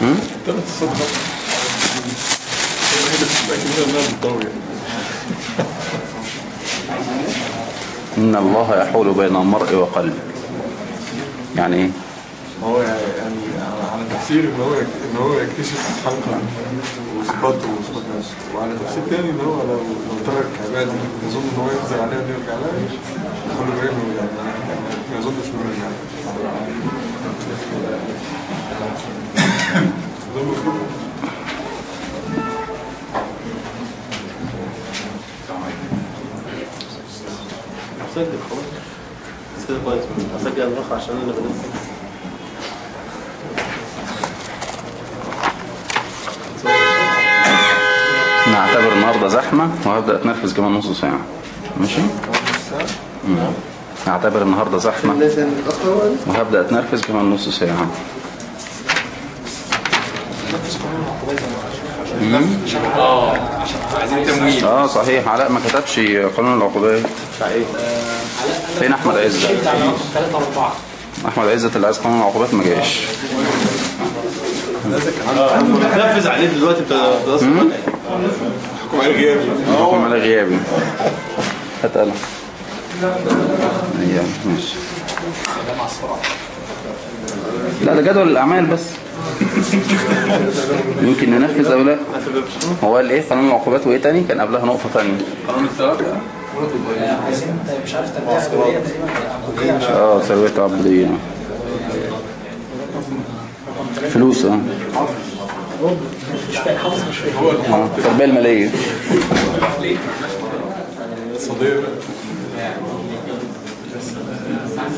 إن الله يحول بين المرء وقلبه. يعني إيه؟ هو يعني على- على تفسير إن هو إن هو يكتشف حلقة وصفاته وصفات نفسه وعلى تفسير تاني إن هو لو لو ترك عبادة يظن إن هو يقدر عليها انه يرجع لها ما يعمل يعني ما يظنش إنه يرجع لها سجل خلاص سجل كويس اسجل الرخ عشان أنا بنسى نعتبر النهاردة زحمة وهبدأ أتنرفز كمان نص ساعة. ماشي؟ نعتبر النهاردة زحمة الناس اللي متأخر وهبدأ أتنرفز كمان نص ساعة. عايزين تمويل آه صحيح. علاء ما كتبش قانون العقوبات. فين أحمد عزت؟ أحمد عزت اللي عايز قانون العقوبات ما جاش. بتنفذ عليه دلوقتي بتاع حكم عليه غيابي. حكم على غيابي. هات قلم أيوه ماشي. لا ده جدول الأعمال بس. يمكن ننفذ أو لا؟ هو قال إيه؟ قانون العقوبات وإيه تاني؟ كان قبلها نقطة تانية. آه ثروة عبودية فلوس آه. آه، التربية المالية. صديق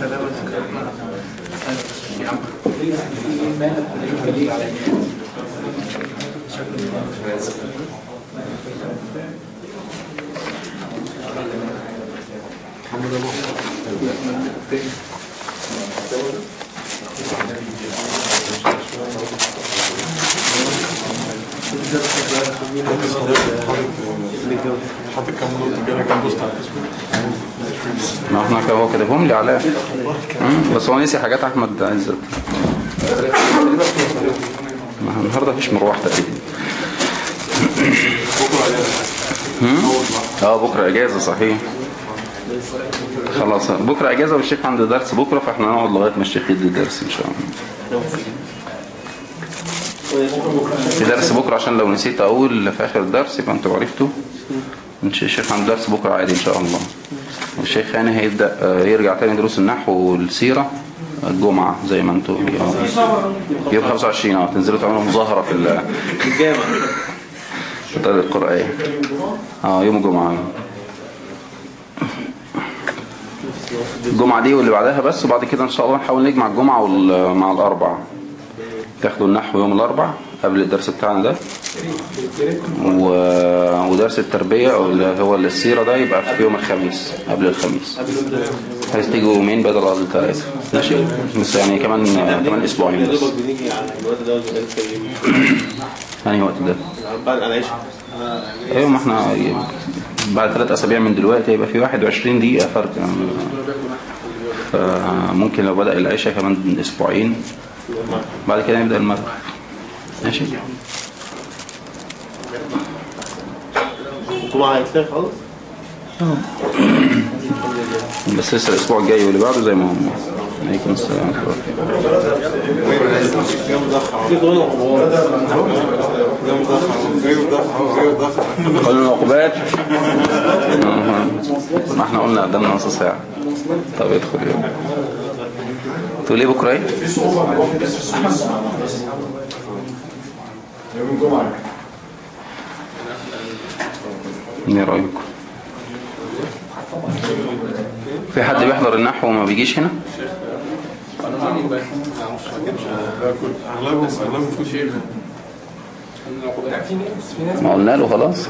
حاطط كام نقطة كده كام بوست على الفيسبوك ما إحنا هو كاتبهم لي علاء بس هو نسي حاجات أحمد عزت النهارده مفيش مروح تقريبا؟ آه بكرة إجازة صحيح. خلاص بكرة إجازة والشيخ عنده درس بكرة فإحنا هنقعد لغاية ما الشيخ يدي درس إن شاء الله. في درس بكرة عشان لو نسيت أقول في آخر الدرس يبقى أنتوا عرفتوا. الشيخ عنده درس بكرة عادي إن شاء الله. والشيخ هاني هيبدأ آه، يرجع تاني دروس النحو والسيرة. الجمعة زي ما أنتوا. يوم 25 آه تنزلوا تعملوا مظاهرة في ال- الجامع. في الطريق القرآنية آه يوم الجمعة. الجمعة دي واللي بعدها بس وبعد كده إن شاء الله نحاول نجمع الجمعة مع الاربع تاخدوا النحو يوم الاربع قبل الدرس بتاعنا ده. و... ودرس التربية أو اللي هو السيرة ده يبقى في يوم الخميس قبل الخميس. عايز تيجوا يومين بدل الثلاثة ماشي؟ بس يعني كمان كمان أسبوعين بس. يعني وقت ده؟ بعد العشاء أيوه ما إحنا بعد ثلاث أسابيع من دلوقتي يبقى في 21 دقيقة فرق. فممكن لو بدأ العشاء كمان أسبوعين. بعد كده نبدأ المغرب. ماشي؟ هيتلغي خالص بس لسه الأسبوع الجاي واللي بعده زي ما هم. عليكم السلام. قانون العقوبات آه. ما إحنا قلنا قدامنا نص ساعة. طب ادخل يلا. تقول إيه بكرة؟ إيه؟ إيه رأيكم؟ في حد بيحضر النحو وما بيجيش هنا؟ ما قلنا له خلاص.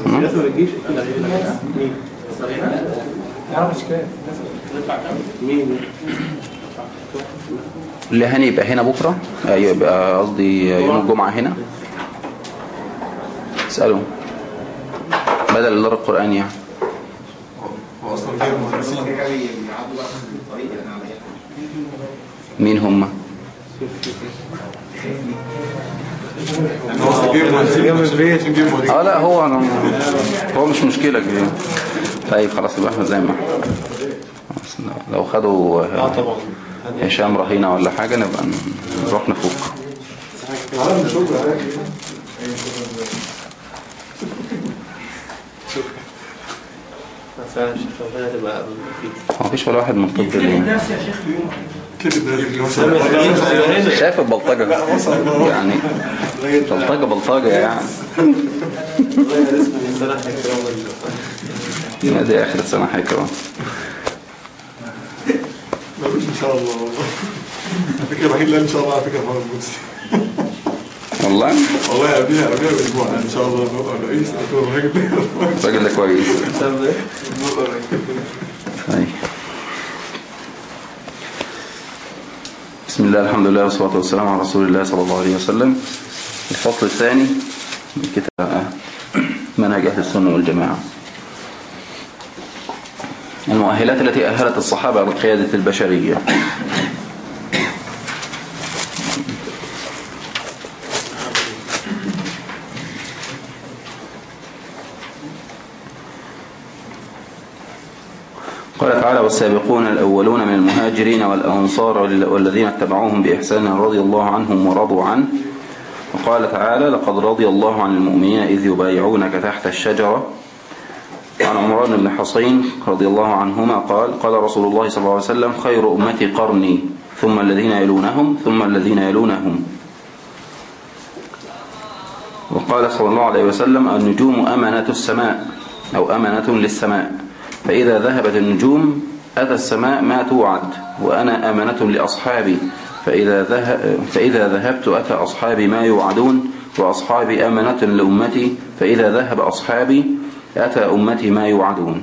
اللي يبقى هنا بكرة؟ آه، يبقى قصدي يوم الجمعة هنا. اسأله بدل اللغة القرآن يعني مين هم؟ آه لا هو أنا هو مش مشكلة كبيرة. طيب خلاص يبقى إحنا زي ما لو خدوا طبعا هشام رهينة ولا حاجة نبقى نروح نفوق عالم شغل عادي هو مفيش ولا واحد من طب ده شايف البلطجة؟ يعني بلطجة بلطجة يعني. دي آخر السنة حكرة إن شاء الله. الوحيده اللي إن شاء الله على مرسي والله. والله قبلها قبلها باسبوع إن شاء الله نبقى رئيس الراجل ده كويس؟ طيب. بسم الله الحمد لله والصلاة والسلام على رسول الله صلى الله عليه وسلم. الفصل الثاني من كتاب منهج أهل السنة والجماعة. المؤهلات التي أهلت الصحابة لقيادة البشرية. قال تعالى والسابقون الأولون من المهاجرين والأنصار والذين اتبعوهم بإحسان رضي الله عنهم ورضوا عنه. وقال تعالى لقد رضي الله عن المؤمنين إذ يبايعونك تحت الشجرة. عن عمران بن حصين رضي الله عنهما قال قال رسول الله صلى الله عليه وسلم خير أمتي قرني ثم الذين يلونهم ثم الذين يلونهم. وقال صلى الله عليه وسلم النجوم أمنة السماء أو أمنة للسماء. فإذا ذهبت النجوم أتى السماء ما توعد وأنا أمنة لأصحابي. فإذا, ذهب فإذا ذهبت أتى أصحابي ما يوعدون وأصحابي أمنة لأمتي. فإذا ذهب أصحابي أتى أمتي ما يوعدون.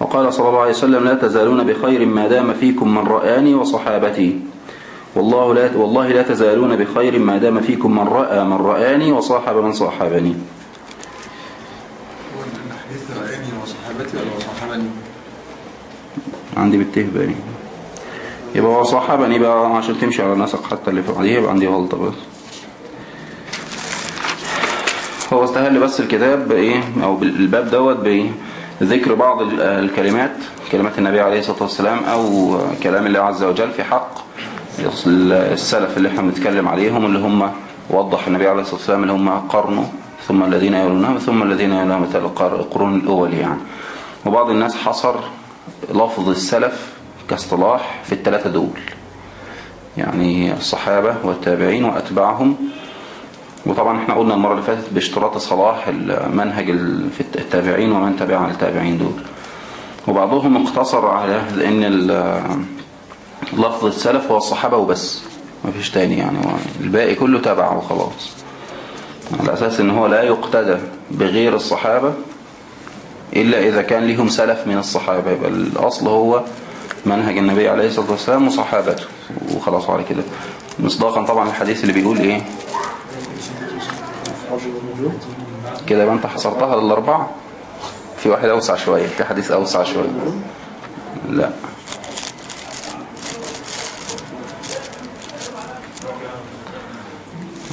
وقال صلى الله عليه وسلم لا تزالون بخير ما دام فيكم من رآني وصحابتي. والله لا, والله لا تزالون بخير ما دام فيكم من رأى من رآني وصاحب من صاحبني حديث رأيني وصحابتي ولا وصحابني عندي بالته باني. يبقى هو صاحبني بقى عشان تمشي على النسق حتى اللي في بعديها يبقى عندي غلطة بس. هو استهل بس الكتاب بإيه؟ أو الباب دوت بذكر بعض ال- الكلمات كلمات النبي عليه الصلاة والسلام أو كلام الله عز وجل في حق السلف اللي إحنا بنتكلم عليهم اللي هم وضح النبي عليه الصلاة والسلام اللي هم قرنوا ثم الذين يلونهم ثم الذين يلونهم مثل القر- القرون الأول يعني. وبعض الناس حصر لفظ السلف كاصطلاح في الثلاثة دول. يعني الصحابة والتابعين وأتباعهم. وطبعا إحنا قلنا المرة اللي فاتت باشتراط صلاح المنهج ال- في التابعين ومن تبع التابعين دول. وبعضهم اقتصر على ان لفظ السلف هو الصحابة وبس. ما فيش تاني يعني. الباقي كله تبع وخلاص. على أساس إن هو لا يقتدى بغير الصحابة إلا إذا كان لهم سلف من الصحابة. يبقى الأصل هو منهج النبي عليه الصلاة والسلام وصحابته. وخلاص على كده. مصداقا طبعا الحديث اللي بيقول إيه؟ كده يبقى أنت حصرتها للأربعة. في واحد أوسع شوية في حديث أوسع شوية. لا.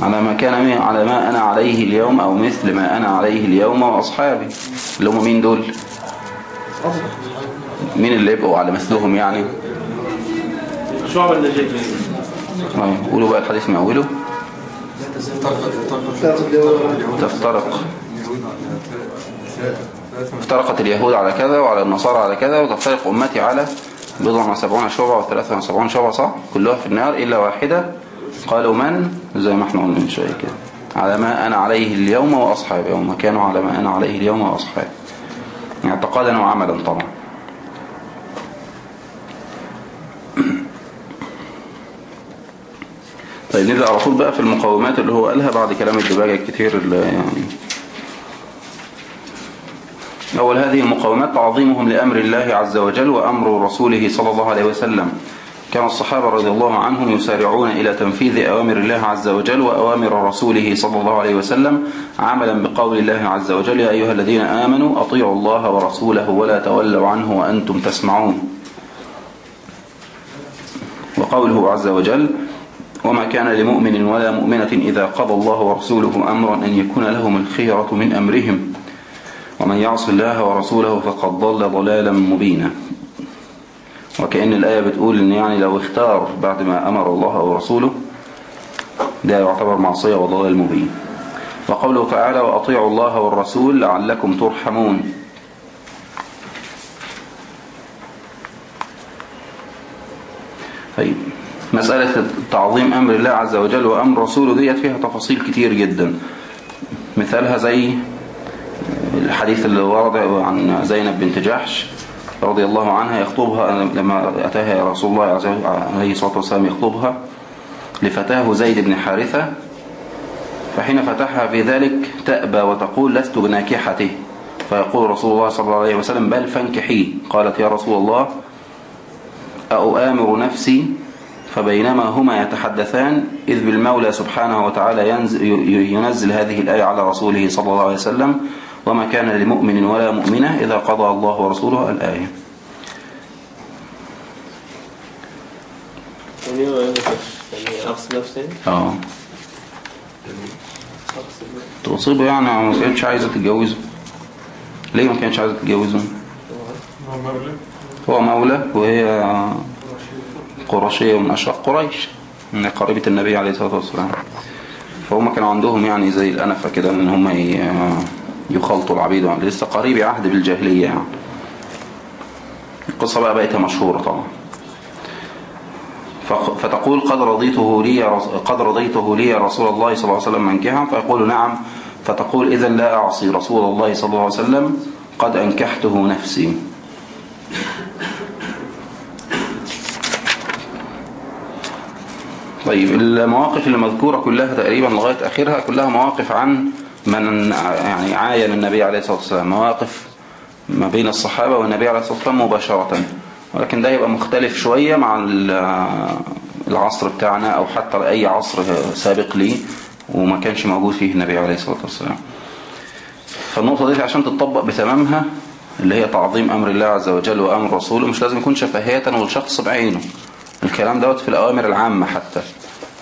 على ما كان على ما أنا عليه اليوم أو مثل ما أنا عليه اليوم وأصحابي. اللي هم مين دول؟ مين اللي يبقوا على مثلهم يعني؟ شعب النجاة طيب، قولوا بقى الحديث من أوله. تفترق. افترقت اليهود على كذا وعلى النصارى على كذا وتفترق أمتي على بضع وسبعون شعبة وثلاثة وسبعون شعبة صح؟ كلها في النار إلا واحدة. قالوا من؟ زي ما إحنا قلنا من شوية كده. على ما أنا عليه اليوم وأصحابي وما كانوا على ما أنا عليه اليوم وأصحابي. اعتقادا وعملا طبعا. طيب نبدأ على طول بقى في المقومات اللي هو قالها بعد كلام الدباجة الكتير اللي يعني أول هذه المقومات تعظيمهم لأمر الله عز وجل وأمر رسوله صلى الله عليه وسلم. كان الصحابة رضي الله عنهم يسارعون إلى تنفيذ أوامر الله عز وجل وأوامر رسوله صلى الله عليه وسلم عملا بقول الله عز وجل يا أيها الذين آمنوا أطيعوا الله ورسوله ولا تولوا عنه وأنتم تسمعون. وقوله عز وجل وما كان لمؤمن ولا مؤمنة إذا قضى الله ورسوله أمرا أن يكون لهم الخيرة من أمرهم. ومن يعص الله ورسوله فقد ضل ضلالا مبينا. وكأن الآية بتقول إن يعني لو اختار بعد ما أمر الله أو رسوله ده يعتبر معصية وضلال مبين. وقوله تعالى وأطيعوا الله والرسول لعلكم ترحمون. طيب مسألة تعظيم أمر الله عز وجل وأمر رسوله ديت فيها تفاصيل كتير جدا. مثالها زي الحديث اللي ورد عن زينب بنت جحش. رضي الله عنها يخطبها لما أتاها رسول الله عليه الصلاة والسلام يخطبها لفتاه زيد بن حارثة فحين فتحها في ذلك تأبى وتقول لست بناكحته فيقول رسول الله صلى الله عليه وسلم بل فانكحيه قالت يا رسول الله أؤامر نفسي فبينما هما يتحدثان إذ بالمولى سبحانه وتعالى ينزل, ينزل هذه الآية على رسوله صلى الله عليه وسلم وما كان لمؤمن ولا مؤمنة إذا قضى الله ورسوله الآية. يعني هو يعني شخص تصيبه يعني ما كانتش عايزة تتجوزه. ليه ما كانتش عايزة تتجوزه؟ هو مولى هو مولى وهي قرشية من أشراف قريش من قريبة النبي عليه الصلاة والسلام. فهم كانوا عندهم يعني زي الأنفة كده ان هم ي- يخلطوا العبيد لسه قريب عهد بالجاهلية يعني. القصة بقى بقيتها مشهورة طبعا. فتقول قد رضيته لي قد رضيته لي رسول الله صلى الله عليه وسلم منكحا؟ فيقول نعم. فتقول إذا لا أعصي رسول الله صلى الله عليه وسلم. قد أنكحته نفسي. طيب المواقف اللي مذكورة كلها تقريبا لغاية آخرها كلها مواقف عن من يعني عاين النبي عليه الصلاة والسلام. مواقف ما بين الصحابة والنبي عليه الصلاة والسلام مباشرة. ولكن ده يبقى مختلف شوية مع ال- العصر بتاعنا أو حتى أي عصر سابق ليه وما كانش موجود فيه النبي عليه الصلاة والسلام. فالنقطة دي عشان تطبق بتمامها اللي هي تعظيم أمر الله عز وجل وأمر رسوله مش لازم يكون شفهية والشخص بعينه. الكلام دوت في الأوامر العامة حتى.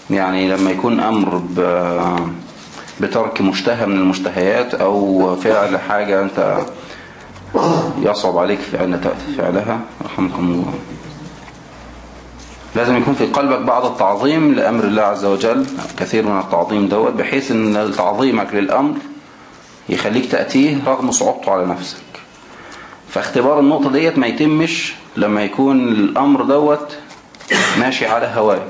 يعني لما يكون أمر ب- بترك مشتهى من المشتهيات أو فعل حاجة أنت يصعب عليك فعل فعلها. رحمكم الله. لازم يكون في قلبك بعض التعظيم لأمر الله عز وجل. كثير من التعظيم دوت بحيث أن تعظيمك للأمر يخليك تأتيه رغم صعوبته على نفسك. فاختبار النقطة ديت ما يتمش لما يكون الأمر دوت ماشي على هواك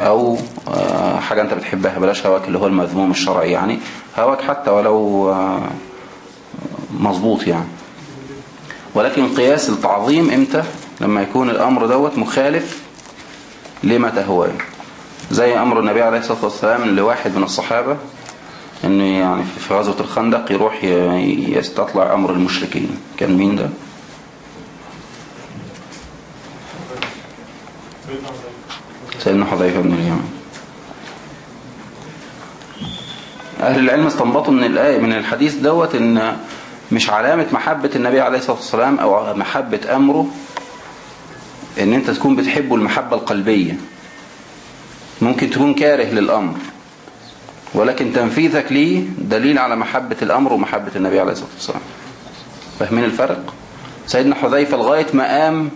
أو آه، حاجة أنت بتحبها بلاش هواك اللي هو المذموم الشرعي يعني. هواك حتى ولو آه، مظبوط يعني. ولكن قياس التعظيم إمتى؟ لما يكون الأمر دوت مخالف لما تهواه. زي أمر النبي عليه الصلاة والسلام لواحد من الصحابة إنه يعني في غزوة الخندق يروح يستطلع أمر المشركين. كان مين ده؟ سيدنا حذيفة بن اليمن. أهل العلم استنبطوا من الآية من الحديث دوت إن مش علامة محبة النبي عليه الصلاة والسلام أو محبة أمره إن أنت تكون بتحبه المحبة القلبية. ممكن تكون كاره للأمر ولكن تنفيذك ليه دليل على محبة الأمر ومحبة النبي عليه الصلاة والسلام. فاهمين الفرق؟ سيدنا حذيفة لغاية ما قام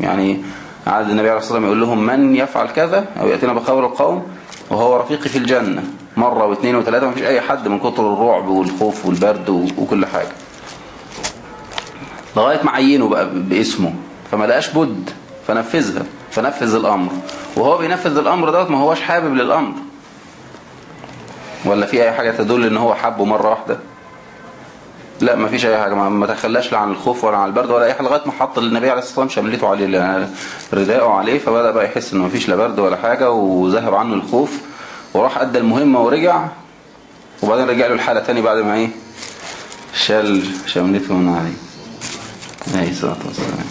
يعني عاد النبي عليه الصلاة والسلام يقول لهم من يفعل كذا أو يأتينا بخبر القوم وهو رفيقي في الجنة. مرة واثنين وثلاثة ما فيش أي حد من كتر الرعب والخوف والبرد وكل حاجة. لغاية ما عينه بقى باسمه فما لقاش بد فنفذها فنفذ الأمر. وهو بينفذ الأمر دوت ما هوش حابب للأمر. ولا في أي حاجة تدل إن هو حبه مرة واحدة؟ لا ما فيش أي حاجة. ما- تخلاش لا عن الخوف ولا عن البرد ولا أي حاجة لغاية ما حط النبي عليه الصلاة والسلام شملته عليه رداءه عليه. فبدأ بقى يحس إنه ما فيش لا برد ولا حاجة وذهب عنه الخوف وراح أدى المهمة ورجع. وبعدين رجع له الحالة تاني بعد ما إيه؟ شال شملته من عليه عليه الصلاة والسلام.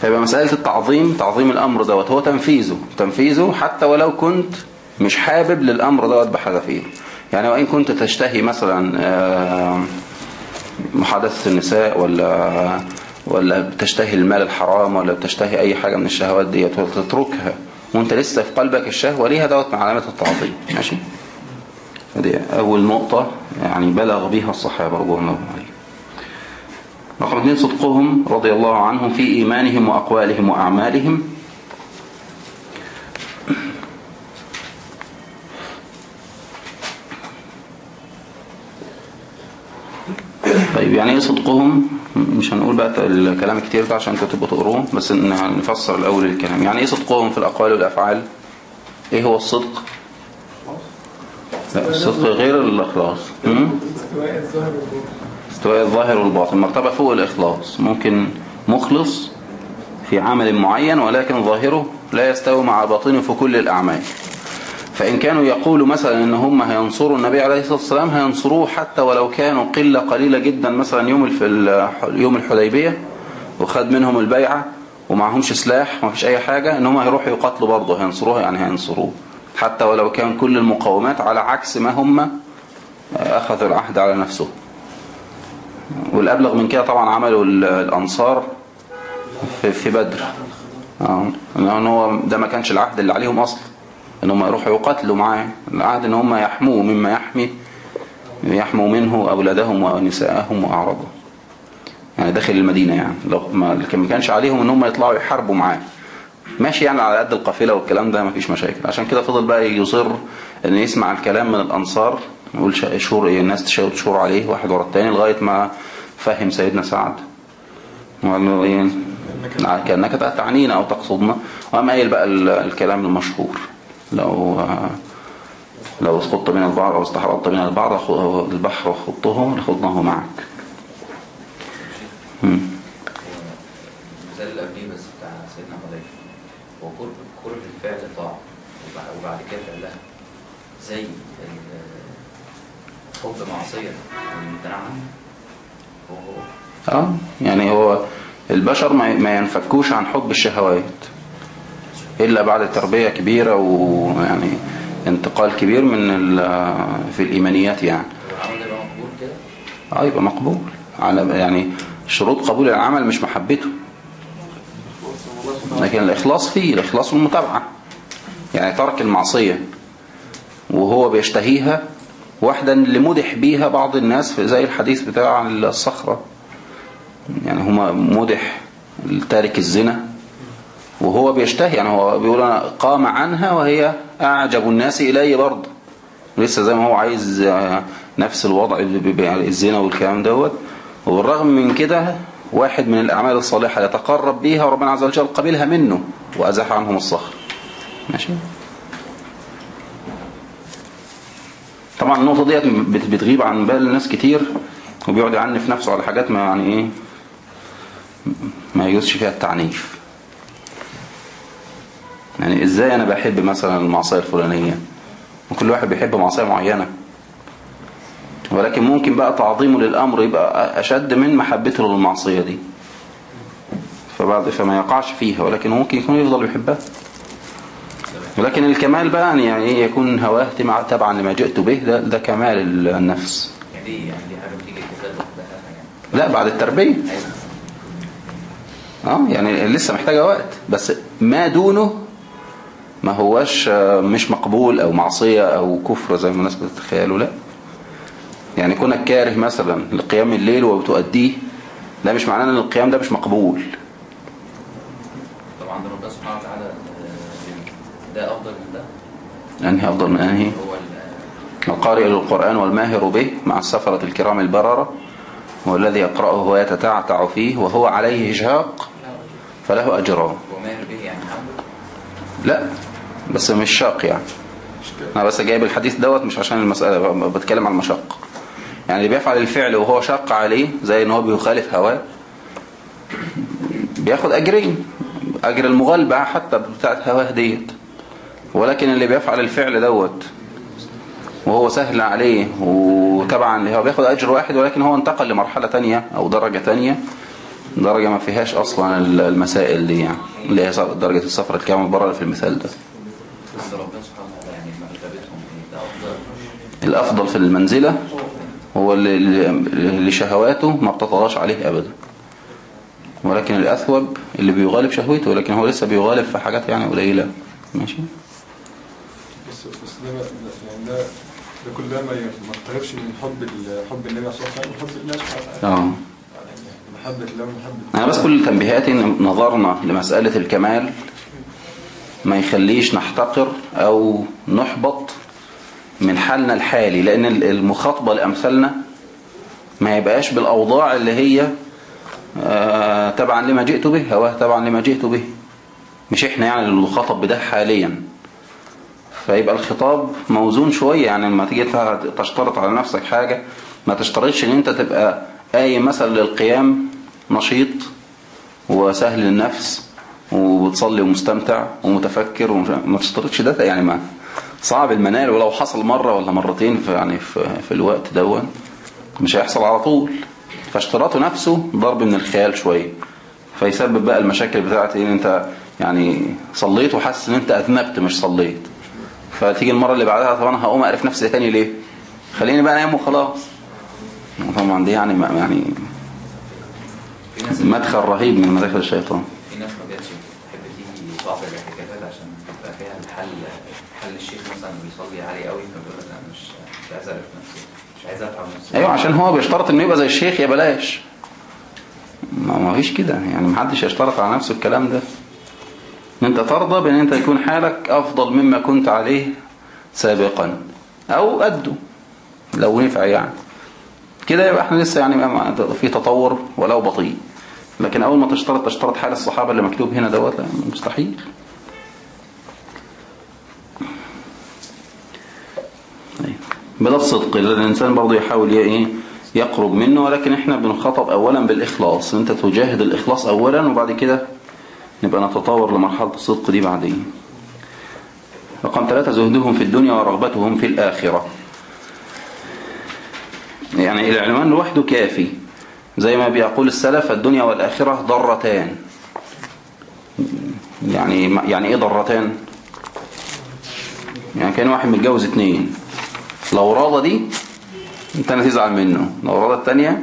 فيبقى مسألة التعظيم تعظيم الأمر دوت هو تنفيذه تنفيذه حتى ولو كنت مش حابب للأمر دوت بحذافيره. يعني وإن كنت تشتهي مثلا آه، محادثة النساء ولا ولا بتشتهي المال الحرام ولا بتشتهي أي حاجة من الشهوات ديت وتتركها وأنت لسه في قلبك الشهوة ليها دوت من علامات التعظيم ماشي؟ فدي أول نقطة يعني بلغ بها الصحابة رضوان الله عليهم. رقم اثنين صدقهم رضي الله عنهم في إيمانهم وأقوالهم وأعمالهم. طيب يعني إيه صدقهم؟ مش هنقول بقى الكلام كتير ده عشان تبقوا تقروه بس نفسر الأول الكلام. يعني إيه صدقهم في الأقوال والأفعال؟ إيه هو الصدق؟ لا الصدق غير الإخلاص? استواء الظاهر والباطن. مرتبة فوق الإخلاص. ممكن مخلص في عمل معين ولكن ظاهره لا يستوي مع باطنه في كل الأعمال. فإن كانوا يقولوا مثلا إن هم هينصروا النبي عليه الصلاة والسلام هينصروه حتى ولو كانوا قلة قليلة جدا مثلا يوم ال- يوم الحديبية وخد منهم البيعة ومعهمش سلاح وما فيش أي حاجة إن هم هيروحوا يقاتلوا برضه هينصروه يعني هينصروه. حتى ولو كان كل المقاومات على عكس ما هم أخذوا العهد على نفسه. والأبلغ من كده طبعا عملوا ال- الأنصار في, في بدر. آه لأن هو ده ما كانش العهد اللي عليهم أصلا. إن هم يروحوا يقاتلوا معاه العهد إن هم يحموه مما يحمي يحموا منه أولادهم ونساءهم وأعراضهم. يعني داخل المدينة يعني. لو ما كانش عليهم إن هم يطلعوا يحاربوا معاه ماشي يعني على قد القافلة والكلام ده مفيش مشاكل. عشان كده فضل بقى يصر إن يسمع الكلام من الأنصار يقول شور إيه الناس تشاور تشور عليه واحد ورا التاني لغاية ما فهم سيدنا سعد. وقال له إيه؟ كأنك تعنينا أو تقصدنا. وقام قايل بقى ال- الكلام المشهور. لو لو اسقطت من البحر أو استحررت من البحر خ- البحر وخضته لخضناه معك. مم. المثال اللي قبليه بس بتاع سيدنا حذيفه هو كره كره الفعل وبع- وبعد كده فعلها. زي حب معصية. والامتناع. عنها هو آه. يعني هو البشر ما ينفكوش عن حب الشهوات. إلا بعد تربية كبيرة ويعني انتقال كبير من في الإيمانيات يعني. آه يبقى مقبول. على يعني شروط قبول العمل مش محبته. لكن الإخلاص فيه الإخلاص والمتابعة. يعني ترك المعصية وهو بيشتهيها واحدة اللي مدح بيها بعض الناس زي الحديث بتاع الصخرة. يعني هما مدح تارك الزنا. وهو بيشتهي يعني هو بيقول أنا قام عنها وهي أعجب الناس إلي برضه. لسه زي ما هو عايز آه، نفس الوضع اللي بيبقى الزنا والكلام دوت. وبالرغم من كده واحد من الأعمال الصالحة يتقرب بيها وربنا عز وجل قبلها منه وأزاح عنهم الصخر. ماشي؟ طبعا النقطة ديت بت- بتغيب عن بال ناس كتير وبيقعد يعنف نفسه على حاجات ما يعني إيه ما يجوزش فيها التعنيف. يعني إزاي أنا بحب مثلا المعصية الفلانية؟ وكل واحد بيحب معصية معينة. ولكن ممكن بقى تعظيمه للأمر يبقى أشد من محبته للمعصية دي. فبعد فما يقعش فيها ولكن ممكن يكون يفضل يحبها. ولكن الكمال بقى أن يعني إيه؟ يكون هواه تبع- تبعا لما جئت به. ده, ده كمال النفس. يعني دي يعني يعني. لا بعد التربية. آه يعني لسه محتاجة وقت. بس ما دونه ما هواش آه، مش مقبول أو معصية أو كفر زي ما الناس بتتخيلوا لا. يعني كونك كاره مثلا لقيام الليل وبتؤديه ده مش معناه إن القيام ده مش مقبول. طبعا ده ربنا سبحانه وتعالى آه، ده أفضل من ده. أنهي أفضل من أنهي؟ هو ال- القارئ للقرآن والماهر به مع السفرة الكرام البررة والذي يقرأه ويتتعتع فيه وهو عليه شاق فله أجران هو ماهر به يعني لا. بس مش شاق يعني. أنا بس جايب الحديث دوت مش عشان المسألة بتكلم عن المشق يعني اللي بيفعل الفعل وهو شاق عليه زي إن هو بيخالف هواه بياخد أجرين. أجر المغالبة حتى بتاعت هواه ديت. ولكن اللي بيفعل الفعل دوت وهو سهل عليه وطبعا هو بياخد أجر واحد ولكن هو انتقل لمرحلة تانية أو درجة تانية درجة ما فيهاش أصلا المسائل دي يعني اللي هي درجة السفر الكامل بره في المثال ده. بس ربنا سبحانه وتعالى يعني مرتبتهم إيه؟ ده أفضل. الأفضل في المنزلة هو اللي, شهواته ما بتطلاش عليه أبدا. ولكن الأثوب اللي بيغالب شهوته ولكن هو لسه بيغالب في حاجات يعني قليلة. ماشي؟ بس بس ده يعني ده ده ما ي- ما اقتربش من حب حب النبي صلى الله عليه وسلم. وحب الله سبحانه وتعالى آه. يعني محبة الله ومحبة أنا بس كل تنبيهاتي نظرنا لمسألة الكمال ما يخليش نحتقر أو نحبط من حالنا الحالي لأن المخاطبة لأمثالنا ما يبقاش بالأوضاع اللي هي آه، تبعا لما جئت به هواه تبعا لما جئت به. مش إحنا يعني اللي نخاطب بده حاليا. فيبقى الخطاب موزون شوية يعني لما تيجي تشترط على نفسك حاجة ما تشترطش إن أنت تبقى قايم مثلا للقيام نشيط وسهل للنفس. وبتصلي ومستمتع ومتفكر ومش... ما تشترطش ده يعني ما صعب المنال ولو حصل مرة ولا مرتين في يعني في, في الوقت دون مش هيحصل على طول. فاشتراطه نفسه ضرب من الخيال شوية. فيسبب بقى المشاكل بتاعت إن أنت يعني صليت وحاسس إن أنت أذنبت مش صليت. فتيجي المرة اللي بعدها طب أنا هقوم أعرف نفسي تاني ليه؟ خليني بقى أنام وخلاص. طبعا دي يعني يعني مدخل رهيب من مداخل الشيطان. في ناس ما كانتش بعض الاعتكافات عشان تبقى فيها الحل. حل الشيخ مثلا بيصلي عالي قوي فبيقول لك أنا مش مش عايز أعرف نفسي. مش عايز اتعب نفسي. أيوه عشان هو بيشترط إنه يبقى زي الشيخ يا بلاش. ما ما فيش كده. يعني محدش يشترط على نفسه الكلام ده. إن أنت ترضى بإن أنت يكون حالك أفضل مما كنت عليه سابقا. أو قده لو نفع يعني. كده يبقى إحنا لسه يعني ما- في تطور ولو بطيء. لكن أول ما تشترط تشترط حال الصحابة اللي مكتوب هنا دوت مستحيل. طيب. بلا الصدق الإنسان برضه يحاول إيه يقرب منه ولكن إحنا بنخاطب أولا بالإخلاص. أنت تجاهد الإخلاص أولا وبعد كده نبقى نتطور لمرحلة الصدق دي بعدين. رقم ثلاثة زهدهم في الدنيا ورغبتهم في الآخرة. يعني العنوان لوحده كافي. زي ما بيقول السلف الدنيا والآخرة ضرتان. يعني يعني إيه ضرتان؟ يعني كان واحد متجوز اتنين. لو راضى دي انت أنا تزعل منه. لو راضى التانية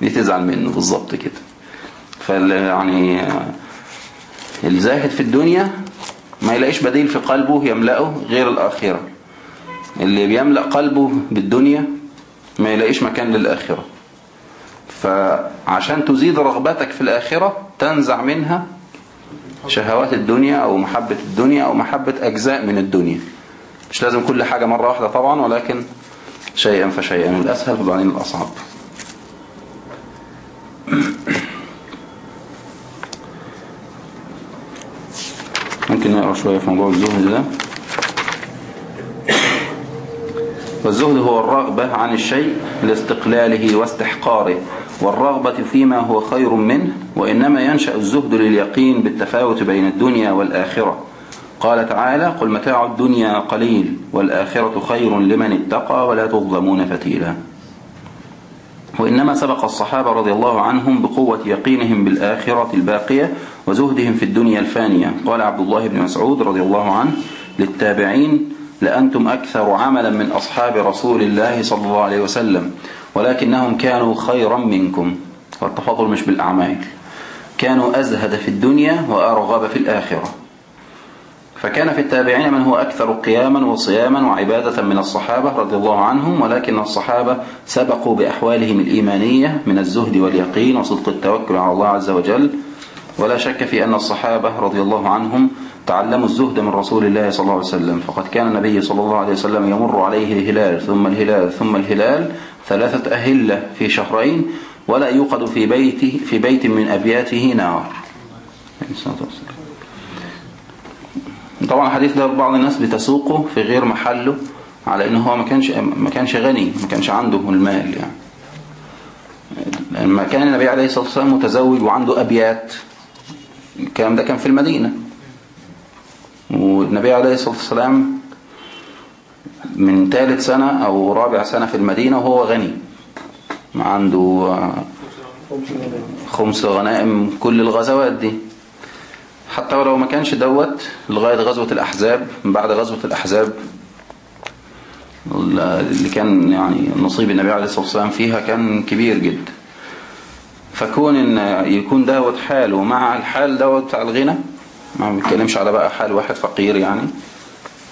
دي تزعل منه. بالظبط كده. فال يعني الزاهد في الدنيا ما يلاقيش بديل في قلبه يملأه غير الآخرة. اللي بيملأ قلبه بالدنيا ما يلاقيش مكان للآخرة. فعشان تزيد رغبتك في الآخرة تنزع منها شهوات الدنيا أو محبة الدنيا أو محبة أجزاء من الدنيا. مش لازم كل حاجة مرة واحدة طبعا ولكن شيئا فشيئا. الأسهل وبعدين الأصعب. ممكن نقرأ شوية في موضوع الزهد ده. والزهد هو الرغبة عن الشيء لاستقلاله واستحقاره. والرغبة فيما هو خير منه وإنما ينشأ الزهد لليقين بالتفاوت بين الدنيا والآخرة. قال تعالى قل متاع الدنيا قليل والآخرة خير لمن اتقى ولا تظلمون فتيلا. وإنما سبق الصحابة رضي الله عنهم بقوة يقينهم بالآخرة الباقية وزهدهم في الدنيا الفانية. قال عبد الله بن مسعود رضي الله عنه للتابعين لأنتم أكثر عملا من أصحاب رسول الله صلى الله عليه وسلم. ولكنهم كانوا خيرا منكم والتفاضل مش بالأعمال. كانوا أزهد في الدنيا وأرغب في الآخرة. فكان في التابعين من هو أكثر قياما وصياما وعبادة من الصحابة رضي الله عنهم ولكن الصحابة سبقوا بأحوالهم الإيمانية من الزهد واليقين وصدق التوكل على الله عز وجل. ولا شك في أن الصحابة رضي الله عنهم تعلموا الزهد من رسول الله صلى الله عليه وسلم. فقد كان النبي صلى الله عليه وسلم يمر عليه الهلال ثم الهلال ثم الهلال ثلاثة أهلة في شهرين ولا يوقد في بيته في بيت من أبياته نار. طبعا الحديث ده بعض الناس بتسوقه في غير محله على إنه هو ما كانش ما كانش غني ما كانش عنده المال يعني. لما كان النبي عليه الصلاة والسلام متزوج وعنده أبيات. الكلام ده كان في المدينة. والنبي عليه الصلاة والسلام من ثالث سنة أو رابع سنة في المدينة وهو غني. عنده خمس غنائم كل الغزوات دي. حتى ولو ما كانش دوت لغاية غزوة الأحزاب من بعد غزوة الأحزاب اللي كان يعني نصيب النبي عليه الصلاة والسلام فيها كان كبير جدا. فكون إن يكون دوت حاله مع الحال دوت بتاع الغنى ما بيتكلمش على بقى حال واحد فقير يعني.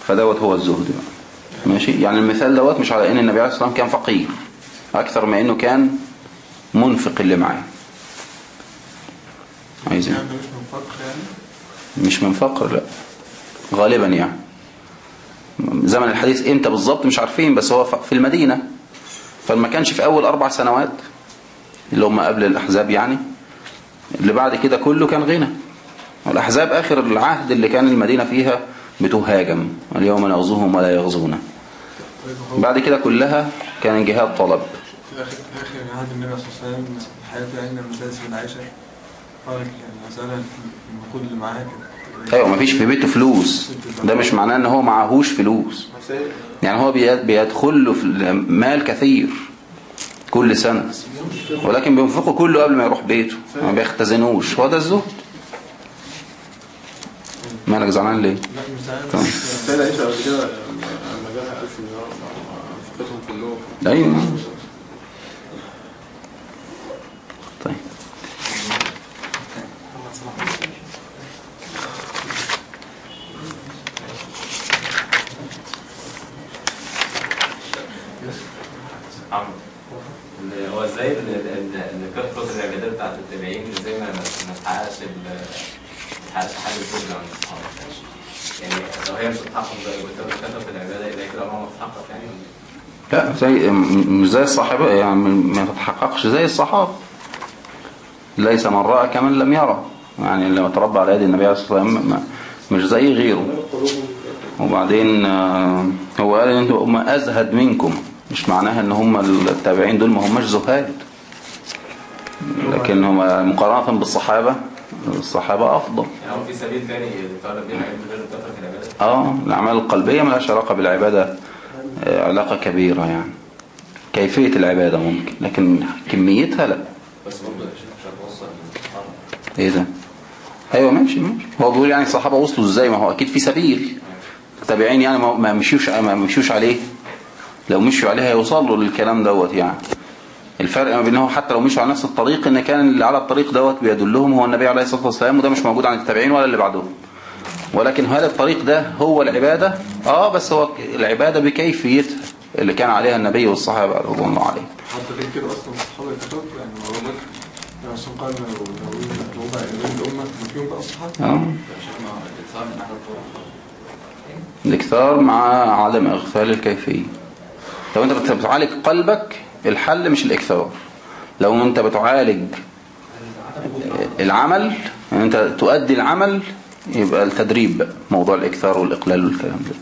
فدوت هو الزهد بقى. ماشي؟ يعني المثال دوت مش على إن النبي عليه الصلاة والسلام كان فقير أكثر ما إنه كان منفق اللي معاه. عايزين؟ يعني مش من فقر يعني؟ مش من فقر لا. غالبا يعني. زمن الحديث إمتى بالظبط مش عارفين بس هو في المدينة. فما كانش في أول أربع سنوات اللي هم قبل الأحزاب يعني اللي بعد كده كله كان غنى. والاحزاب آخر العهد اللي كان المدينة فيها بتهاجم اليوم نغزوهم ولا يغزونا بعد كده كلها كان جهاد طلب. في اخر في آخر عهد النبي صلى الله عليه وسلم حياته لما سأل سيدنا عائشة قالت يعني مسألة النقود اللي كانت أيوه مفيش في بيته فلوس. ده مش معناه إن هو معهوش فلوس. يعني هو بيد- بيدخل له مال كثير كل سنة ولكن بينفقه كله قبل ما يروح بيته ما بيختزنوش. هو ده الزهد. مالك زعلان ليه؟ لا مش زعلان طيب. بس سيدة قبل كده لما جالها 1000 دينار فقتهم كلهم أيوه طيب. اللي هو إزاي ان كثره العبادات بتاعت التابعين إزاي ما تحققش ال- ما تحققش حاجة الفضل عند الصحابه يعني لو هي مش زي كثره العباده كده ما يعني لا زي مش زي الصحابة يعني ما تتحققش زي الصحابة ليس من رأى كمن لم يرى يعني لما تربى على يد النبي عليه الصلاة والسلام مش زي غيره وبعدين آه، هو قال ان أنتوا هم ازهد منكم مش معناها ان هم التابعين دول ما هماش زهاد لكن هم مقارنة بالصحابة الصحابة أفضل. يعني هو في سبيل تاني يتطلب بيه حاجات غير كثره العبادات آه الأعمال القلبية ملهاش علاقة بالعبادة آه، علاقة كبيرة يعني. كيفية العبادة ممكن لكن كميتها لا. بس برضه يا شيخ مش هتوصل إيه ده؟ أيوه ماشي ماشي. هو بيقول يعني الصحابة وصلوا إزاي؟ ما هو أكيد في سبيل. التابعين يعني ما ما مشيوش ما مشيوش عليه. لو مشوا عليه هيوصلوا للكلام دوت يعني. الفرق ما بينهم حتى لو مشوا على نفس الطريق إن كان اللي على الطريق دوت بيدلهم هو النبي عليه الصلاة والسلام وده مش موجود عند التابعين ولا اللي بعدهم. ولكن هل الطريق ده هو العبادة؟ آه بس هو العبادة بكيفيتها اللي كان عليها النبي والصحابة رضوان الله عليهم. حتى كده أصلا الصحابه كتب يعني يعني عشان قال ايمان الأمة ما فيهم بقى الصحابه آه. الطرق الاكثار مع عدم إغفال الكيفية. لو أنت بت- بتعالج قلبك؟ الحل مش الإكثار. لو أنت بتعالج العمل يعني أنت تؤدي العمل يبقى التدريب موضوع الإكثار والإقلال والكلام ده.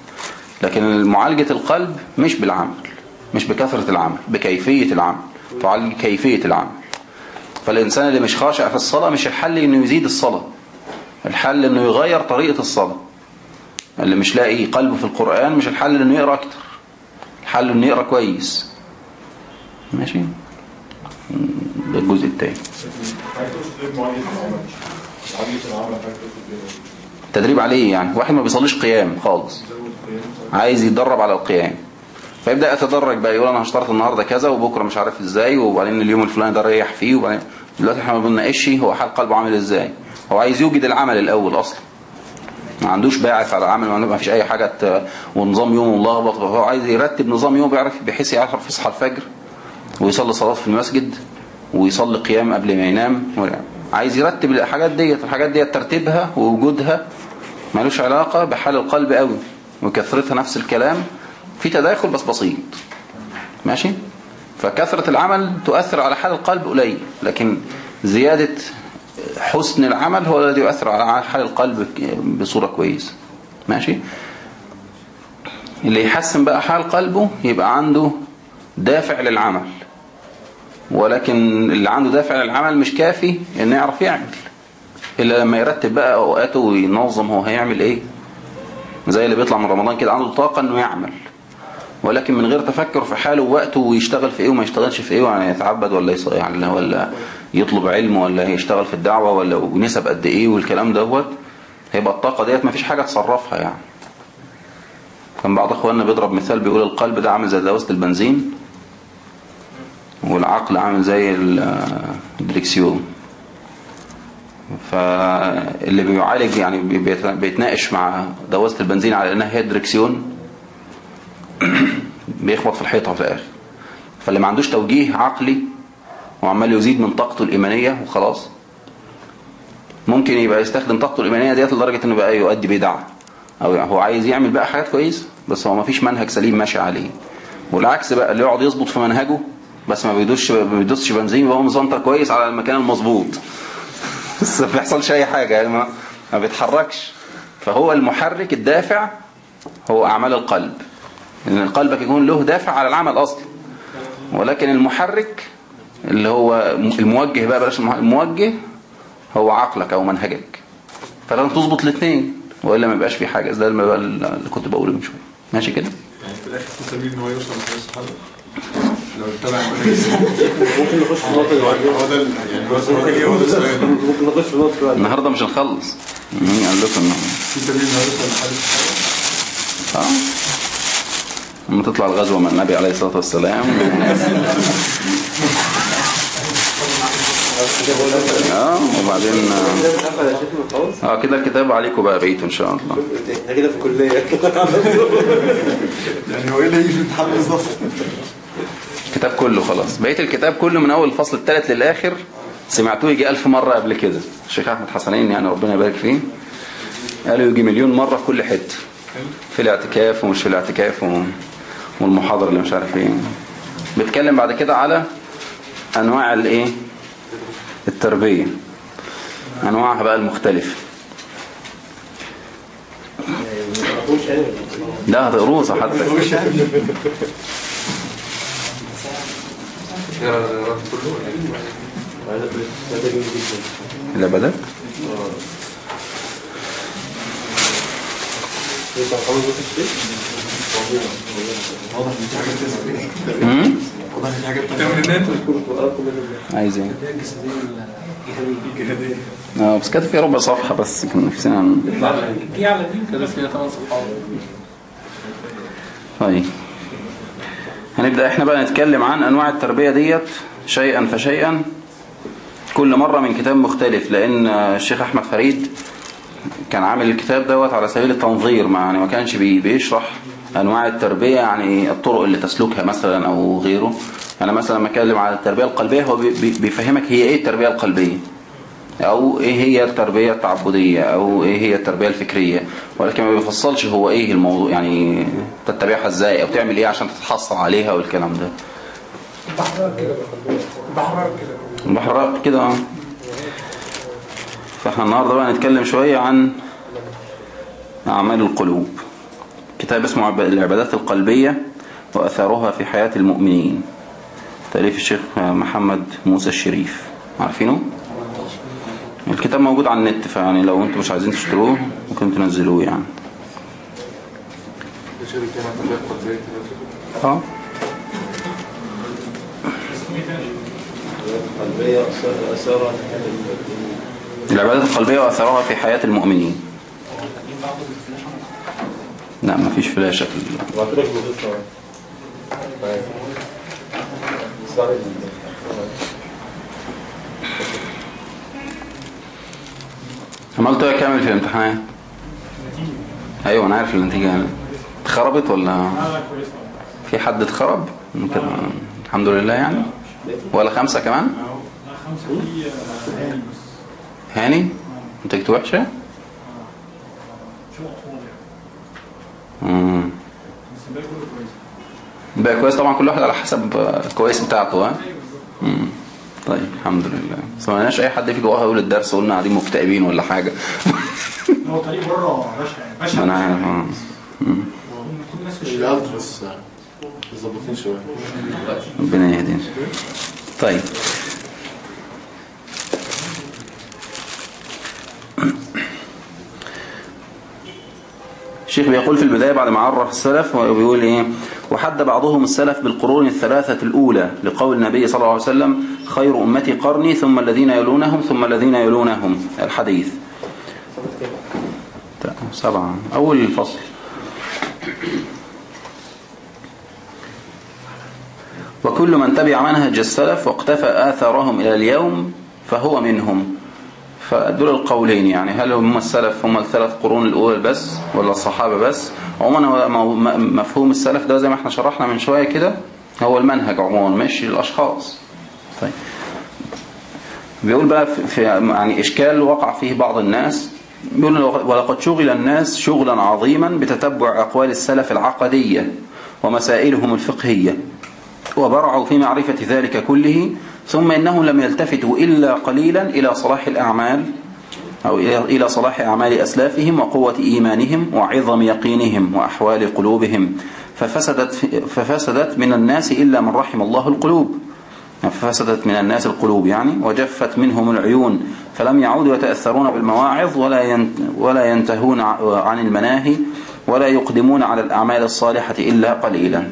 لكن معالجة القلب مش بالعمل مش بكثرة العمل بكيفية العمل تعالج كيفية العمل. فالإنسان اللي مش خاشع في الصلاة مش الحل إنه يزيد الصلاة الحل إنه يغير طريقة الصلاة. اللي مش لاقي قلبه في القرآن مش الحل إنه يقرأ أكتر. الحل إنه يقرأ كويس. ماشي. ده الجزء التاني. تدريب عليه يعني. واحد ما بيصليش قيام خالص. عايز يتدرب على القيام. فيبدأ يتدرج بقى يقول أنا هشترط النهاردة كذا وبكرة مش عارف إزاي وبعدين اليوم الفلاني ده ريح فيه وبعدين دلوقتي إحنا ما بنناقش هو حال قلبه عامل إزاي. هو عايز يوجد العمل الأول أصلا. ما عندوش باعث على العمل ما فيش أي حاجة ونظام يوم ملخبط هو عايز يرتب نظام يوم بيعرف بحيث يعرف يصحى الفجر. ويصلي صلاة في المسجد ويصلي قيام قبل ما ينام عايز يرتب الحاجات ديت الحاجات ديت ترتيبها ووجودها ملوش علاقة بحال القلب قوي وكثرتها نفس الكلام في تداخل بس بسيط. ماشي؟ فكثرة العمل تؤثر على حال القلب قليل لكن زيادة حسن العمل هو الذي يؤثر على حال القلب بصورة كويسة. ماشي؟ اللي يحسن بقى حال قلبه يبقى عنده دافع للعمل. ولكن اللي عنده دافع للعمل مش كافي انه يعرف يعمل. إلا لما يرتب بقى أوقاته وينظم هو هيعمل إيه. زي اللي بيطلع من رمضان كده عنده طاقة إنه يعمل. ولكن من غير تفكر في حاله ووقته ويشتغل في إيه وما يشتغلش في إيه يعني يتعبد ولا. يعني ولا يطلب علم ولا يشتغل في الدعوة ولا ونسب قد إيه والكلام دوت هيبقى الطاقة ديت ما فيش حاجة تصرفها يعني. كان بعض إخواننا بيضرب مثال بيقول القلب ده عامل زي دواسة البنزين. والعقل عامل زي ال- الدريكسيون. فاللي بيعالج يعني بيت- بيتناقش مع دواسة البنزين على إنها هي دركسيون بيخبط في الحيطة في الآخر. فاللي ما عندوش توجيه عقلي وعمال يزيد من طاقته الإيمانية وخلاص ممكن يبقى يستخدم طاقته الإيمانية ديت لدرجة إنه بقى يؤدي بدعة. أو هو عايز يعمل بقى حاجات كويسة بس هو ما فيش منهج سليم ماشي عليه. والعكس بقى اللي يقعد يظبط في منهجه بس ما بيدوسش ما بيدوسش بنزين وهو مزنطر كويس على المكان المظبوط. بس ما بيحصلش أي حاجة يعني ما, ما بيتحركش. فهو المحرك الدافع هو أعمال القلب. إن قلبك يكون له دافع على العمل أصلا. ولكن المحرك اللي هو الموجه بقى بلاش الموجه هو عقلك أو منهجك. فلازم تظبط الاثنين وإلا ما يبقاش في حاجة. ده اللي كنت بقوله من شوية. ماشي كده؟ يعني في الآخر في سبيل إن هو يوصل لحياة الصحابة لو اتبع المنهج ممكن نخش في هو ده ال- يعني هو هو ده هو ده السؤال ممكن نخش في النقطة اللي بعدين. النهارده مش هنخلص. مين قال لكم انه في سبيل الصحابة آه. لما تطلع الغزوة مع النبي عليه الصلاة والسلام. آه وبعدين آه كده الكتاب عليكم بقى بقيته إن شاء الله. إحنا كده في الكلية يعني هو إيه اللي في الامتحان بالظبط؟ الكتاب كله خلاص. بقيت الكتاب كله من أول الفصل الثالث للآخر سمعتوه يجي ألف مرة قبل كده. الشيخ أحمد حسنين يعني ربنا يبارك فيه. قالوا يجي مليون مرة في كل حتة. في الاعتكاف ومش في الاعتكاف والمحاضرة اللي مش عارف إيه. بيتكلم بعد كده على أنواع الإيه؟ التربية. أنواعها بقى المختلفة. لا هتقروصة حتى. لا بدأ واضح ان في حاجات؟ واضح ان في حاجات عايز إيه آه بس كانت في ربع صفحة بس كان نفسنا دي على دي. كده فيها ثمان صفحات طيب. هنبدأ إحنا بقى نتكلم عن أنواع التربية ديت شيئا فشيئا. كل مرة من كتاب مختلف لأن الشيخ أحمد فريد كان عامل الكتاب دوت على سبيل التنظير ما يعني ما كانش بي- بيشرح أنواع التربية يعني الطرق اللي تسلكها مثلا أو غيره. أنا مثلا لما أتكلم على التربية القلبية هو بي- بي- بيفهمك هي إيه التربية القلبية. أو إيه هي التربية التعبدية أو إيه هي التربية الفكرية؟ ولكن ما بيفصلش هو إيه الموضوع يعني تتبعها إزاي أو تعمل إيه عشان تتحصل عليها والكلام ده. بحرق كده. آه فإحنا النهاردة بقى نتكلم شوية عن أعمال القلوب. كتاب اسمه عب- العبادات القلبية وأثارها في حياة المؤمنين. تأليف الشيخ محمد موسى الشريف. عارفينه؟ الكتاب موجود على النت فيعني لو أنتم مش عايزين تشتروه ممكن تنزلوه يعني. آه. العبادات القلبية وأثرها في حياة المؤمنين. لا مفيش فلاشة في ال- بعتلك بضيفة اسمعني عملت إيه كامل في الامتحانات أيوه أنا عارف النتيجة يعني. اتخربت ولا؟ في حد اتخرب؟ ممكن الحمد لله يعني. ولا خمسة كمان؟ هاني نتيجته وحشة؟ شو أطفال مم. بس الباقي كله كويس بقى كويس طبعا كل واحد على حسب الكويس بتاعته ها؟ مم. طيب الحمد لله. بس ما لقيناش أي حد فيكم واقف يقول الدرس وقلنا قاعدين مكتئبين ولا حاجة. هو طريق بره بشع يعني بشع أنا عارف ظبطين شوية. ربنا يهدينا. طيب. الشيخ بيقول في البداية بعد ما عرف السلف وبيقول إيه؟ وحد بعضهم السلف بالقرون الثلاثة الأولى لقول النبي صلى الله عليه وسلم خير أمتي قرني ثم الذين يلونهم ثم الذين يلونهم. الحديث. سبعة. أول الفصل. وكل من تبع منهج السلف واقتفى آثارهم إلى اليوم فهو منهم. فدول القولين يعني هل هم السلف هم الثلاث قرون الأول بس ولا الصحابة بس؟ عموما مفهوم السلف ده زي ما إحنا شرحنا من شوية كده هو المنهج عموما مش الأشخاص. طيب. بيقول بقى في يعني إشكال وقع فيه بعض الناس. بيقول ولقد شغل الناس شغلا عظيما بتتبع أقوال السلف العقدية ومسائلهم الفقهية وبرعوا في معرفة ذلك كله ثم إنهم لم يلتفتوا إلا قليلا إلى صلاح الأعمال أو إلى صلاح أعمال أسلافهم وقوة إيمانهم وعظم يقينهم وأحوال قلوبهم. ففسدت, ففسدت من الناس إلا من رحم الله القلوب. ففسدت من الناس القلوب يعني وجفت منهم العيون فلم يعودوا يتأثرون بالمواعظ ولا ولا ينتهون عن المناهي ولا يقدمون على الأعمال الصالحة إلا قليلا.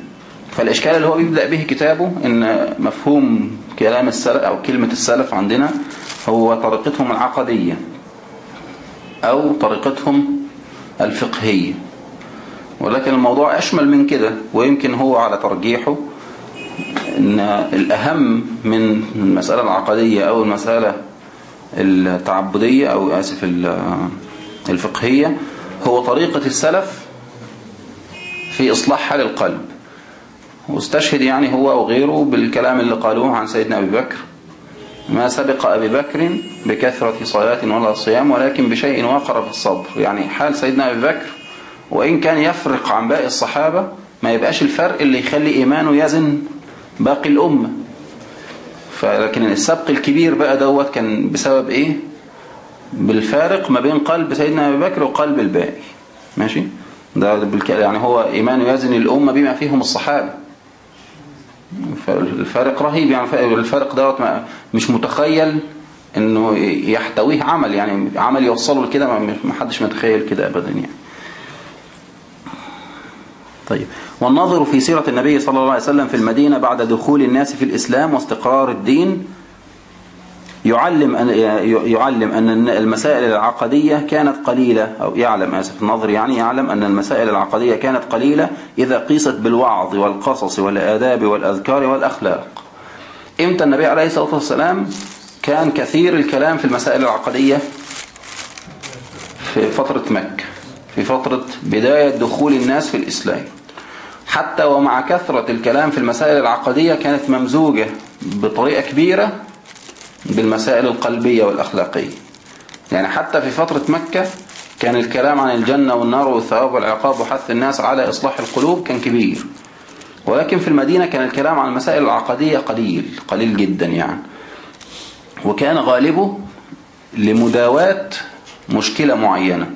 فالإشكال اللي هو بيبدأ به كتابه إن مفهوم كلام السلف أو كلمة السلف عندنا هو طريقتهم العقدية أو طريقتهم الفقهية. ولكن الموضوع أشمل من كده ويمكن هو على ترجيحه. إن الأهم من المسألة العقدية أو المسألة التعبدية آسف ال- الفقهية هو طريقة السلف في إصلاح حال القلب واستشهد يعني هو أو غيره بالكلام اللي قالوه عن سيدنا أبي بكر. ما سبق أبي بكر بكثرة صلاة ولا صيام ولكن بشيء وقر في الصدر يعني حال سيدنا أبي بكر وإن كان يفرق عن باقي الصحابة ما يبقاش الفرق اللي يخلي إيمانه يزن. باقي الأمة. فلكن السبق الكبير بقى دوت كان بسبب إيه؟ بالفارق ما بين قلب سيدنا أبي بكر وقلب الباقي. ماشي؟ ده يعني هو إيمانه يزن الأمة بما فيهم الصحابة. فالفارق رهيب يعني الفارق دوت مش متخيل إنه يحتويه عمل يعني عمل يوصله لكده ما حدش متخيل كده ابدا يعني. طيب. والنظر في سيرة النبي صلى الله عليه وسلم في المدينة بعد دخول الناس في الإسلام واستقرار الدين يعلم أن يعلم أن المسائل العقدية كانت قليلة أو يعلم آسف النظر يعني يعلم أن المسائل العقدية كانت قليلة إذا قيست بالوعظ والقصص والآداب والأذكار والأخلاق. إمتى النبي عليه الصلاة والسلام كان كثير الكلام في المسائل العقدية؟ في فترة مكة في فترة بداية دخول الناس في الإسلام. حتى ومع كثرة الكلام في المسائل العقدية كانت ممزوجة بطريقة كبيرة بالمسائل القلبية والأخلاقية. يعني حتى في فترة مكة كان الكلام عن الجنة والنار والثواب والعقاب وحث الناس على إصلاح القلوب كان كبير. ولكن في المدينة كان الكلام عن المسائل العقدية قليل قليل جدا يعني. وكان غالبه لمداواة مشكلة معينة.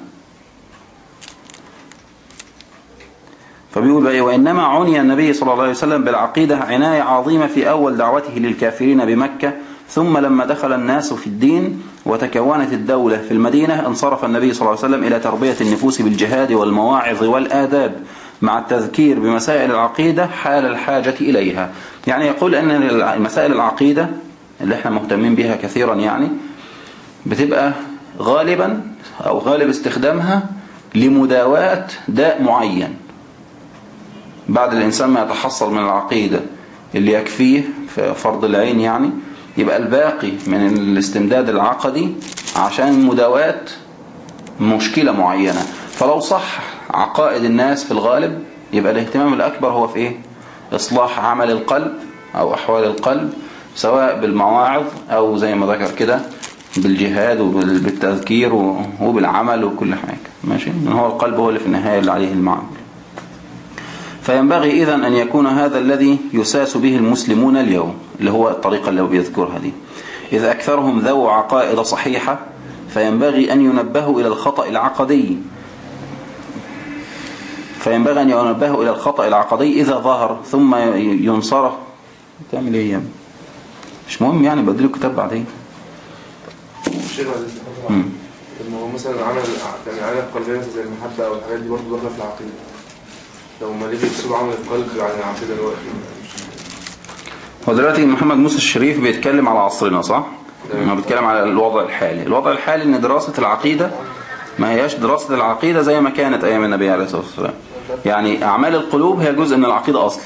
فبيقول بقى وإنما عني النبي صلى الله عليه وسلم بالعقيدة عناية عظيمة في أول دعوته للكافرين بمكة ثم لما دخل الناس في الدين وتكونت الدولة في المدينة انصرف النبي صلى الله عليه وسلم إلى تربية النفوس بالجهاد والمواعظ والآداب مع التذكير بمسائل العقيدة حال الحاجة إليها. يعني يقول أن مسائل العقيدة اللي إحنا مهتمين بها كثيرا يعني بتبقى غالبا أو غالب استخدامها لمداواة داء معين. بعد الإنسان ما يتحصل من العقيدة اللي يكفيه في فرض العين يعني يبقى الباقي من الاستمداد العقدي عشان مداواة مشكلة معينة. فلو صح عقائد الناس في الغالب يبقى الاهتمام الأكبر هو في إيه؟ إصلاح عمل القلب أو أحوال القلب سواء بالمواعظ أو زي ما ذكر كده بالجهاد وبالتذكير وبالعمل وكل حاجة. ماشي؟ من هو القلب هو اللي في النهاية اللي عليه المعمل فينبغي إذا أن يكون هذا الذي يساس به المسلمون اليوم اللي هو الطريقة اللي هو بيذكرها دي إذا أكثرهم ذو عقائد صحيحة فينبغي أن ينبهوا إلى الخطأ العقدي. فينبغي أن ينبهوا إلى الخطأ العقدي إذا ظهر ثم ينصره. تعمل إيه يا؟ مش مهم يعني بديله كتاب بعدين. مم. لما هو مثلا عمل يعني عمل قلبية زي المحبة أو الحاجات دي برضه داخلة في العقيدة. لو ما عمل القلب هو دلوقتي محمد موسى الشريف بيتكلم على عصرنا صح؟ ما بيتكلم على الوضع الحالي. الوضع الحالي إن دراسة العقيدة ما هياش دراسة العقيدة زي ما كانت أيام النبي عليه الصلاة والسلام. يعني أعمال القلوب هي جزء من العقيدة أصلا.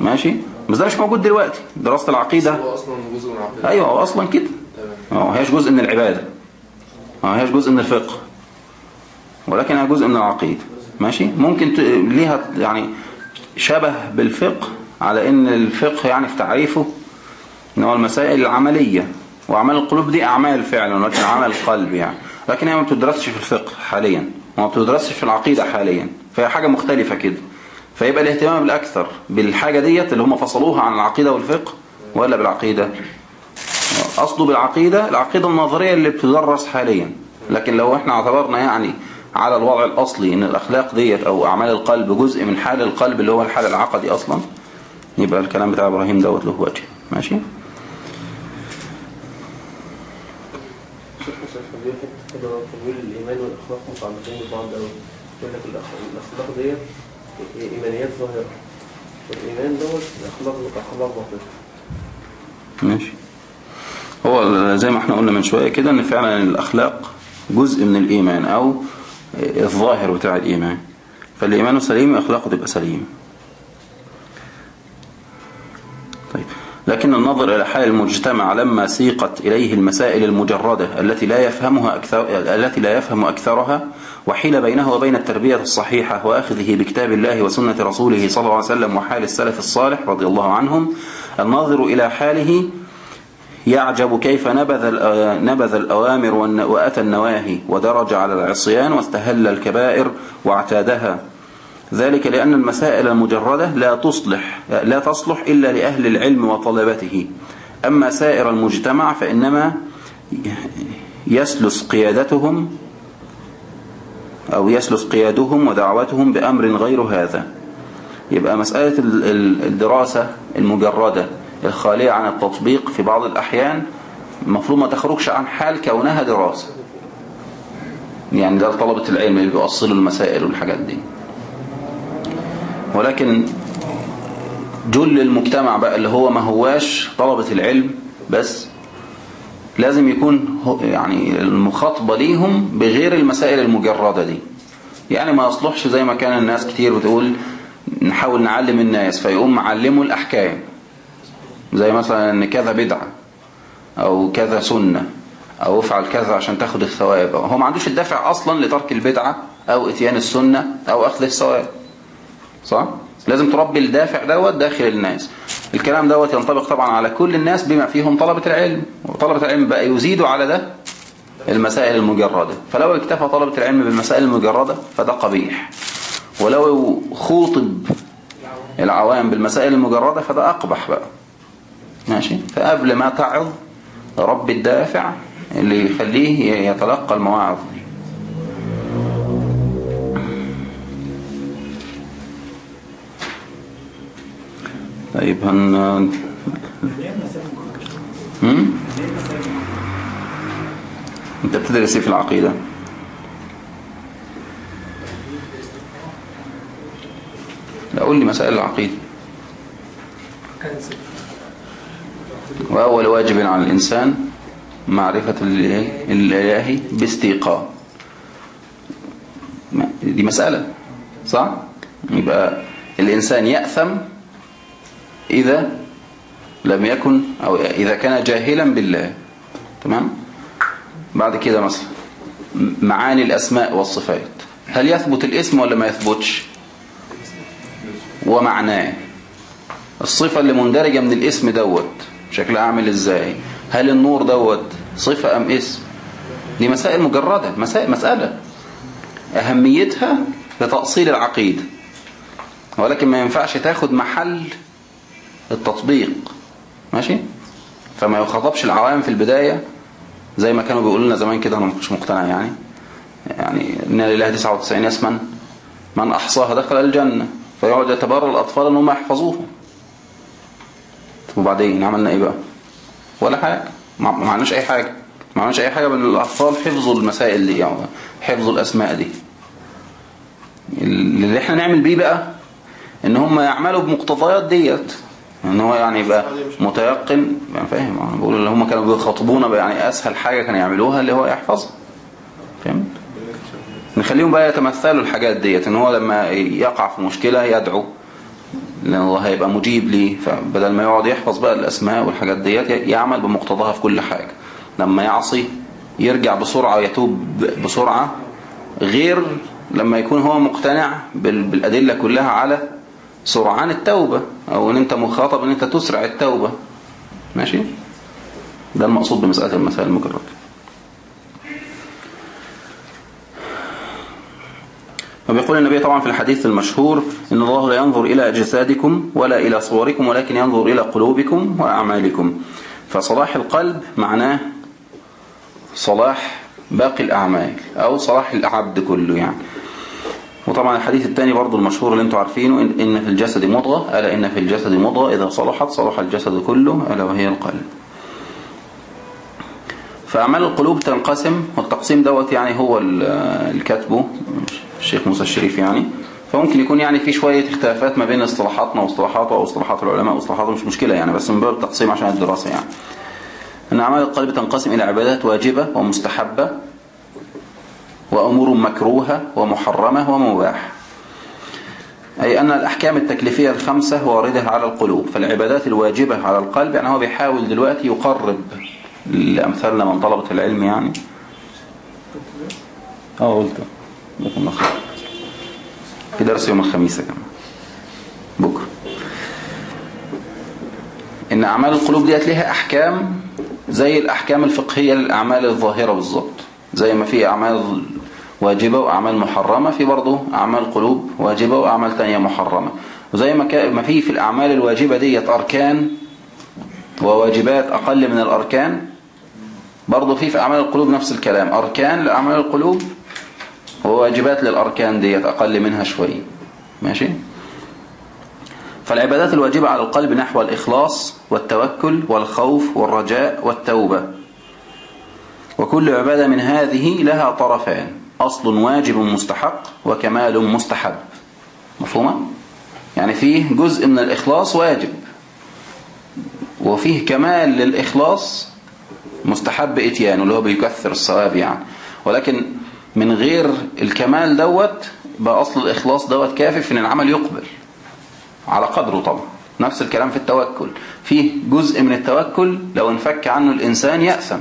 ماشي؟ بس ده مش موجود دلوقتي. دراسة العقيدة هو أصلا جزء من العقيدة. أيوه هو أصلا كده. تمام. أه هيش جزء من العبادة. ما هيش جزء من الفقه. ولكنها جزء من العقيدة. ماشي؟ ممكن. ليها يعني شبه بالفقه على إن الفقه يعني في تعريفه إن هو المسائل العملية. وأعمال القلوب دي أعمال فعلا ولكن عمل قلب يعني. لكن هي ما بتدرسش في الفقه حاليا. وما بتدرسش في العقيدة حاليا. فهي حاجة مختلفة كده. فيبقى الاهتمام الاكثر بالحاجة ديت اللي هم فصلوها عن العقيدة والفقه ولا بالعقيدة؟ أصله بالعقيدة العقيدة النظرية اللي بتدرس حاليا. لكن لو إحنا اعتبرنا يعني على الوضع الأصلي إن الأخلاق ديت أو أعمال القلب جزء من حال القلب اللي هو الحال العقدي أصلا. يبقى الكلام بتاع إبراهيم دوت له وجه. ماشي؟ تقول الإيمان والأخلاق متعلقين ببعض أوي. يقول لك الأخ- الأخلاق ديت إيمانيات ظاهرة. والإيمان دوت الأخلاق أخلاق باطنة ماشي. هو زي ما إحنا قلنا من شوية كده إن فعلا الأخلاق جزء من الإيمان أو الظاهر بتاع الإيمان. فالإيمان سليم أخلاقه تبقى سليم طيب. لكن النظر إلى حال المجتمع لما سيقت إليه المسائل المجردة التي لا يفهمها أكثر التي لا يفهم أكثرها وحيل بينه وبين التربية الصحيحة وأخذه بكتاب الله وسنة رسوله صلى الله عليه وسلم وحال السلف الصالح رضي الله عنهم الناظر إلى حاله يعجب كيف نبذ الأ- نبذ الأوامر وأتى النواهي ودرج على العصيان واستهل الكبائر واعتادها. ذلك لأن المسائل المجردة لا تصلح لا تصلح إلا لأهل العلم وطلبته. أما سائر المجتمع فإنما يسلس قيادتهم أو يسلس قيادهم ودعوتهم بأمر غير هذا. يبقى مسألة ال- ال- الدراسة المجردة. الخالية عن التطبيق في بعض الأحيان المفروض ما تخرجش عن حال كونها دراسة. يعني ده طلبة العلم اللي بيوصلوا المسائل والحاجات دي. ولكن جل المجتمع بقى اللي هو ما هواش طلبة العلم بس لازم يكون يعني المخاطبة ليهم بغير المسائل المجردة دي. يعني ما يصلحش زي ما كان الناس كتير بتقول نحاول نعلم الناس فيقوم معلمه الأحكام. زي مثلا إن كذا بدعة أو كذا سنة أو افعل كذا عشان تاخد الثواب. هو ما عندوش الدافع أصلا لترك البدعة أو إتيان السنة أو أخذ الثواب. صح؟ لازم تربي الدافع دوت داخل الناس. الكلام دوت ينطبق طبعا على كل الناس بما فيهم طلبة العلم. وطلبة العلم بقى يزيدوا على ده المسائل المجردة. فلو اكتفى طلبة العلم بالمسائل المجردة فده قبيح. ولو خوطب العوام بالمسائل المجردة فده أقبح بقى. ماشي. فقبل ما تعظ رب الدافع اللي يخليه يتلقى المواعظ. طيب هن؟ انت بتدرس إيه في العقيدة؟ لا قول لي مسائل العقيدة. وأول واجب على الإنسان معرفة الإله باستيقاظ دي مسألة صح؟ يبقى الإنسان يأثم إذا لم يكن أو إذا كان جاهلا بالله تمام؟ بعد كده مثلا معاني الأسماء والصفات. هل يثبت الاسم ولا ما يثبتش؟ ومعناه. الصفة اللي مندرجة من الاسم دوت. شكلها عامل إزاي؟ هل النور دوت صفة أم اسم دي مسائل مجردة مسائل مسألة. أهميتها لتأصيل العقيدة ولكن ما ينفعش تاخد محل التطبيق. ماشي؟ فما يخاطبش العوام في البداية زي ما كانوا بيقولوا لنا زمان كده أنا ما كنتش مقتنع يعني. يعني إن لله 99 اسما من أحصاها دخل الجنة فيقعد يتبرى الأطفال ان هم يحفظوها طب وبعدين عملنا إيه بقى؟ ولا حاجة. ما عملناش أي حاجة. ما عملناش أي حاجة. من الاطفال حفظوا المسائل دي يعني حفظوا الأسماء دي. اللي إحنا نعمل بيه بقى إن هم يعملوا بمقتضيات ديت. إن هو يعني يبقى متيقن. يعني فاهم. أنا بقول اللي هم كانوا بيخاطبونا يعني أسهل حاجة كانوا يعملوها اللي هو يحفظها. فهمت؟ نخليهم بقى يتمثلوا الحاجات ديت. إن هو لما يقع في مشكلة يدعو. لأن الله هيبقى مجيب ليه فبدل ما يقعد يحفظ بقى الأسماء والحاجات ديت يعمل بمقتضاها في كل حاجة. لما يعصي يرجع بسرعة ويتوب بسرعة غير لما يكون هو مقتنع بال- بالأدلة كلها على سرعان التوبة أو أن أنت مخاطب أن أنت تسرع التوبة. ماشي؟ ده المقصود بمسألة المسائل المجردة. وبيقول النبي طبعا في الحديث المشهور إن الله لا ينظر إلى أجسادكم ولا إلى صوركم ولكن ينظر إلى قلوبكم وأعمالكم. فصلاح القلب معناه صلاح باقي الأعمال أو صلاح العبد كله يعني. وطبعا الحديث الثاني برضو المشهور اللي أنتم عارفينه إن في الجسد مضغة ألا إن في الجسد مضغة؟ إذا صلحت صلح الجسد كله ألا وهي القلب. فأعمال القلوب تنقسم والتقسيم دوت يعني هو ال- الكاتبه الشيخ موسى الشريف يعني. فممكن يكون يعني في شوية اختلافات ما بين اصطلاحاتنا واصطلاحاته أو اصطلاحات العلماء واصطلاحاته مش مشكلة يعني بس من باب التقسيم عشان الدراسة يعني. أن أعمال القلب تنقسم إلى عبادات واجبة ومستحبة وأمور مكروهة ومحرمة ومباح. أي أن الأحكام التكليفية الخمسة واردة على القلوب فالعبادات الواجبة على القلب يعني هو بيحاول دلوقتي يقرب لأمثالنا من طلبة العلم يعني. آه قلت. في درس يوم الخميس يا جماعة. بكرة. إن أعمال القلوب ديت ليها أحكام زي الأحكام الفقهية للأعمال الظاهرة بالظبط زي ما في أعمال واجبة وأعمال محرمة في برضه أعمال قلوب واجبة وأعمال تانية محرمة. وزي ما ما في في الأعمال الواجبة ديت أركان وواجبات أقل من الأركان برضه في في أعمال القلوب نفس الكلام. أركان لأعمال القلوب وواجبات للأركان ديت أقل منها شوية ماشي؟ فالعبادات الواجبة على القلب نحو الإخلاص والتوكل والخوف والرجاء والتوبة. وكل عبادة من هذه لها طرفان. أصل واجب مستحق وكمال مستحب. مفهومة؟ يعني فيه جزء من الإخلاص واجب. وفيه كمال للإخلاص مستحب إتيانه اللي هو بيكثر الثواب يعني. ولكن من غير الكمال دوت بقى أصل الإخلاص دوت كافي في أن العمل يقبل. على قدره طبعا. نفس الكلام في التوكل. فيه جزء من التوكل لو انفك عنه الإنسان يأثم.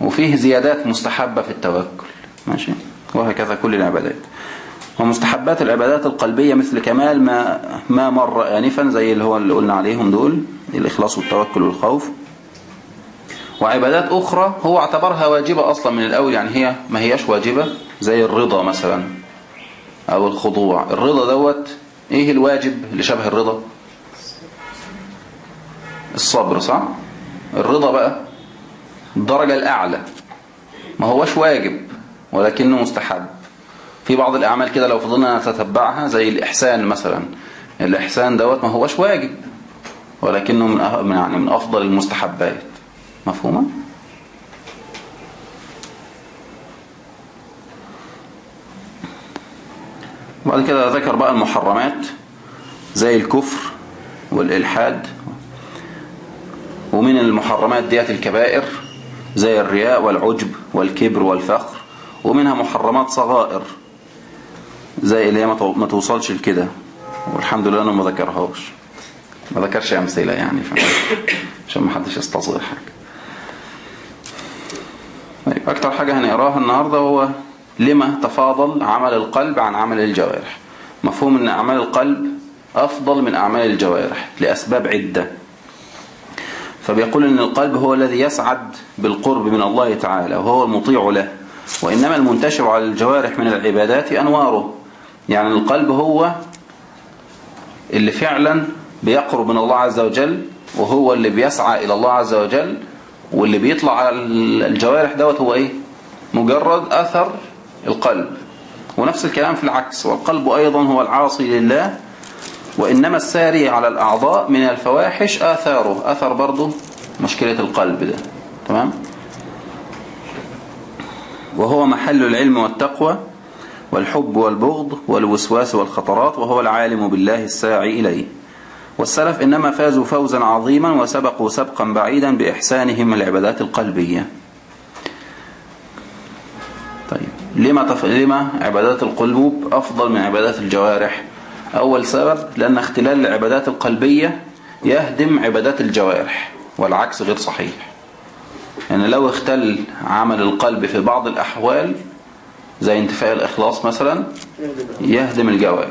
وفيه زيادات مستحبة في التوكل. ماشي؟ وهكذا كل العبادات. ومستحبات العبادات القلبية مثل كمال ما ما مر آنفا زي اللي هو اللي قلنا عليهم دول. الإخلاص والتوكل والخوف. وعبادات أخرى هو اعتبرها واجبة أصلا من الأول يعني هي ما هياش واجبة زي الرضا مثلا أو الخضوع. الرضا دوت إيه الواجب اللي شبه الرضا؟ الصبر صح؟ الرضا بقى الدرجة الأعلى. ما هوش واجب ولكنه مستحب. في بعض الأعمال كده لو فضلنا نتتبعها زي الإحسان مثلا. الإحسان دوت ما هوش واجب ولكنه من أه- من يعني من أفضل المستحبات. مفهومة؟ بعد كده ذكر بقى المحرمات زي الكفر والإلحاد ومن المحرمات ديت الكبائر زي الرياء والعجب والكبر والفخر ومنها محرمات صغائر زي اللي هي ما تو- ما توصلش لكده والحمد لله إنه ما ذكرهاش ما ذكرش أمثلة يعني عشان ما حدش يستصغر حاجة طيب أكتر حاجة هنقراها النهارده هو لما تفاضل عمل القلب عن عمل الجوارح. مفهوم إن أعمال القلب أفضل من أعمال الجوارح لأسباب عدة. فبيقول إن القلب هو الذي يسعد بالقرب من الله تعالى وهو المطيع له وإنما المنتشر على الجوارح من العبادات أنواره. يعني القلب هو اللي فعلا بيقرب من الله عز وجل وهو اللي بيسعى إلى الله عز وجل واللي بيطلع على الجوارح دوت هو إيه؟ مجرد أثر القلب. ونفس الكلام في العكس والقلب أيضا هو العاصي لله وإنما الساري على الأعضاء من الفواحش آثاره. أثر برضه مشكلة القلب ده. تمام؟ وهو محل العلم والتقوى والحب والبغض والوسواس والخطرات وهو العالم بالله الساعي إليه. والسلف إنما فازوا فوزا عظيما وسبقوا سبقا بعيدا بإحسانهم العبادات القلبية. طيب لما, تف... لما عبادات القلوب أفضل من عبادات الجوارح؟ أول سبب لأن اختلال العبادات القلبية يهدم عبادات الجوارح والعكس غير صحيح. ان لو اختل عمل القلب في بعض الأحوال زي انتفاء الإخلاص مثلا يهدم الجوارح.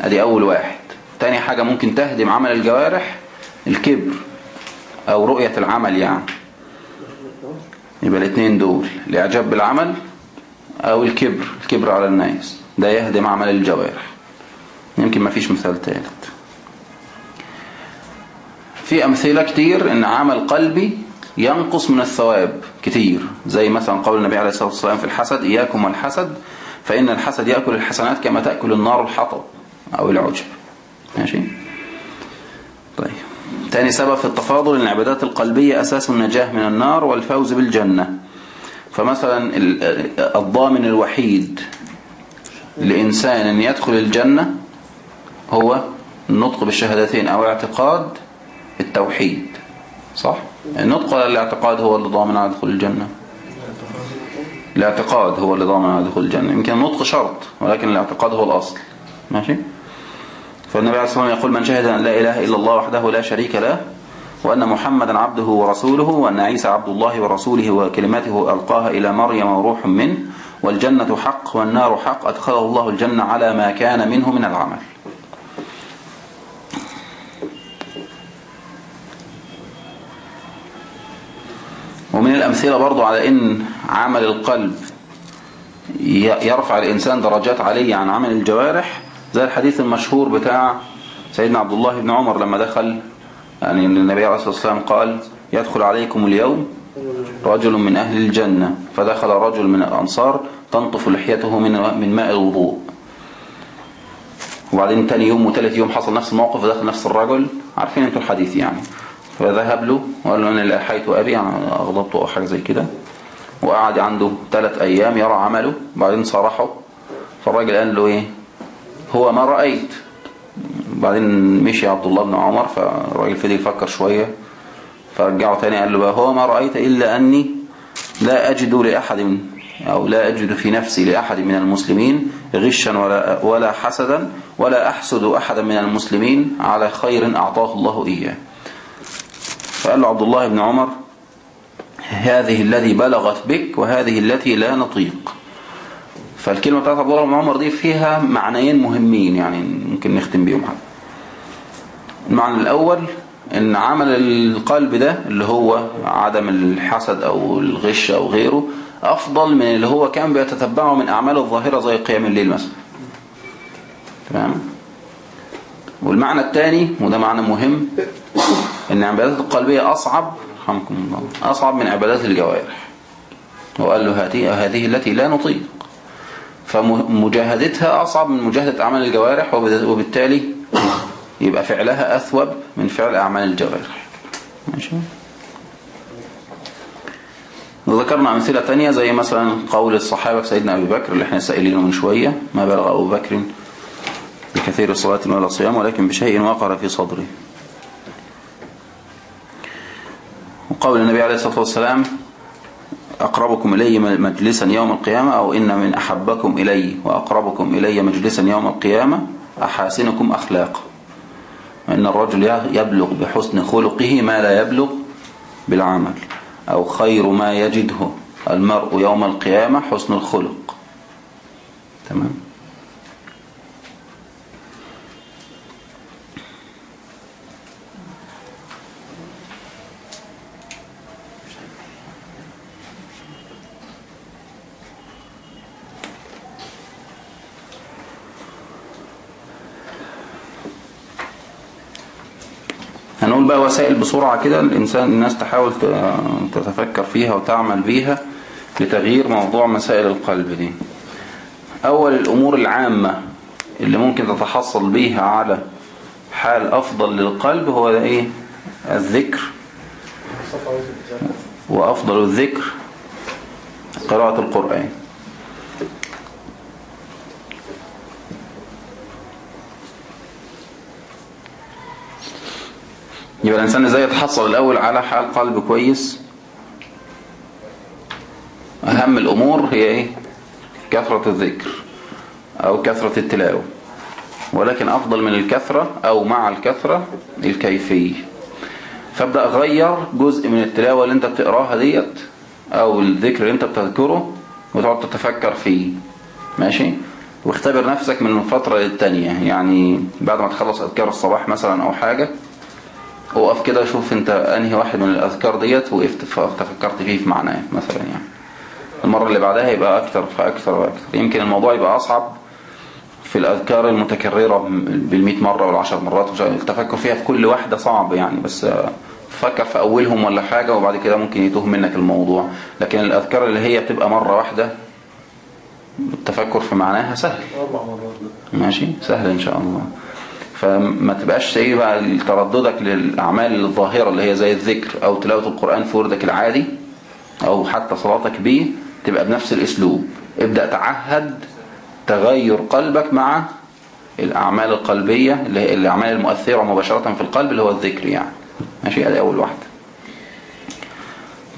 أدي أول واحد. تاني حاجة ممكن تهدم عمل الجوارح الكبر أو رؤية العمل يعني. يبقى الاثنين دول الإعجاب بالعمل أو الكبر الكبر على الناس. ده يهدم عمل الجوارح. يمكن ما فيش مثال ثالث في أمثلة كتير إن عمل قلبي ينقص من الثواب كتير. زي مثلا قول النبي عليه الصلاة والسلام في الحسد إياكم والحسد فإن الحسد يأكل الحسنات كما تأكل النار الحطب أو العجب. ماشي؟ طيب. تاني سبب في التفاضل إن العبادات القلبية أساس النجاة من النار والفوز بالجنة. فمثلا ال- الضامن الوحيد لإنسان أن يدخل الجنة هو النطق بالشهادتين أو اعتقاد التوحيد. صح؟ النطق ولا الاعتقاد هو اللي ضامن على دخول الجنة؟ الاعتقاد هو اللي ضامن على دخول الجنة. يمكن النطق شرط ولكن الاعتقاد هو الأصل. ماشي؟ فالنبي عليه الصلاة والسلام يقول من شهد أن لا إله إلا الله وحده لا شريك له وأن محمدا عبده ورسوله وأن عيسى عبد الله ورسوله وكلمته ألقاها إلى مريم وروح منه والجنة حق والنار حق أدخله الله الجنة على ما كان منه من العمل. ومن الأمثلة برضو على أن عمل القلب يرفع الإنسان درجات عليه عن عمل الجوارح زي الحديث المشهور بتاع سيدنا عبد الله بن عمر لما دخل يعني النبي عليه الصلاة والسلام قال يدخل عليكم اليوم رجل من أهل الجنة. فدخل رجل من الأنصار تنطف لحيته من من ماء الوضوء. وبعدين تاني يوم وتالت يوم حصل نفس الموقف ودخل نفس الرجل. عارفين أنتوا الحديث يعني. فذهب له وقال له احيت أبي يعني اغضبته أو حاجة زي كده. وقعد عنده ثلاث أيام يرى عمله. بعدين صرحه. فالراجل قال له إيه؟ هو ما رأيت. بعدين مشي عبد الله بن عمر فالراجل فضل يفكر شوية فرجعه تاني قال له بقى هو ما رأيت إلا أني لا أجد لأحد من أو لا أجد في نفسي لأحد من المسلمين غشا ولا, ولا حسدا ولا أحسد أحدا من المسلمين على خير أعطاه الله إياه. فقال له عبد الله بن عمر هذه الذي بلغت بك وهذه التي لا نطيق. فالكلمة بتاعت عبد الله بن عمر دي فيها معنيين مهمين يعني ممكن نختم بيهم حاجة المعنى الأول إن عمل القلب ده اللي هو عدم الحسد أو الغش أو غيره أفضل من اللي هو كان بيتتبعه من اعمال الظاهرة زي قيام الليل مثلا. تمام؟ والمعنى الثاني وده معنى مهم إن العبادات القلبية أصعب رحمكم الله أصعب من عبادات الجوارح. وقال له هذه التي لا نطيق. فمجاهدتها أصعب من مجاهدة أعمال الجوارح وبالتالي يبقى فعلها أثوب من فعل أعمال الجوارح. ماشي؟ وذكرنا أمثلة تانية زي مثلا قول الصحابة سيدنا أبي بكر اللي إحنا سائلينه من شوية ما بلغ أبو بكر بكثير صلاة ولا صيام ولكن بشيء وقر في صدره وقول النبي عليه الصلاة والسلام أقربكم إلي مجلسا يوم القيامة أو إن من أحبكم إلي وأقربكم إلي مجلسا يوم القيامة أحاسنكم أخلاقا أن الرجل يبلغ بحسن خلقه ما لا يبلغ بالعمل أو خير ما يجده المرء يوم القيامة حسن الخلق. تمام هنقول بقى وسائل بسرعة كده الإنسان الناس تحاول تتفكر فيها وتعمل بيها لتغيير موضوع مسائل القلب دي. أول الأمور العامة اللي ممكن تتحصل بيها على حال أفضل للقلب هو ده إيه؟ الذكر. وأفضل الذكر قراءة القرآن. يبقى الإنسان إزاي يتحصل الأول على حال قلب كويس؟ أهم الأمور هي إيه؟ كثرة الذكر أو كثرة التلاوة. ولكن أفضل من الكثرة أو مع الكثرة الكيفية. فابدأ غير جزء من التلاوة اللي أنت بتقراها ديت أو الذكر اللي أنت بتذكره وتقعد تتفكر فيه. ماشي؟ واختبر نفسك من فترة للتانية. يعني بعد ما تخلص أذكار الصباح مثلا أو حاجة وقف كده شوف أنت أنهي واحد من الأذكار ديت وقفت تفكرت فيه في معناه مثلا يعني. المرة اللي بعدها يبقى أكتر فأكثر وأكثر. يمكن الموضوع يبقى أصعب في الأذكار المتكررة بالمئة مرة والعشر مرات التفكر فيها في كل واحدة صعب يعني بس فكر في أولهم ولا حاجة وبعد كده ممكن يتوه منك الموضوع. لكن الأذكار اللي هي بتبقى مرة واحدة التفكر في معناها سهل. ماشي؟ سهل إن شاء الله. فما تبقاش بقى ترددك للأعمال الظاهرة اللي هي زي الذكر أو تلاوة القرآن في وردك العادي أو حتى صلاتك بيه تبقى بنفس الأسلوب. ابدأ تعهد تغير قلبك مع الأعمال القلبية اللي هي الأعمال المؤثرة مباشرة في القلب اللي هو الذكر يعني. ماشي؟ هذه أول واحدة.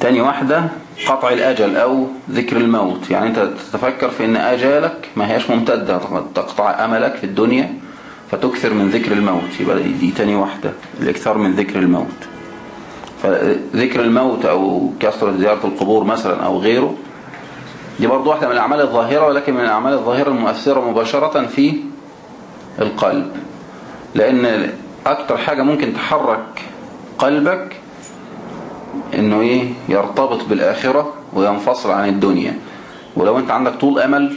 تاني واحدة قطع الأجل أو ذكر الموت. يعني أنت تتفكر في أن أجالك ما هياش ممتدة تقطع أملك في الدنيا. فتكثر من ذكر الموت يبقى دي, تاني واحدة الإكثار من ذكر الموت. فذكر الموت أو كثرة زيارة القبور مثلا أو غيره دي برضو واحدة من الأعمال الظاهرة ولكن من الأعمال الظاهرة المؤثرة مباشرة في القلب. لأن أكتر حاجة ممكن تحرك قلبك إنه إيه؟ يرتبط بالآخرة وينفصل عن الدنيا. ولو أنت عندك طول أمل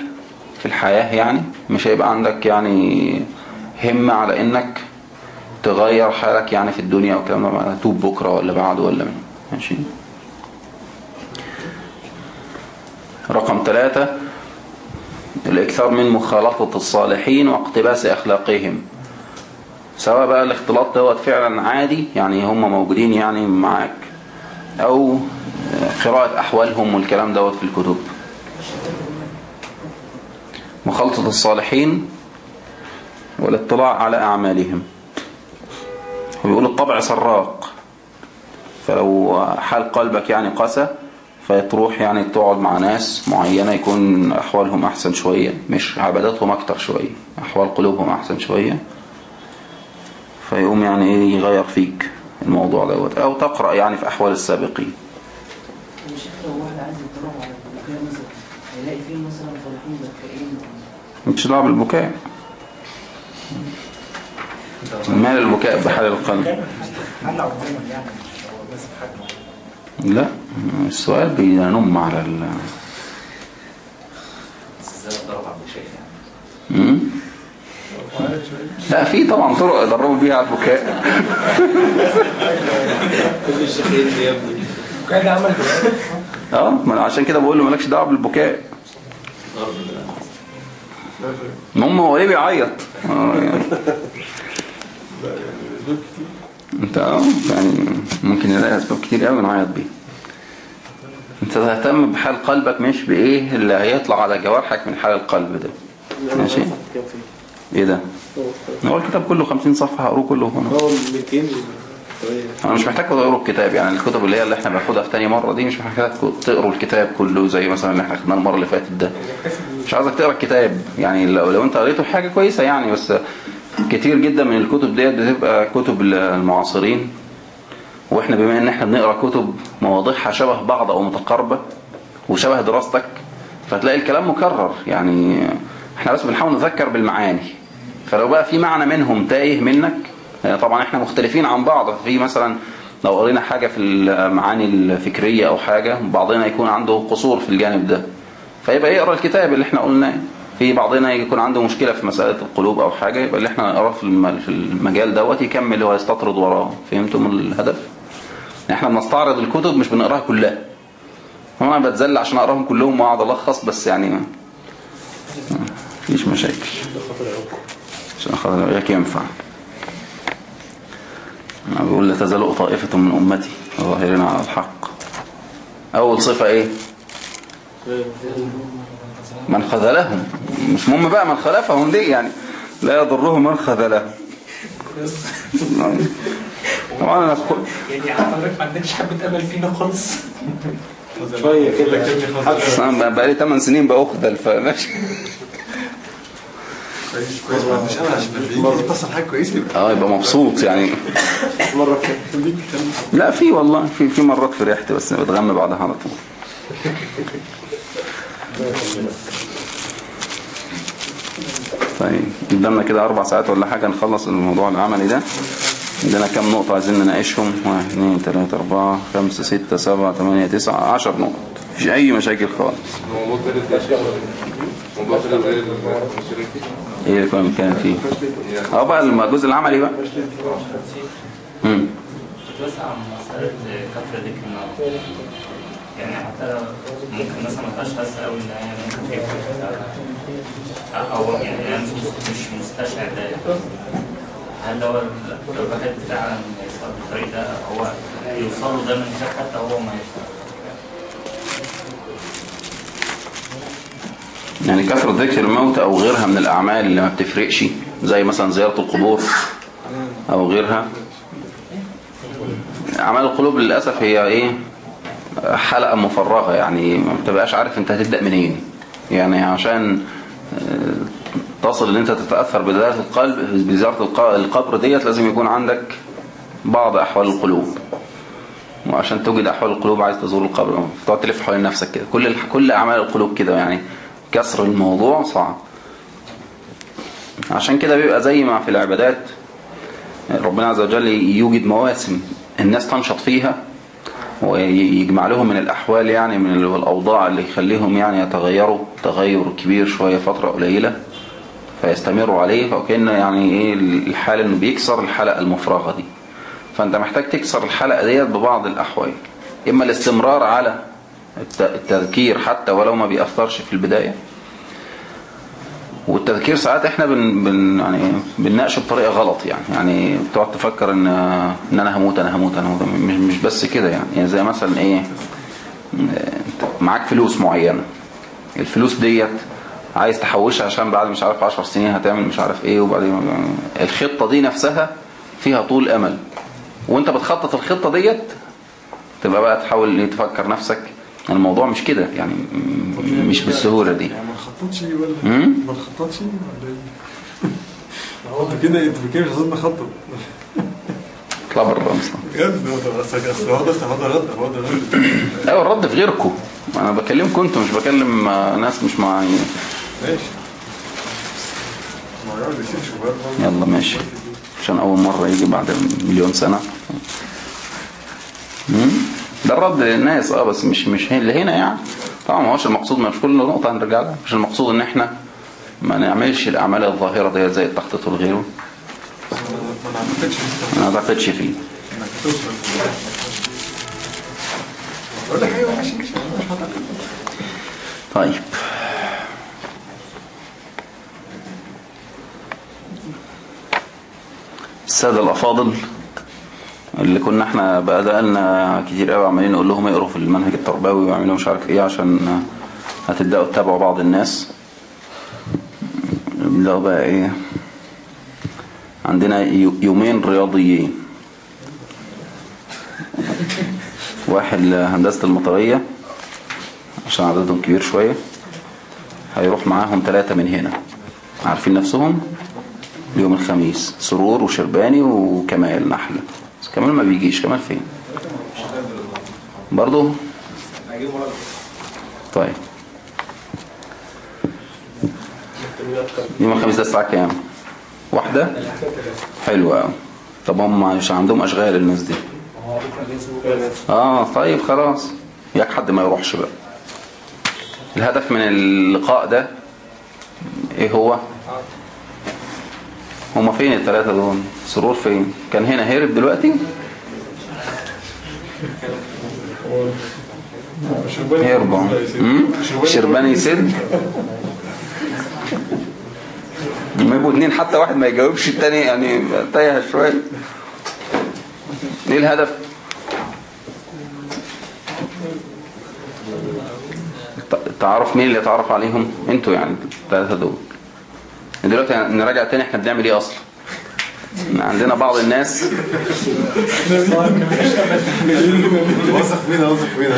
في الحياة يعني مش هيبقى عندك يعني همة على إنك تغير حالك يعني في الدنيا والكلام ده توب بكرة ولا بعد ولا من ماشي؟ رقم ثلاثة الإكثار من مخالطة الصالحين واقتباس أخلاقهم. سواء بقى الاختلاط دوت فعلا عادي يعني هم موجودين يعني معاك أو قراءة أحوالهم والكلام دوت في الكتب. مخالطة الصالحين والاطلاع على أعمالهم. وبيقول الطبع سراق. فلو حال قلبك يعني قسى فتروح يعني تقعد مع ناس معينة يكون أحوالهم أحسن شوية مش عباداتهم أكتر شوية أحوال قلوبهم أحسن شوية. فيقوم يعني إيه يغير فيك الموضوع دوت أو تقرأ يعني في أحوال السابقين. مش لو واحد مال البكاء بحال القلب. لا السؤال بينم على ال؟ لا في طبعا طرق يدربوا بيها على البكاء كل الشيخين يا ابني عمل آه عشان كده بقول له مالكش دعوة بالبكاء المهم هو ليه بيعيط آه يعني انت آه يعني ممكن نلاقي أسباب كتير قوي نعيط بيها. انت تهتم بحال قلبك مش بإيه اللي هيطلع على جوارحك من حال القلب ده. ماشي؟ إيه ده؟ هو الكتاب كله 50 صفحة هقروه كله هنا. هو 200 أنا مش محتاج تقروا الكتاب يعني الكتب اللي هي اللي إحنا بناخدها في تاني مرة دي مش محتاج تقروا الكتاب كله زي مثلا اللي إحنا خدناه المرة اللي فاتت ده. مش عايزك تقرأ الكتاب يعني لو لو أنت قريته حاجة كويسة يعني بس كتير جدا من الكتب ديت بتبقى كتب المعاصرين وإحنا بما ان إحنا بنقرأ كتب مواضيعها شبه بعض أو متقاربة وشبه دراستك فتلاقي الكلام مكرر. يعني إحنا بس بنحاول نذكر بالمعاني. فلو بقى في معنى منهم تايه منك يعني طبعا إحنا مختلفين عن بعض. في مثلا لو قرينا حاجة في المعاني الفكرية أو حاجة بعضنا يكون عنده قصور في الجانب ده. فيبقى يقرأ الكتاب اللي إحنا قلناه. في بعضنا يكون عنده مشكلة في مسألة القلوب أو حاجة يبقى اللي إحنا نقراه في الم- في المجال دوت يكمل ويستطرد وراه. فهمتم الهدف؟ إحنا بنستعرض الكتب مش بنقراها كلها. أنا بتذل عشان أقراهم كلهم وأقعد ألخص بس يعني ما مفيش مشاكل. عشان خاطر اياك ينفع. أنا بيقول لا تزال طائفة من أمتي ظاهرين على الحق. أول صفة إيه؟ من خذلهم. مش مهم بقى من خلفهم دي يعني. لا يضره من خذلهم طبعا أنا أدخل- يعني حضرتك ما عندكش حبه امل فينا خالص؟ شوية كده. أنا بقى لي 8 سنين بأخذل فماشي. كويس كويس ما عنديش أنا عشان يتصل حاجة كويسه يبقى آه يبقى مبسوط يعني. مره في لا في والله في في مرات فرحت بس بتغم بعدها على طول. طيب قدامنا كده أربع ساعات ولا حاجة نخلص الموضوع العملي ده. عندنا كام نقطة عايزين نناقشهم؟ واحد اثنين ثلاثة أربعة خمسة ستة سبعة ثمانية تسعة عشر نقط. مفيش أي مشاكل خالص. إيه اللي كنا بنتكلم فيه؟ آه بقى الجزء العملي بقى. امم عن مسألة ذكر يعني حتى ممكن مثلا ما تبقاش حاسس قوي إن هي ممكن تفرق أو يعني هي مش مستشعر ده. هل هو لو الواحد فعلا يسأل بالطريق ده هو يوصل له ده من غير حتى هو ما يشتغل يعني كثرة ذكر الموت أو غيرها من الأعمال اللي ما بتفرقش زي مثلا زيارة القبور أو غيرها. أعمال القلوب للأسف هي إيه؟ حلقة مفرغة يعني ما بتبقاش عارف أنت هتبدأ منين. يعني عشان آه، تصل ان انت تتأثر بزيارة القلب بزيارة الق- القبر ديت لازم يكون عندك بعض أحوال القلوب. وعشان توجد أحوال القلوب عايز تزور القبر. تقعد تلف حوالين نفسك كده. كل كل أعمال القلوب كده يعني. كسر الموضوع صعب. عشان كده بيبقى زي ما في العبادات ربنا عز وجل يوجد مواسم الناس تنشط فيها. ويجمع لهم من الأحوال يعني من الأوضاع اللي يخليهم يعني يتغيروا تغير كبير شوية فترة قليلة فيستمروا عليه فكأنه يعني إيه الحال إنه بيكسر الحلقة المفرغة دي. فأنت محتاج تكسر الحلقة ديت ببعض الأحوال إما الاستمرار على الت- التذكير حتى ولو ما بيأثرش في البداية والتذكير ساعات إحنا بن بن يعني بنناقشه بطريقة غلط يعني. يعني بتقعد تفكر إن إن أنا هموت أنا هموت أنا هموت. مش مش بس كده يعني, يعني زي مثلا إيه انت معاك فلوس معينة. الفلوس ديت عايز تحوشها عشان بعد مش عارف 10 سنين هتعمل مش عارف إيه وبعدين الخطة دي نفسها فيها طول أمل. وأنت بتخطط الخطة ديت تبقى بقى تحاول إيه تفكر نفسك. الموضوع مش كده يعني مش بالسهولة دي. يعني ما نخططش ولا؟ ما نخططش ولا إيه؟ ما هو انت كده انت كده مش عايزين نخطط اطلع بره أصلا بجد اصل هو ده اصل هو ده رد هو ده رد أيوه الرد في غيركم أنا بكلمكم أنتوا مش بكلم آه، ناس مش معايا ماشي يلا ماشي عشان اول مرة يجي بعد مليون سنة؟ ده الرد للناس آه بس مش مش اللي هنا يعني طبعا ما هوش المقصود مش كل نقطة هنرجع لها. مش المقصود إن إحنا ما نعملش الأعمال الظاهرة دي زي التخطيط وغيره ما نعتقدش فيه. طيب. السادة الأفاضل اللي كنا إحنا بدأنا كتير قوي عمالين نقول لهم اقروا في المنهج التربوي واعملوا مش عارف إيه عشان هتبدأوا تتابعوا بعض الناس. نبدأوا بقى إيه عندنا يو- يومين رياضيين. واحد لهندسة المطرية عشان عددهم كبير شوية. هيروح معاهم ثلاثة من هنا. عارفين نفسهم؟ اليوم الخميس. سرور وشرباني وكمال نحلة كمال ما بيجيش كمال فين؟ برضو؟ طيب. يوم الخميس ده الساعة كام؟ واحدة؟ حلوة. طب هم مش عندهم أشغال الناس دي؟ آه طيب خلاص. ياك حد ما يروحش بقى. الهدف من اللقاء ده إيه هو؟ هما فين الثلاثة دول؟ سرور فين؟ كان هنا هرب دلوقتي؟ أمم؟ شرباني يسد لما يبقوا اتنين حتى واحد ما يجاوبش التاني يعني تايه شوية. إيه الهدف؟ التعرف مين اللي يتعرف عليهم؟ أنتوا يعني الثلاثة دول. دلوقتي نراجع تاني إحنا بنعمل إيه أصلا؟ عندنا بعض الناس. وثق فينا وثق فينا.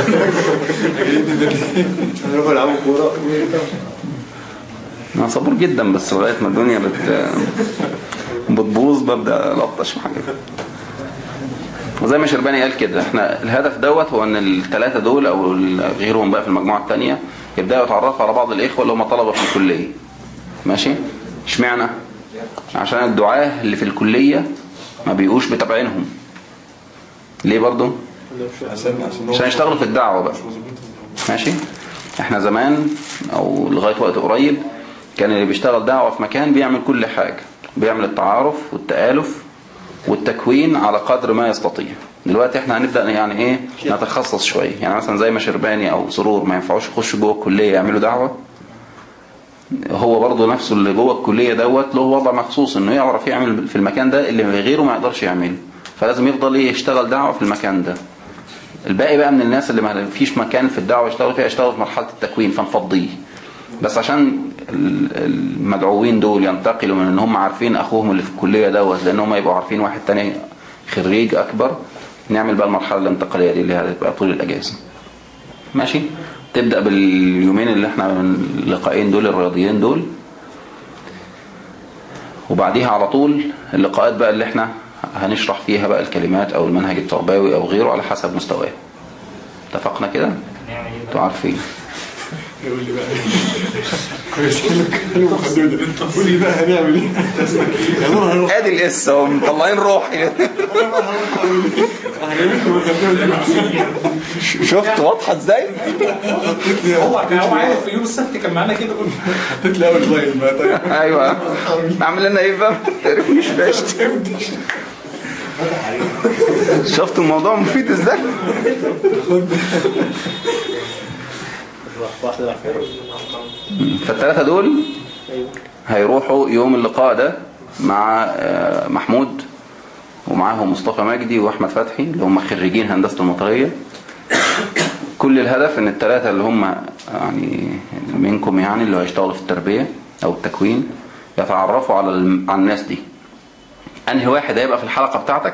أنا صبور جدا بس لغاية ما الدنيا بت بتبوظ ببدأ ألطش حاجة وزي ما شرباني قال كده إحنا الهدف دوت هو إن الثلاثه دول أو غيرهم بقى في المجموعة الثانية يبدأوا يتعرفوا على بعض الإخوة اللي هم طلبة في الكلية. ماشي؟ اشمعنى؟ عشان الدعاة اللي في الكلية ما بيقوش بتابعينهم ليه برضو؟ عشان يشتغلوا في الدعوة بقى. ماشي؟ إحنا زمان أو لغاية وقت قريب كان اللي بيشتغل دعوة في مكان بيعمل كل حاجة. بيعمل التعارف والتآلف والتكوين على قدر ما يستطيع. دلوقتي إحنا هنبدأ يعني إيه؟ نتخصص شوية. يعني مثلا زي ما شرباني أو سرور ما ينفعوش يخشوا جوه الكلية يعملوا دعوة. هو برضه نفسه اللي جوه الكلية دوت له وضع مخصوص إنه يعرف يعمل في المكان ده اللي غيره ما يقدرش يعمله. فلازم يفضل إيه يشتغل دعوة في المكان ده. الباقي بقى من الناس اللي ما فيش مكان في الدعوة يشتغلوا فيها يشتغلوا في مرحلة التكوين فنفضيه. بس عشان ال- المدعوين دول ينتقلوا من ان هم عارفين أخوهم اللي في الكلية دوت لأن هم يبقوا عارفين واحد تاني خريج أكبر نعمل بقى المرحلة الانتقالية دي اللي هتبقى طول الأجازة. ماشي؟ تبدأ باليومين اللي إحنا اللقاءين دول الرياضيين دول. وبعديها على طول اللقاءات بقى اللي إحنا هنشرح فيها بقى الكلمات أو المنهج التربوي أو غيره على حسب مستواه اتفقنا كده؟ إيه أنتوا عارفين. يقول لي بقى. كويس حلو محدودة قول لي بقى هنعمل إيه؟ أنا ادي الإس اهو مطلعين روحي شفت واضحة إزاي؟ هو كان هو عارف في يوم السبت كان معانا كده حطيت لي أول لاين بقى. طيب. أيوه. اعمل لنا إيه بقى؟ ما تعرفنيش باشت شفت الموضوع مفيد إزاي؟ فالثلاثة دول هيروحوا يوم اللقاء ده مع آه، محمود ومعاهم مصطفى مجدي وأحمد فتحي اللي هم خريجين هندسة المطريه كل الهدف إن الثلاثه اللي هم يعني منكم يعني اللي هيشتغلوا في التربية أو التكوين يتعرفوا على على الناس دي. أنهي واحد هيبقى في الحلقة بتاعتك؟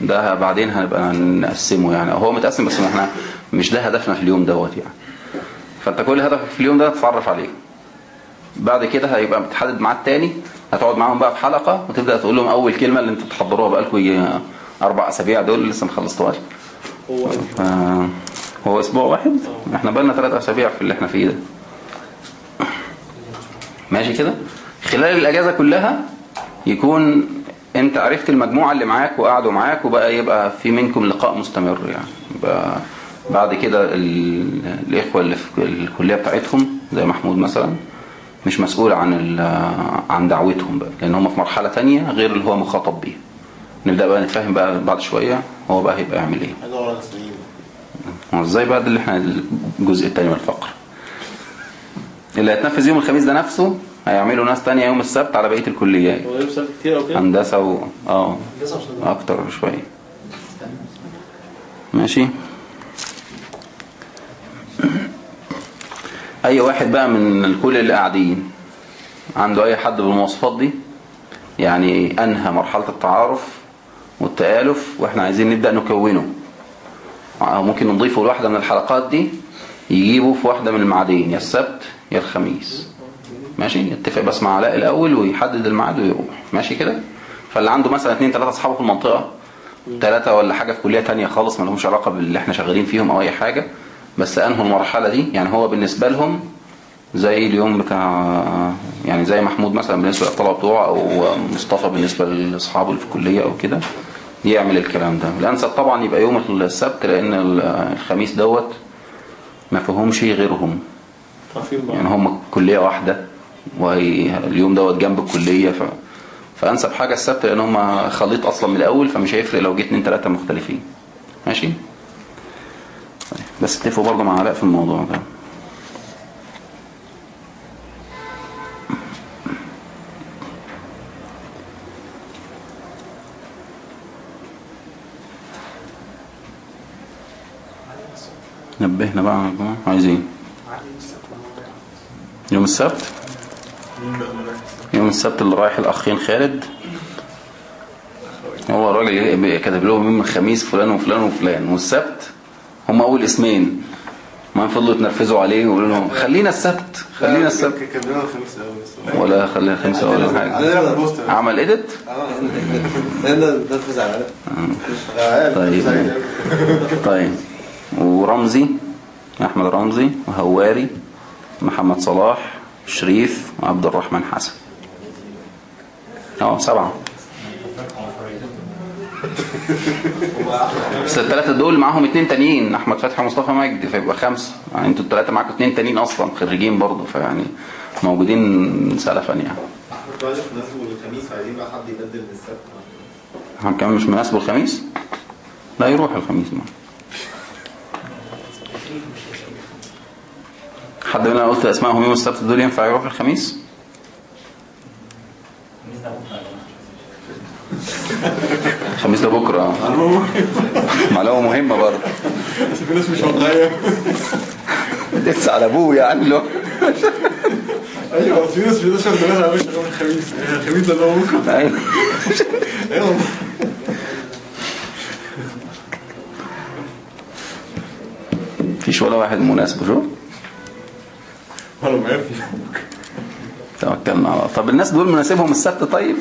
ده بعدين هنبقى نقسمه يعني. هو متقسم بس إحنا مش ده هدفنا في اليوم دوت يعني. فانت كل هدفك في اليوم ده تتعرف عليه. بعد كده هيبقى متحدد ميعاد تاني هتقعد معاهم بقى في حلقة وتبدأ تقول لهم أول كلمة اللي أنتوا بتحضروها بقالكم أربع أسابيع دول لسه ما خلصتوهاش. هو ف- هو أسبوع واحد. إحنا بقالنا ثلاث أسابيع في اللي إحنا فيه ده. ماشي كده؟ خلال الأجازة كلها يكون انت عرفت المجموعة اللي معاك وقعدوا معاك وبقى يبقى في منكم لقاء مستمر يعني. يبقى بعد كده ال- الإخوة اللي في الكلية بتاعتهم زي محمود مثلا مش مسؤول عن عن دعوتهم بقى لأن هم في مرحلة تانية غير اللي هو مخاطب بيها نبدأ بقى نتفاهم بقى بعد شوية هو بقى هيبقى يعمل إيه. إزاي بقى ده اللي إحنا الجزء التاني من الفقرة اللي هيتنفذ يوم الخميس ده نفسه هيعملوا ناس تانية يوم السبت على بقية الكليات. هندسة و... آه أكتر شوية. ماشي؟ اي واحد بقى من كل اللي قاعدين عنده أي حد بالمواصفات دي؟ يعني أنهى مرحلة التعارف والتآلف وإحنا عايزين نبدأ نكونه. أو ممكن نضيفه لواحدة من الحلقات دي يجيبه في واحدة من الميعادين يا السبت يا الخميس. ماشي؟ يتفق بس مع علاء الأول ويحدد الميعاد ويروح. ماشي كده؟ فاللي عنده مثلا اتنين تلاتة أصحابه في المنطقة تلاتة ولا حاجة في كلية تانية خالص ما لهمش علاقة باللي إحنا شغالين فيهم أو أي حاجة بس أنهوا المرحلة دي يعني هو بالنسبة لهم زي اليوم بتاع يعني زي محمود مثلا بالنسبة للطلبة بتوعه أو مصطفى بالنسبة لأصحابه اللي في الكلية أو كده يعمل الكلام ده. الأنسب طبعا يبقى يوم السبت لأن الخميس دوت ما فيهمش غيرهم. يعني هم كلية واحدة واليوم دوت جنب الكلية ف... فأنسب حاجة السبت لأن هم خليط أصلا من الأول فمش هيفرق لو جه اتنين تلاتة مختلفين. ماشي. بس اتفقوا برضه مع علاء في الموضوع ده. نبهنا بقى عايزين. يوم السبت؟ يوم السبت اللي رايح الأخين خالد. هو الراجل كاتب لهم يوم الخميس فلان وفلان وفلان. والسبت هم أول اسمين. ما فضلوا يتنرفزوا عليه ويقولوا لهم خلينا السبت خلينا السبت. ولا خلينا الخميس ولا حاجة. عمل إيديت؟ أنا نرفز على طيب. طيب. ورمزي أحمد رمزي وهواري محمد صلاح شريف وعبد الرحمن حسن. آه سبعة. بس الثلاثة دول معاهم اتنين تانيين أحمد فتحي ومصطفى مجدي فيبقى خمسة. يعني أنتوا الثلاثة معاكم اتنين تانيين أصلا خريجين برضه فيعني موجودين سلفا يعني. راجل في ناس والخميس عايزين بقى حد يبدل كمان مش مناسبه الخميس؟ لا يروح الخميس ما. حد مننا قلت أسمائهم يوم السبت دول ينفع يروح الخميس؟ الخميس ده بكرة. آه. معلومة مهمة برضه. بس في ناس مش واقعية. لسه على أبوه يعني لو أيوه في ناس في ناس بنات على يوم الخميس الخميس ده اللي هو بكرة. أيوة. أيوه. والله. مفيش ولا واحد مناسب شوف. ولا ما يفي توكلنا على الله. طب الناس دول مناسبهم السبت طيب؟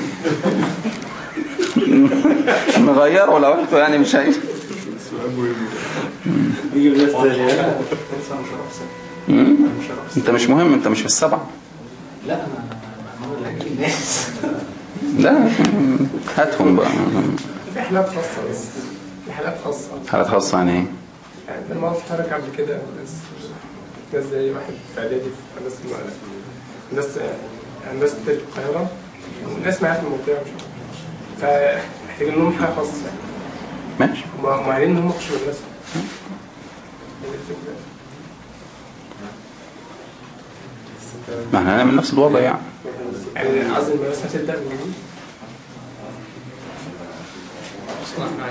نغيره لو أنتوا يعني مش هي؟ انت مش مهم انت مش في السبعة لا أنا الناس لا هاتهم بقى في حالات خاصة بس في حالات خاصة حالات خاصة يعني إيه يعني لما اشترك قبل كده ناس ناس زي واحد في اعدادي في ناس ناس يعني ناس في القاهرة وناس معايا في المنطقة مش. فمحتاجين لهم حاجة خاصة. ماشي. هم معلين إن هم. ما إحنا هنعمل نفس الوضع يعني. يعني قصدي المدرسة هتبدأ من جديد.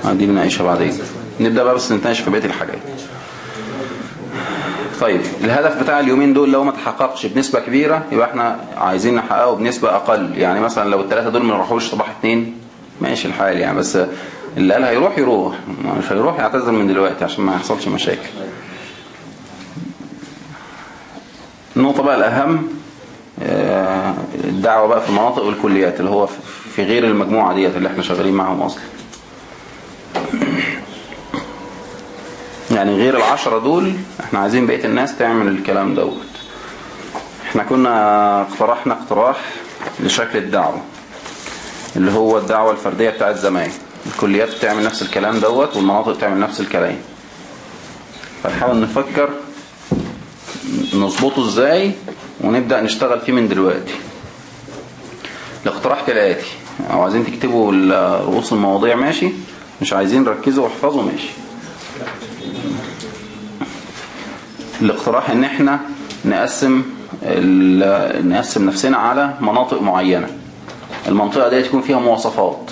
آه، دي بعدين. نبدأ بقى بس نتناقش في بقية الحاجات. طيب الهدف بتاع اليومين دول لو ما تحققش بنسبة كبيرة يبقى إحنا عايزين نحققه بنسبة أقل. يعني مثلا لو الثلاثة دول ما راحوش صباح اتنين ماشي الحال يعني بس اللي قال هيروح يروح مش هيروح يعتذر من دلوقتي عشان ما يحصلش مشاكل. النقطة بقى الأهم آه، الدعوة بقى في المناطق والكليات اللي هو في غير المجموعة ديت اللي إحنا شغالين معاهم أصلا. يعني غير العشرة دول إحنا عايزين بقية الناس تعمل الكلام دوت. إحنا كنا اقترحنا اقتراح لشكل الدعوة. اللي هو الدعوة الفردية بتاعت زمان. الكليات بتعمل نفس الكلام دوت والمناطق تعمل نفس الكلام. فنحاول نفكر نظبطه إزاي ونبدأ نشتغل فيه من دلوقتي. الاقتراح كالآتي أو عايزين تكتبوا رؤوس المواضيع ماشي. مش عايزين ركزوا واحفظوا ماشي. الاقتراح ان إحنا نقسم نقسم نفسنا على مناطق معينة. المنطقة دي تكون فيها مواصفات.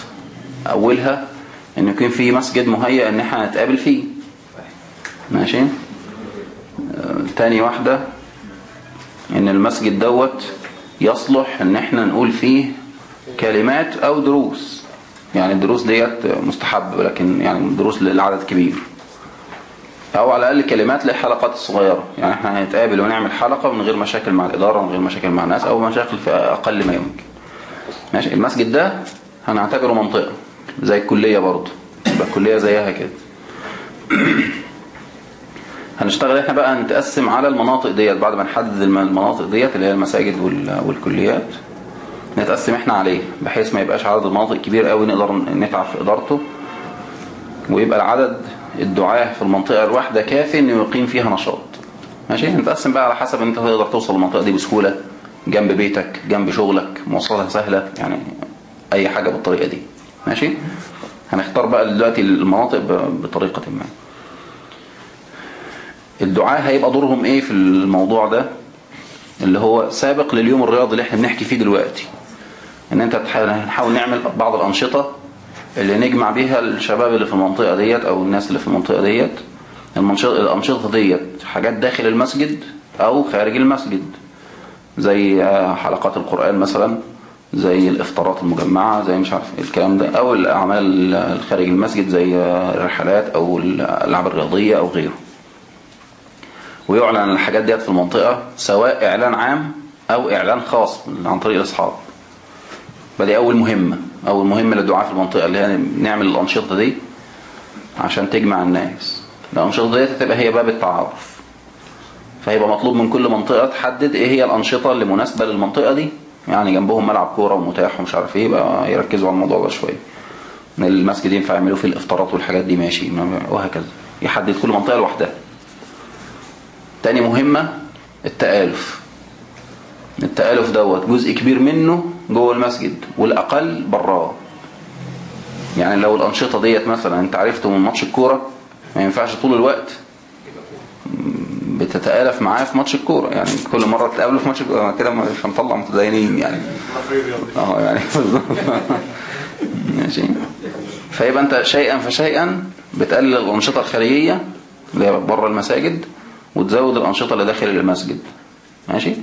أولها إن يكون في مسجد مهيأ إن إحنا نتقابل فيه. ماشي؟ تاني واحدة إن المسجد دوت يصلح إن إحنا نقول فيه كلمات أو دروس. يعني الدروس ديت مستحب لكن يعني دروس للعدد كبير. أو على الأقل كلمات للحلقات الصغيرة. يعني إحنا هنتقابل ونعمل حلقة من غير مشاكل مع الإدارة من غير مشاكل مع الناس أو مشاكل في أقل ما يمكن. ماشي. المسجد ده هنعتبره منطقة زي الكلية برضه يبقى الكلية زيها كده. هنشتغل إحنا بقى نتقسم على المناطق ديت بعد ما نحدد الم- المناطق ديت اللي هي المساجد وال- والكليات نتقسم إحنا عليه بحيث ما يبقاش عدد المناطق كبير قوي نقدر نتعب في إدارته ويبقى العدد الدعاة في المنطقة الواحدة كافي إنه يقيم فيها نشاط. ماشي؟ نتقسم بقى على حسب أنت تقدر توصل للمنطقة دي بسهولة. جنب بيتك جنب شغلك مواصلاتها سهلة يعني أي حاجة بالطريقة دي. ماشي؟ هنختار بقى دلوقتي المناطق بطريقة ما. الدعاء هيبقى دورهم إيه في الموضوع ده؟ اللي هو سابق لليوم الرياضي اللي إحنا بنحكي فيه دلوقتي. إن أنت هنحاول نعمل بعض الأنشطة اللي نجمع بيها الشباب اللي في المنطقة ديت أو الناس اللي في المنطقة ديت. الأنشطة ديت حاجات داخل المسجد أو خارج المسجد. زي آه، حلقات القرآن مثلا زي الإفطارات المجمعة زي مش عارف الكلام ده أو الأعمال الخارج المسجد زي آه، الرحلات أو الألعاب الرياضية أو غيره. ويعلن الحاجات ديت في المنطقة سواء إعلان عام أو إعلان خاص عن طريق الأصحاب. فدي أول مهمة أول مهمة للدعاء في المنطقة اللي هي نعمل الأنشطة دي عشان تجمع الناس. الأنشطة دي تبقى هي باب التعارف. فهيبقى مطلوب من كل منطقة تحدد إيه هي الأنشطة اللي مناسبة للمنطقة دي. يعني جنبهم ملعب كورة ومتاح ومش عارف إيه يبقى يركزوا على الموضوع ده شوية. المسجد ينفع يعملوا فيه الإفطارات والحاجات دي ماشي وهكذا. يحدد كل منطقة لوحدها. تاني مهمة التآلف. التآلف دوت جزء كبير منه جوه المسجد والأقل براه. يعني لو الأنشطة ديت مثلا انت عرفته من ماتش الكورة ما ينفعش طول الوقت بتتآلف معاه في ماتش الكورة. يعني كل مرة تقابله في ماتش الكورة كده مش هنطلع متدينين يعني. آه يعني ماشي. فيبقى أنت شيئا فشيئا بتقلل الأنشطة الخارجية اللي هي بره المساجد وتزود الأنشطة اللي داخل المسجد. ماشي؟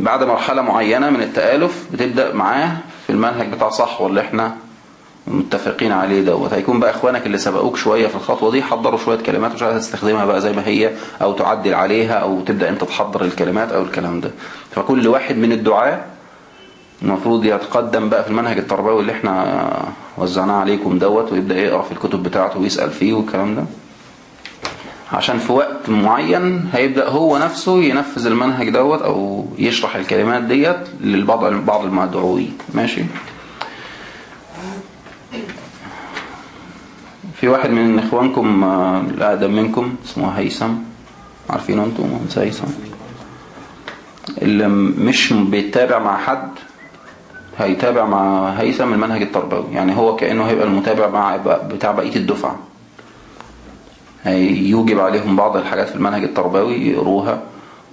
بعد مرحلة معينة من التآلف بتبدأ معاه في المنهج بتاع صحوة اللي إحنا متفقين عليه دوت. هيكون بقى إخوانك اللي سبقوك شوية في الخطوة دي حضروا شوية كلمات مش عايز تستخدمها بقى زي ما هي أو تعدل عليها أو تبدأ أنت تحضر الكلمات أو الكلام ده. فكل واحد من الدعاء المفروض يتقدم بقى في المنهج التربوي اللي إحنا وزعناه عليكم دوت ويبدأ يقرأ في الكتب بتاعته ويسأل فيه والكلام ده. عشان في وقت معين هيبدأ هو نفسه ينفذ المنهج دوت أو يشرح الكلمات ديت للبعض بعض المدعوين. ماشي؟ في واحد من إخوانكم الأقدم منكم اسمه هيثم. عارفينه أنتم؟ مهندس هيثم. اللي مش بيتابع مع حد هيتابع مع هيثم المنهج التربوي. يعني هو كأنه هيبقى المتابع مع بتاع بقية الدفعة. هيوجب عليهم بعض الحاجات في المنهج التربوي يقروها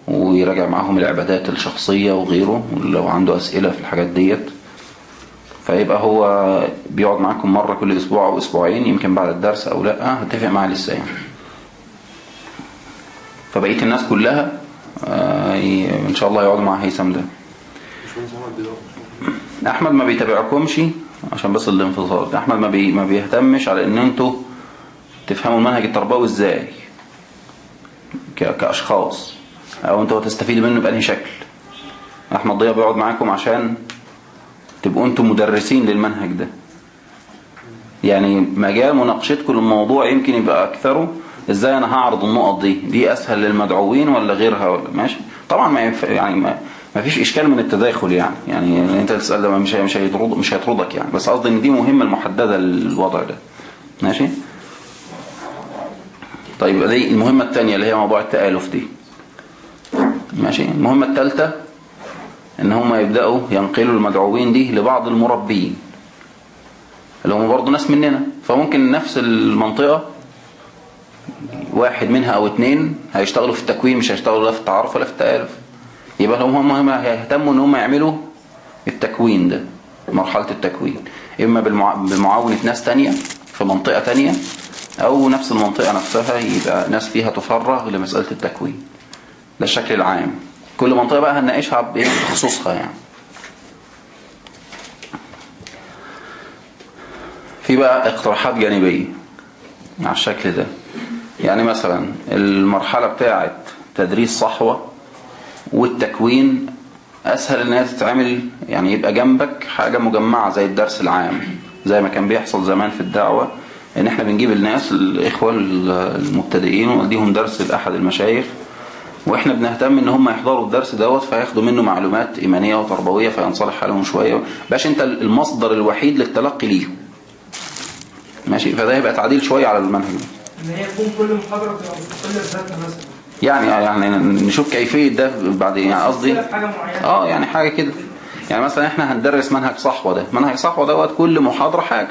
ويراجع معاهم العبادات الشخصية وغيره لو عنده أسئلة في الحاجات ديت. فيبقى هو بيقعد معاكم مرة كل أسبوع أو أسبوعين يمكن بعد الدرس أو لأ. هتفق معاه لسه يعني. فبقية الناس كلها إن شاء الله يقعدوا مع هيثم ده. أحمد ما بيتابعكمش عشان بس الانفصال. أحمد ما, بي ما بيهتمش على إن أنتوا تفهموا المنهج التربوي إزاي. كأشخاص. أو أنتوا هتستفيدوا منه بأنهي شكل. أحمد ضياء بيقعد معاكم عشان تبقوا أنتم مدرسين للمنهج ده. يعني مجال مناقشتكم للموضوع يمكن يبقى أكثره إزاي أنا هعرض النقط دي؟ دي أسهل للمدعوين ولا غيرها ولا؟ ماشي. طبعا ما ينف... يعني ما... ما فيش إشكال من التداخل يعني. يعني أنت تسأل ده مش مش هيطرد مش هيطردك يعني. بس قصدي إن دي مهمة المحددة للوضع ده. ماشي؟ طيب دي المهمة الثانية اللي هي موضوع التآلف دي. ماشي؟ المهمة الثالثه إن هم يبدأوا ينقلوا المدعوين دي لبعض المربين اللي هم برضه ناس مننا. فممكن نفس المنطقة واحد منها أو اتنين هيشتغلوا في التكوين مش هيشتغلوا لا في التعارف ولا في التآلف. يبقى هم هم هيهتموا إن هم يعملوا التكوين ده مرحلة التكوين. إما بمعاونة ناس تانية في منطقة تانية أو نفس المنطقة نفسها يبقى ناس فيها تفرغ لمسألة التكوين. ده الشكل العام. كل منطقة بقى هنناقشها بخصوصها يعني. في بقى اقتراحات جانبية على الشكل ده. يعني مثلا المرحلة بتاعة تدريس صحوة والتكوين أسهل إنها تتعمل يعني يبقى جنبك حاجة مجمعة زي الدرس العام زي ما كان بيحصل زمان في الدعوة إن إحنا بنجيب الناس الإخوة المبتدئين ونديهم درس لأحد المشايخ وإحنا بنهتم ان هم يحضروا الدرس دوت فياخدوا منه معلومات ايمانية وتربوية فينصلح حالهم شوية. باش انت المصدر الوحيد للتلقي ليهم ماشي؟ فده هيبقى تعديل شوية على المنهج ده. إن هي تكون كل محاضرة مستقله بذاتها مثلا. يعني يعني نشوف كيفية ده بعد يعني قصدي آه يعني حاجة كده. يعني مثلا إحنا هندرس منهج صحوة ده. منهج صحوة دوت كل محاضرة حاجة.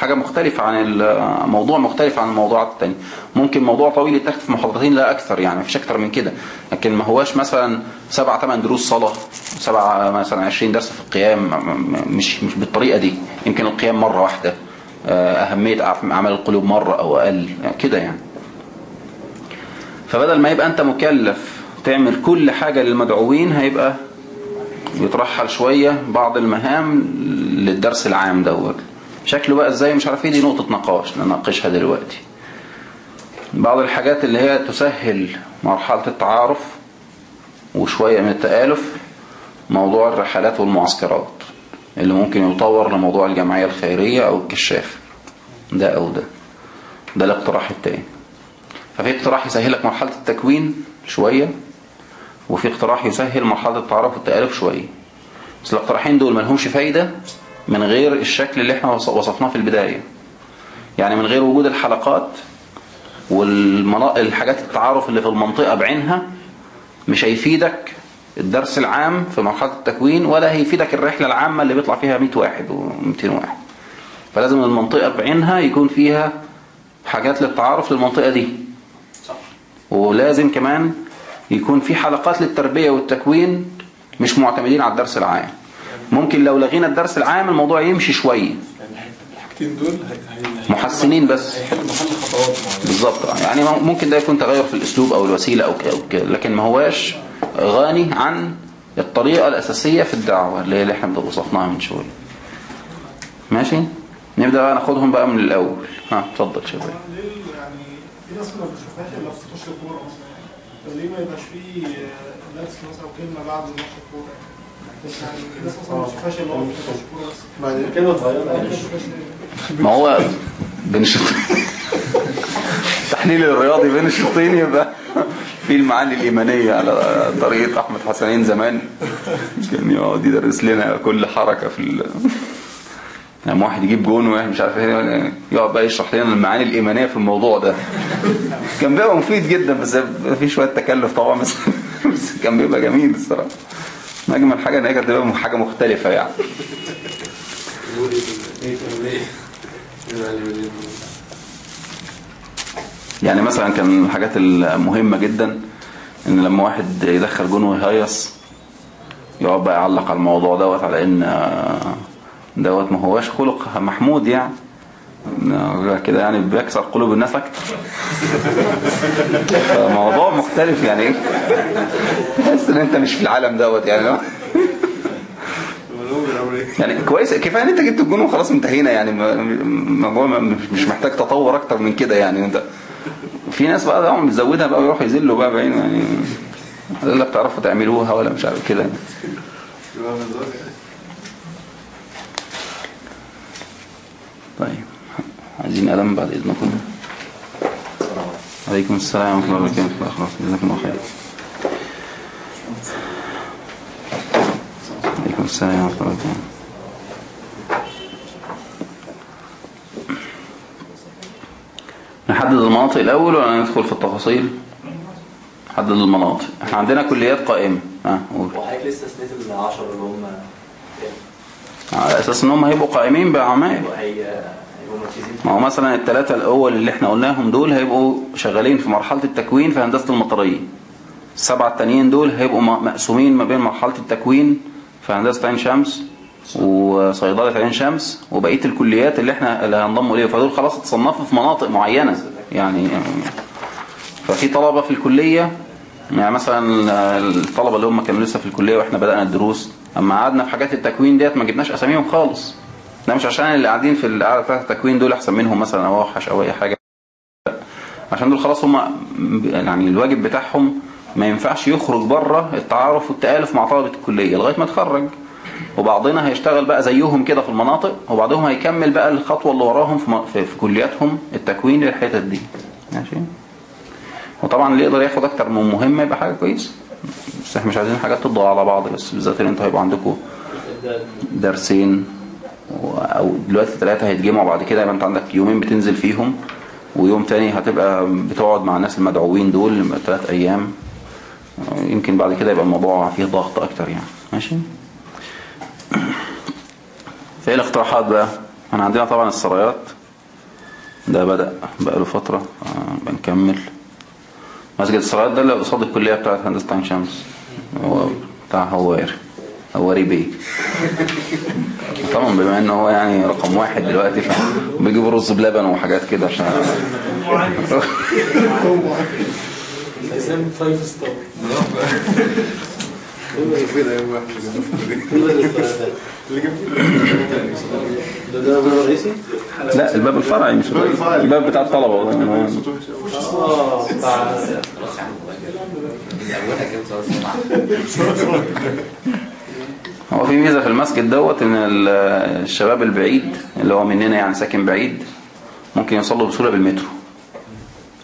حاجة مختلفة عن الموضوع مختلف عن الموضوعات التانية. ممكن موضوع طويل يتاخد في محاضرتين لا أكثر يعني مفيش أكثر من كده. لكن ما هواش مثلا سبع ثمان دروس صلاة سبع مثلا عشرين درس في القيام مش مش بالطريقة دي. يمكن القيام مرة واحدة أهمية أعمال القلوب مرة أو أقل كده يعني. فبدل ما يبقى أنت مكلف تعمل كل حاجة للمدعوين هيبقى يترحل شوية بعض المهام للدرس العام دوت. شكله بقى إزاي مش عارف إيه دي نقطة نقاش نناقشها دلوقتي. بعض الحاجات اللي هي تسهل مرحلة التعارف وشوية من التآلف موضوع الرحلات والمعسكرات اللي ممكن يطور لموضوع الجمعية الخيرية أو الكشاف ده أو ده. ده الاقتراح التاني. ففي اقتراح يسهلك مرحلة التكوين شوية وفي اقتراح يسهل مرحلة التعارف والتآلف شوية. بس الاقتراحين دول ملهمش فايدة من غير الشكل اللي إحنا وصفناه في البداية. يعني من غير وجود الحلقات والحاجات التعارف اللي في المنطقة بعينها مش هيفيدك الدرس العام في مرحلة التكوين ولا هيفيدك الرحلة العامة اللي بيطلع فيها 100 واحد و200 واحد. فلازم المنطقة بعينها يكون فيها حاجات للتعارف للمنطقة دي. ولازم كمان يكون في حلقات للتربية والتكوين مش معتمدين على الدرس العام. ممكن لو لغينا الدرس العام الموضوع يمشي شوية. الحاجتين دول محسنين بس. بالظبط. يعني ممكن ده يكون تغير في الأسلوب أو الوسيلة أو كده أو كده. لكن ما هواش غني عن الطريقة الأساسية في الدعوة اللي هي اللي إحنا وصفناها من شوية. ماشي؟ نبدأ بقى ناخدهم بقى من الأول. ها اتفضل شباب. ليه يعني في ناس ما بتشوفهاش إلا في ماتش الكورة أصلا فليه ما يبقاش فيه درس مثلا كلمه بعد ماتش الكورة؟ ما هو بين الشوطين التحليل الرياضي بين الشوطين يبقى في المعاني الإيمانية على طريقة أحمد حسنين زمان. كان يقعد يدرس لنا كل حركة في ال... لما واحد يجيب جون وواحد مش عارف إيه يقعد بقى يشرح لنا المعاني الإيمانية في الموضوع ده. كان بيبقى مفيد جدا بس في شوية تكلف طبعا بس كان بيبقى جميل الصراحة. أجمل حاجة إن هي كانت تبقى حاجة مختلفة يعني. يعني مثلا كان من الحاجات المهمة جدا إن لما واحد يدخل جون ويهيص يقعد بقى يعلق على الموضوع دوت على إن دوت ما هواش خلق محمود يعني. كده يعني بيكسر قلوب الناس أكتر. فموضوع مختلف يعني. تحس إن أنت مش في العالم دوت يعني. يعني كويس كفاية إن أنت جبت الجون وخلاص انتهينا يعني. الموضوع مش- محتاج تطور أكتر من كده يعني. أنت في ناس بقى طبعا بتزودها بقى ويروحوا يذلوا بقى بعينه يعني. لا بتعرفوا تعملوها ولا مش عارف كده. يعني. طيب. عايزين قلم بعد إذنكم. عليكم السلام ورحمة الله وبركاته. خلاص جزاكم الله خير. عليكم السلام ورحمة الله وبركاته. نحدد المناطق الأول ولا ندخل في التفاصيل؟ نحدد المناطق. إحنا عندنا كليات قائمة. ها قول. وحضرتك لسه استثنيت ال 10 اللي هم على أساس إن هم هيبقوا قائمين هي مركزين ما هو مثلا الثلاثة الأول اللي إحنا قلناهم دول هيبقوا شغالين في مرحلة التكوين في هندسة المطرية. السبعة التانيين دول هيبقوا مقسومين ما بين مرحلة التكوين في هندسة عين شمس وصيدلة عين شمس وبقية الكليات اللي إحنا اللي هنضموا اليه فدول خلاص اتصنفوا في مناطق معينة. يعني ففي طلبة في الكلية يعني مثلا الطلبة اللي هم كانوا لسه في الكلية وإحنا بدأنا الدروس أما قعدنا في حاجات التكوين ديت ما جبناش أساميهم خالص. ده مش عشان اللي قاعدين في القعدة بتاعت التكوين دول أحسن منهم مثلا أو أوحش أو أي حاجة. عشان دول خلاص هم يعني الواجب بتاعهم ما ينفعش يخرج بره التعارف والتآلف مع طلبة الكلية لغاية ما يتخرج وبعضنا هيشتغل بقى زيهم كده في المناطق وبعضهم هيكمل بقى الخطوة اللي وراهم في, في, كلياتهم التكوين للحتت دي. ماشي؟ وطبعا اللي يقدر ياخد أكتر من مهمة يبقى حاجة كويسة. بس إحنا مش عايزين حاجات تضغط على بعض بس بالذات إن أنتوا هيبقى عندكم درسين. أو دلوقتي ثلاثة هيتجمعوا بعد كده يبقى أنت عندك يومين بتنزل فيهم ويوم تاني هتبقى بتقعد مع الناس المدعوين دول ثلاث أيام. يمكن بعد كده يبقى الموضوع فيه ضغط أكتر يعني. ماشي؟ فايه الاقتراحات بقى؟ إحنا عندنا طبعا السرايات. ده بدأ بقى له فترة. آه، بنكمل. مسجد السرايات ده اللي قصاد الكلية بتاعت هندسة عين شمس. هو بتاع هواري هواري بيه طبعا بما ان هو يعني رقم واحد دلوقتي بيجيبوا رز بلبن وحاجات كده عشان لا الباب الفرعي مش الباب بتاع الطلبة. آه بتاع هو في ميزة في المسجد دوت إن ال- الشباب البعيد اللي هو مننا يعني ساكن بعيد ممكن يوصلوا بسهولة بالمترو.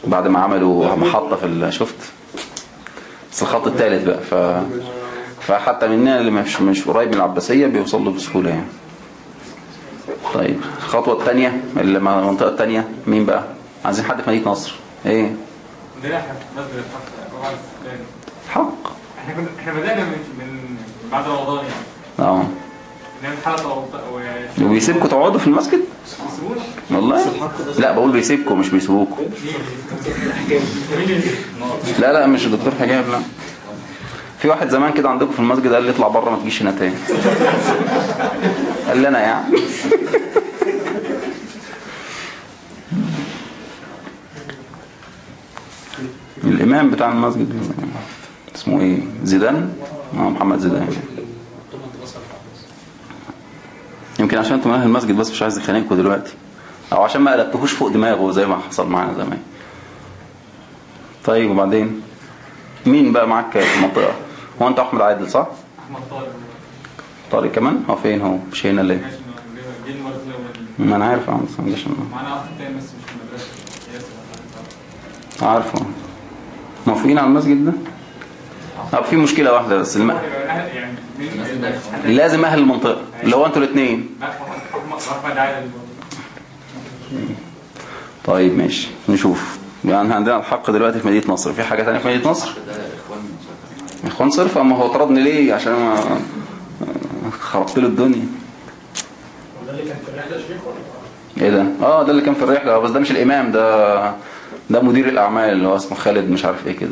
بعد ما عملوا محطة في شفت؟ بس الخط الثالث بقى. ف فحتى مننا اللي مش مش قريب من العباسية بيوصلوا بسهولة يعني. طيب الخطوة الثانية المنطقة الثانية مين بقى؟ عايزين حد في مدينة نصر. إيه؟ حق. إحنا بدأنا من بعد رمضان يعني. آه. نعمل حلقة و- و- وبيسيبكم تقعدوا في المسجد؟ والله. لا بقول بيسيبكم مش بيسيبوكم لا لا مش الدكتور حجاب لا. في واحد زمان كده عندكم في المسجد قال لي اطلع بره ما تجيش هنا تاني. قال لي أنا يعني. الإمام بتاع المسجد اسمه إيه؟ زيدان؟ آه محمد زيدان. يمكن عشان أنتوا من أهل المسجد بس مش عايز يخانقكم دلوقتي. أو عشان ما قلبتهوش فوق دماغه زي ما حصل معانا زمان. طيب وبعدين؟ مين بقى معاك في المنطقة؟ هو انت أحمد عادل صح؟ أحمد طارق. طارق كمان؟ هو فين هو؟ مش هنا ليه؟ ما أنا عارف بس ما جاش معانا تاني بس مش في المدرسة. ياسر عارفه. موافقين على المسجد ده؟ طب في مشكلة واحدة بس الم... لازم أهل المنطقة اللي هو أنتوا الاثنين طيب ماشي نشوف. يعني عندنا الحق دلوقتي في مدينة نصر. في حاجة تانية في مدينة نصر؟ إخوان صرف؟ أما هو طردني ليه؟ عشان ما خربت له الدنيا. اللي كان في ولا إيه ده؟ آه ده اللي كان في الرحلة بس ده مش الإمام ده ده مدير الأعمال اللي هو اسمه خالد مش عارف إيه كده.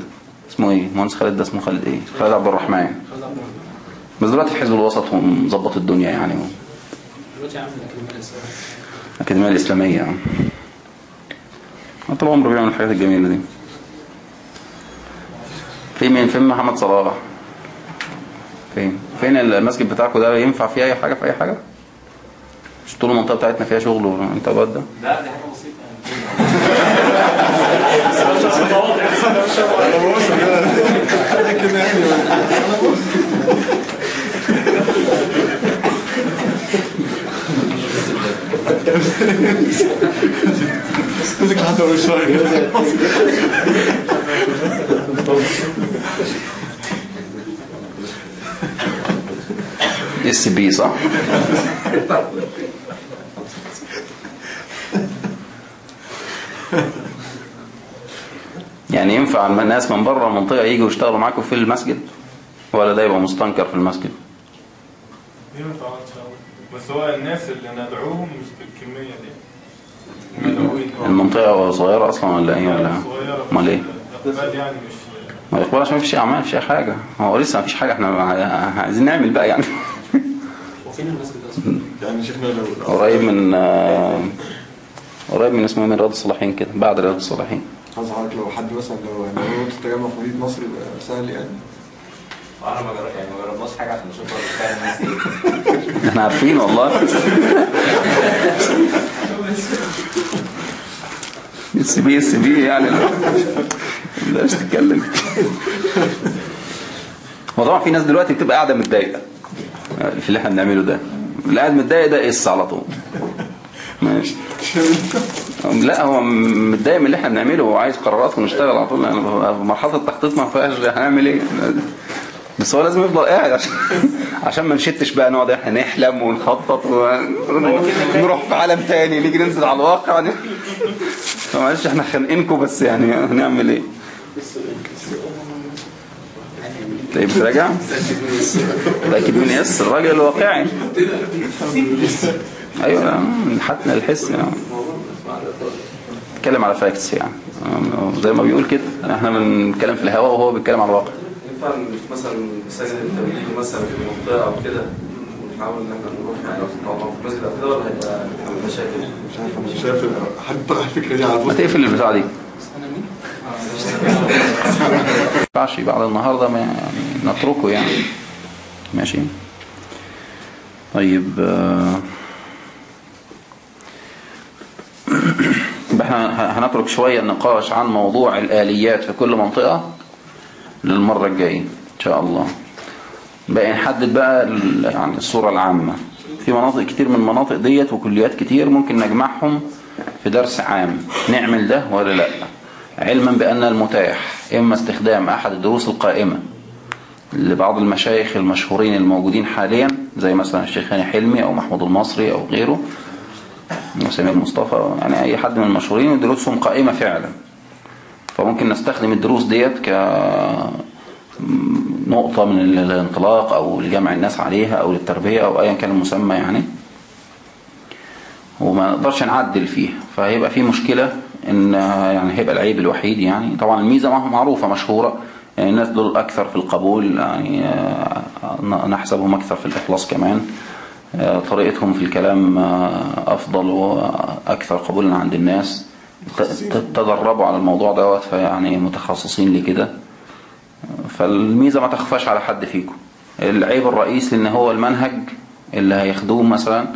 اسمه إيه؟ مهندس خالد ده اسمه خالد إيه؟ خالد عبد الرحمن. بس دلوقتي في حزب الوسط ومظبط الدنيا يعني. دلوقتي عامل الاكاديميه الإسلامية. يعني. طول عمره بيعمل الحاجات الجميلة دي. في مين؟ فين محمد صلاح. فين؟ فين المسجد بتاعكم ده؟ ينفع فيه أي حاجة؟ في أي حاجة؟ مش طول المنطقة بتاعتنا فيها شغل وانت بقى ده؟ لا دي حاجة بسيطة كده يعني مسك وش شوية اس بي صح؟ يعني ينفع الناس من بره المنطقة يجوا يشتغلوا معاكم في المسجد؟ ولا ده يبقى مستنكر في المسجد؟ ينفع إن شاء الله. بس هو الناس اللي ندعوهم مش بالكمية دي. المنطقة صغيرة أصلا ولا إيه ولا؟ إيه؟ الاقبال يعني مش ما يقبل عشان مفيش أعمال مفيش أي حاجة. هو لسه مفيش حاجة إحنا عايزين نعمل بقى يعني. وفين المسجد أصلا؟ يعني شيخنا لو قريب من آه، قريب من اسمه إيه؟ من رياض الصالحين كده بعد رياض الصالحين. عايز حضرتك لو حد مثلا لو يعني لو انت تجمع في مدينة نصر يبقى سهل يعني. وأنا ما جرب يعني ما جربناش حاجة عشان نشوف الناس إيه. إحنا عارفين والله. اس بي اس بي يعني. لا بلاش تتكلم. هو طبعا في ناس دلوقتي بتبقى قاعدة متضايقة في اللي إحنا بنعمله ده. اللي قاعد متضايق ده اس على طول. ماشي. لا هو متضايق من اللي إحنا بنعمله وعايز قرارات ونشتغل على طول. يعني مرحلة التخطيط ما فيهاش هنعمل إيه. بس هو لازم يفضل قاعد عشان عشان ما نشتش بقى نقعد إحنا نحلم ونخطط ونروح في عالم تاني نيجي ننزل على الواقع. معلش إحنا خانقينكم بس يعني هنعمل إيه؟ طيب راجع متأكد من اس الراجل الواقعي. أيوه حتى الحس يعني. نتكلم على فاكتس يعني. زي ما بيقول كده إحنا بنتكلم في الهواء وهو بيتكلم على الواقع. ينفع مثلا مساجد التبليغ مثلا في المنطقة أو كده ونحاول إن إحنا نروح يعني في المسجد أو كده ولا هيبقى مشاكل؟ مش عارف مش شايف حد طرح الفكرة دي على ما طول تقفل البتاع دي. ما بعد النهارده ما يعني نتركه يعني. ماشي؟ طيب آه، ه- هنترك شوية النقاش عن موضوع الآليات في كل منطقة للمرة الجاية إن شاء الله. بقى نحدد بقى يعني الصورة العامة. في مناطق كتير من المناطق ديت وكليات كتير ممكن نجمعهم في درس عام. نعمل ده ولا لأ؟ علما بأن المتاح إما استخدام أحد الدروس القائمة لبعض المشايخ المشهورين الموجودين حاليا زي مثلا الشيخ هاني حلمي أو محمود المصري أو غيره وسمير مصطفى يعني أي حد من المشهورين ودروسهم قائمة فعلا. فممكن نستخدم الدروس ديت ك نقطة من الانطلاق أو لجمع الناس عليها أو للتربية أو أيا كان المسمى يعني وما نقدرش نعدل فيه. فهيبقى في مشكلة إن يعني هيبقى العيب الوحيد يعني. طبعا الميزة معهم معروفة مشهورة. الناس دول أكثر في القبول يعني نحسبهم أكثر في الإخلاص كمان. طريقتهم في الكلام أفضل وأكثر قبولا عند الناس. تدربوا على الموضوع دوت فيعني متخصصين لكده. فالميزة ما تخفاش على حد فيكم. العيب الرئيسي إن هو المنهج اللي هياخدوه مثلا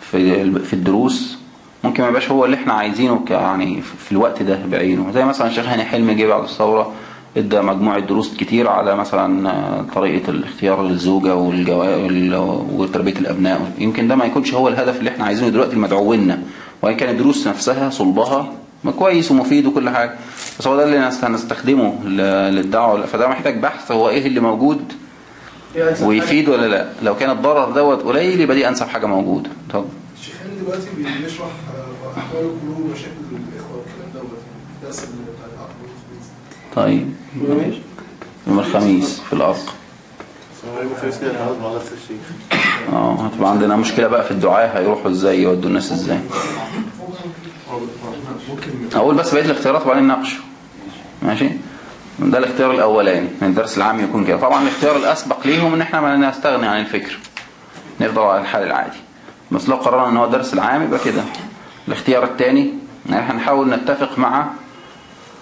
في في الدروس. ممكن ما يبقاش هو اللي إحنا عايزينه يعني في الوقت ده بعينه. زي مثلا الشيخ هاني حلمي جه بعد الثورة إدى مجموعة دروس كتير على مثلا طريقة الاختيار للزوجة وتربية الأبناء. يمكن ده ما يكونش هو الهدف اللي إحنا عايزينه دلوقتي المدعويننا وإن كان الدروس نفسها صلبها ما كويس ومفيد وكل حاجة. بس هو ده اللي نست- هنستخدمه للدعوة. فده محتاج بحث. هو إيه اللي موجود ويفيد ولا لا؟ لو كان الضرر دوت قليل يبقى دي أنسب حاجة موجودة. طب. دلوقتي بيشرح آه، أحوال القلوب ومشاكل الإخوة والكلام دوت الدرس بتاع العقل. طيب يوم الخميس في الشيخ آه هتبقى عندنا مشكلة بقى في الدعاء هيروحوا إزاي يودوا الناس إزاي؟ أقول بس بقية الاختيارات وبعدين نناقشه. ماشي؟ ده الاختيار الأولاني من الدرس العام يكون كده. طبعا الاختيار الأسبق ليهم إن إحنا ما نستغني عن الفكر. نفضل على الحال العادي. بس لو قررنا إن هو الدرس العام يبقى كده. الاختيار الثاني ان إحنا نحاول نتفق مع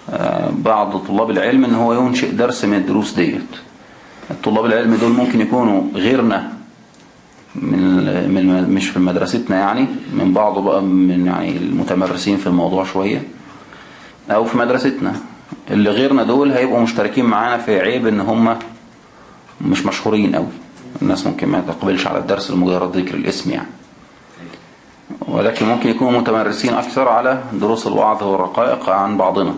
آه، بعض طلاب العلم إن هو ينشئ درس من الدروس ديت. الطلاب العلم دول ممكن يكونوا غيرنا من من مش في مدرستنا يعني من بعض بقى من يعني المتمرسين في الموضوع شوية أو في مدرستنا. اللي غيرنا دول هيبقوا مشتركين معانا في عيب إن هم مش مشهورين قوي الناس ممكن ما تقبلش على الدرس لمجرد ذكر الاسم يعني. ولكن ممكن يكونوا متمرسين أكثر على دروس الوعظ والرقائق عن بعضنا.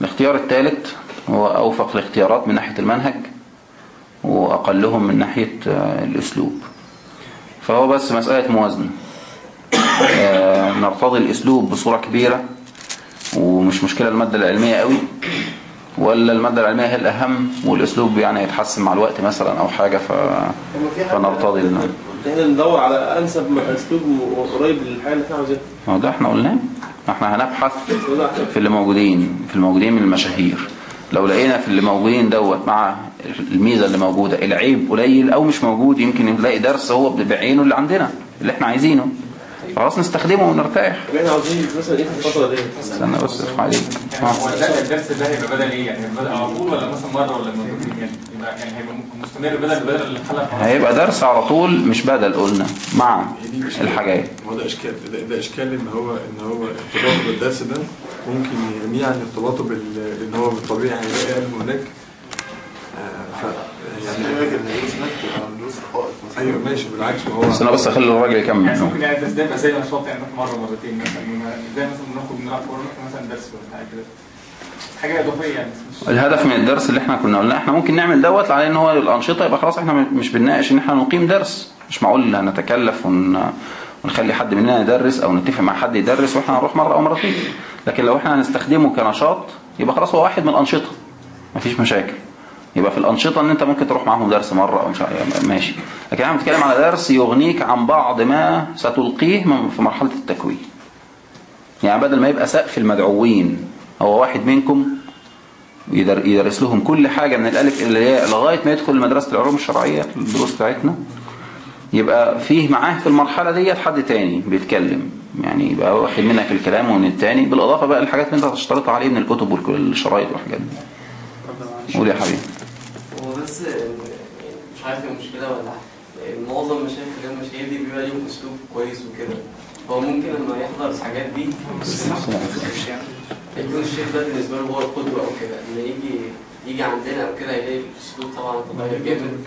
الاختيار الثالث هو أوفق الاختيارات من ناحية المنهج وأقلهم من ناحية آه، الأسلوب. فهو بس مسألة موازنة. آه، نرتضي الأسلوب بصورة كبيرة ومش مشكلة المادة العلمية قوي ولا المادة العلمية هي الأهم والأسلوب يعني يتحسن مع الوقت مثلا أو حاجة ف... فنرتضي ال- إحنا ندور على انسب اسلوب قريب للحاجه اللي إحنا عاوزينها ما ده إحنا قلناه. إحنا هنبحث في اللي موجودين في الموجودين من المشاهير. لو لقينا في اللي موجودين دوت مع الميزة اللي موجودة العيب قليل أو مش موجود يمكن نلاقي درس هو بعينه اللي عندنا اللي إحنا عايزينه. خلاص نستخدمه ونرتاح. طب إحنا عاوزين مثلا إيه في الفترة دي. استنى بس ارفع عليك. هو ده الدرس ده هيبقى بدل إيه؟ يعني بدل على طول ولا مثلا مرة ولا مرتين؟ يعني يبقى يعني هيبقى مستمر بدل بدل الحلقة هيبقى درس على طول مش بدل قلنا. مع الحاجات. هو ده إشكال ده, ده إشكال إن هو إن هو ارتباطه بالدرس ده ممكن عن ارتباطه بال إن هو بالطبيعي هيلاقي هناك. آه، ف يعني أيوه ماشي بالعكس هو بس أنا بس أخلي الراجل يعني يكمل ممكن يعني الدرس ده يبقى زي نشاط يعني مرة مرتين مثلا زي مثلا بناخد بنلعب كورة مثلا درس ولا حاجة كده. حاجة إضافية يعني. الهدف من الدرس اللي إحنا كنا قلنا إحنا ممكن نعمل دوت على إن هو الأنشطة يبقى خلاص إحنا مش بنناقش إن إحنا نقيم درس. مش معقول هنتكلف ون... ونخلي حد مننا يدرس أو نتفق مع حد يدرس وإحنا هنروح مرة أو مرتين. لكن لو إحنا هنستخدمه كنشاط يبقى خلاص هو واحد من الأنشطة. مفيش مشاكل. يبقى في الأنشطة إن أنت ممكن تروح معاهم درس مرة أو مش عارف- ماشي. لكن إحنا بنتكلم على درس يغنيك عن بعض ما ستلقيه في مرحلة التكوين. يعني بدل ما يبقى سقف المدعوين هو واحد منكم يدر- يدرس لهم كل حاجة من الألف إلى الياء لغاية ما يدخل مدرسة العلوم الشرعية الدروس بتاعتنا. يبقى فيه معاه في المرحلة ديت حد تاني بيتكلم. يعني يبقى واخد منك الكلام ومن التاني. بالإضافة بقى للحاجات اللي أنت هتشترطها عليه من الكتب والشرايط والحاجات دي. قول يا حبيبي. يعني مش عارف هي مشكلة ولا معظم المشايخ اللي هم المشاهير دي بيبقى ليهم أسلوب كويس وكده. هو ممكن لما يحضر الحاجات دي يكون الشيخ ده بالنسبة له هو القدوة أو كده. ان يجي يجي عندنا أو كده يلاقي الأسلوب طبعا اتغير جامد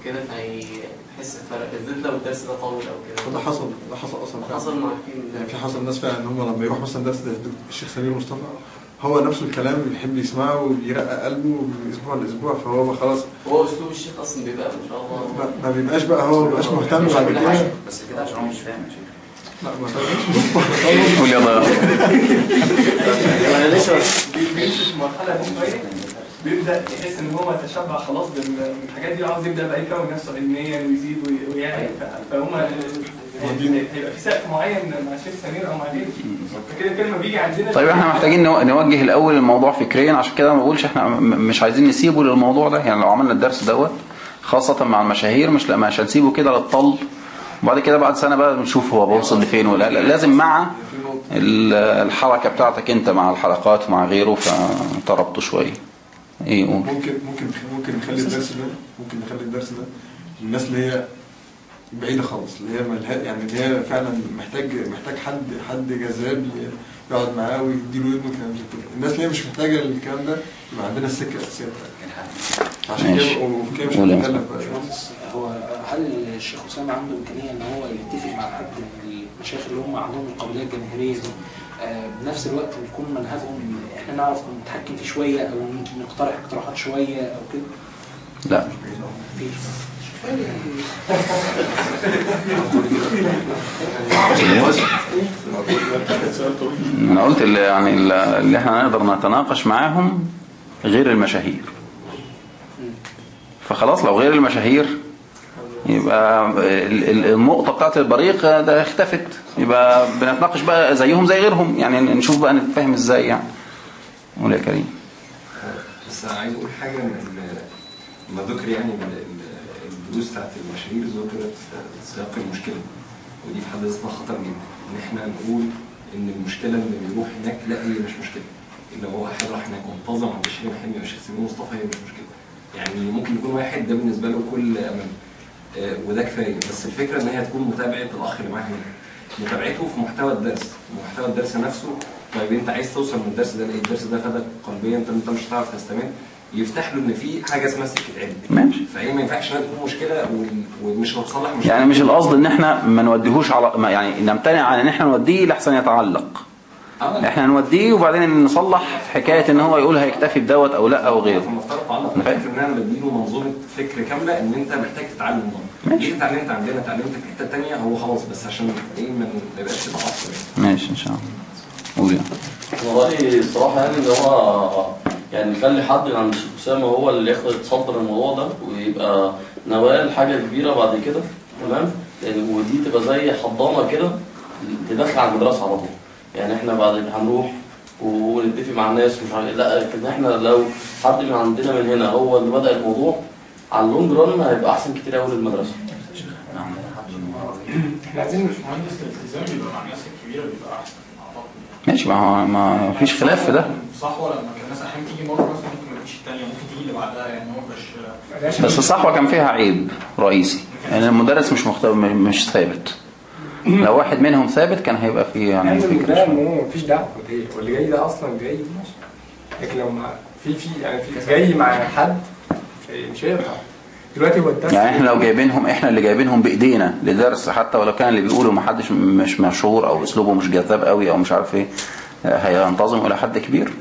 وكده فهيحس بفرق بالذات لو الدرس ده طويل أو كده. وده حصل ده حصل أصلا فعلا. حصل مع يعني في حصل ناس فعلا إن هم لما يروح مثلا درس ده الشيخ سمير مصطفى هو نفسه الكلام اللي بيحب يسمعه وبيرقق قلبه من أسبوع لأسبوع فهو خلاص. هو أسلوب الشيخ أصلا بيبقى ما شاء الله. ما- بيبقاش بقى هو ما بيبقاش مهتم بعد كده. بس كده عشان هو مش فاهم يا شيخ لا ما فاهمش قول يا ضياء أنا لسه بيمشي في دي شوية بيبدأ يحس إن هو تشبع خلاص بال- بالحاجات دي وعاوز يبدأ بقى يكون نفسه علميا ويزيد وي- ويعمل. ف- فهم هيبقى في سقف معين مع سمير أو مع غيره. فكده كده بيجي عندنا طيب إحنا محتاجين نو- نوجه الأول الموضوع فكريا عشان كده ما بقولش إحنا مش عايزين نسيبه للموضوع ده. يعني لو عملنا الدرس دوت خاصة مع المشاهير مش لا مش هنسيبه كده للطل. وبعد كده بعد سنة بقى نشوف هو بوصل لفين ولا لا. لازم مع ال- الحركة بتاعتك أنت مع الحلقات ومع غيره فتربطه شوية. إيه قول ممكن ممكن ممكن نخلي الدرس ده ممكن نخلي الدرس ده الناس اللي هي بعيدة خالص اللي هي ملها يعني اللي هي فعلا محتاج محتاج حد حد جذاب يقعد معاه ويديله ودنه كلام زي كده. الناس اللي هي مش محتاجة الكلام ده يبقى عندنا السكة الأساسية بتاعتها. عشان. كده وكده مش هنتكلم هو هل الشيخ اسامه عنده إمكانية إن هو يتفق مع حد من المشايخ اللي هم عندهم القابلية الجماهيرية دي؟ آه، بنفس الوقت يكون منهجهم إحنا نعرف نتحكم فيه شوية أو نقترح اقتراحات شوية أو كده؟ لا. أنا قلت اللي يعني اللي إحنا نقدر نتناقش معاهم غير المشاهير. فخلاص لو غير المشاهير يبقى ال- ال- النقطة بتاعت البريق ده اختفت. يبقى بنتناقش بقى زيهم زي غيرهم. يعني نشوف بقى نتفاهم إزاي يعني. قول يا كريم. بس عايز أقول ال- ما ذكر يعني ال- ال- الدروس بتاعت المشاهير ذكرت سياق المشكلة. ودي في حد ذاتها خطر جدا. إن إحنا نقول إن المشكلة ان بيروح هناك لا هي مش مشكلة. إن هو واحد راح هناك وانتظم عند محمد والشيخ سمير مصطفى هي مش مشكلة. يعني ممكن يكون واحد ده بالنسبة له كل أمان آه، وده كفاية. بس الفكرة إن هي تكون متابعة الأخ اللي معاه هنا. متابعته في محتوى الدرس. محتوى الدرس نفسه. طيب أنت عايز توصل من الدرس ده لإيه؟ الدرس ده فادك قلبيا أنت مش هتعرف تستمر. يفتح له إن في حاجة اسمها سكه علم. ماشي. فهي ما ينفعش إنها تكون مشكلة ومش هتصلح مشكلة. يعني مش القصد إن إحنا ما نوديهوش على ما يعني نمتنع عن إن إحنا نوديه لحسن يتعلق. إحنا نوديه وبعدين نصلح حكاية إن هو يقول هيكتفي بدوت أو لأ أو غيره. مفترض تعلق أنا فاكر إن أنا بديله منظومة فكر كاملة إن أنت محتاج تتعلم ده ليه اتعلمت عندنا؟ اتعلمت في حتة ثانية هو خلاص بس عشان إيه ما في تعصب ماشي إن شاء الله. قول يا. أنا رايي الصراحه يعني إن هو يعني نخلي حد من عند الشيخ أسامة هو اللي ياخد يتصدر الموضوع ده ويبقى نواه لحاجة كبيرة بعد كده تمام؟ يعني ودي تبقى زي حضانة كده تدخل على المدرسة على طول. يعني إحنا بعد كده هنروح ونتفق مع الناس ومش عارف إيه. لأ لكن إحنا لو حد من عندنا من هنا هو اللي بدأ الموضوع على اللونج ران هيبقى أحسن كتير قوي للمدرسة. إحنا عايزين مهندس الالتزام يبقى مع الناس الكبيرة بيبقى أحسن. ماشي ما هو ما فيش خلاف في ده. صحوه لما كان الناس أحيانا تيجي مرة مثلا ممكن ما تجيش الثانية ممكن تيجي اللي بعدها يعني هو مش بس الصحوة كان فيها عيب رئيسي يعني المدرس مش مختار مش ثابت. لو واحد منهم ثابت كان هيبقى فيه يعني أيوه فكرة ده مفيش دعوة. ده واللي جاي ده أصلا جاي ماشي. لكن لو في في يعني في جاي مع حد مش هينفع. دلوقتي هو الدرس يعني إحنا لو جايبينهم إحنا اللي جايبينهم بإيدينا لدرس حتى ولو كان اللي بيقوله ما حدش مش مشهور أو أسلوبه مش جذاب قوي أو مش عارف إيه هينتظم إلى حد كبير.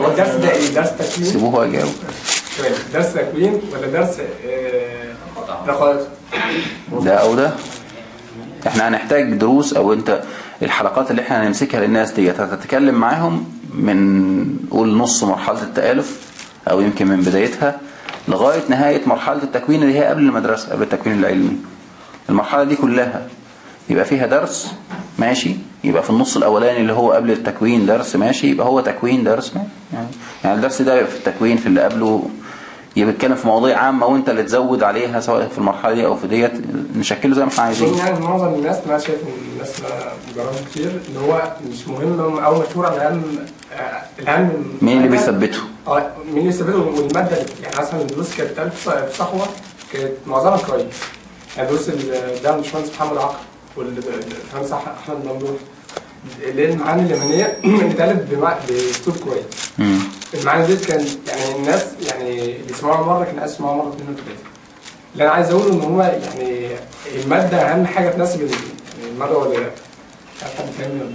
هو الدرس ده إيه؟ درس تكوين؟ سيبوه هو يجاوب. تمام. درس تكوين ولا درس آه، رقائق ده أو ده؟ إحنا هنحتاج دروس أو أنت الحلقات اللي إحنا هنمسكها للناس ديت هتتكلم معاهم من قول نص مرحلة التآلف أو يمكن من بدايتها لغاية نهاية مرحلة التكوين اللي هي قبل المدرسة قبل التكوين العلمي. المرحلة دي كلها يبقى فيها درس ماشي؟ يبقى في النص الأولاني اللي هو قبل التكوين درس ماشي؟ يبقى هو تكوين درس ماشي؟ يعني, الدرس ده في التكوين في اللي قبله. يبقى بيتكلم في مواضيع عامة وانت اللي تزود عليها سواء في المرحلة دي أو في ديت نشكله زي ما إحنا عايزين. يعني معظم الناس ما شايف الناس جربوا كتير إن هو مش مهم أو مشهور الاهم آه، الاهم مين اللي بيثبته؟ آه مين اللي يثبته والمادة اللي يعني مثلا الدروس كانت في صحوة كانت معظمها كويس. يعني دروس ده الباشمهندس محمد عقل صح أحمد ممدوح. اللي هي المعاني اليمنيه اللي اتقالت بأسلوب كويس. المعاني ديت كان يعني الناس يعني اللي يسمعوها مرة كان عايز يسمعوها مره اثنين وثلاثه اللي أنا عايز أقوله إن هو يعني المادة أهم حاجة تناسب ال- المدعو ولا لأ.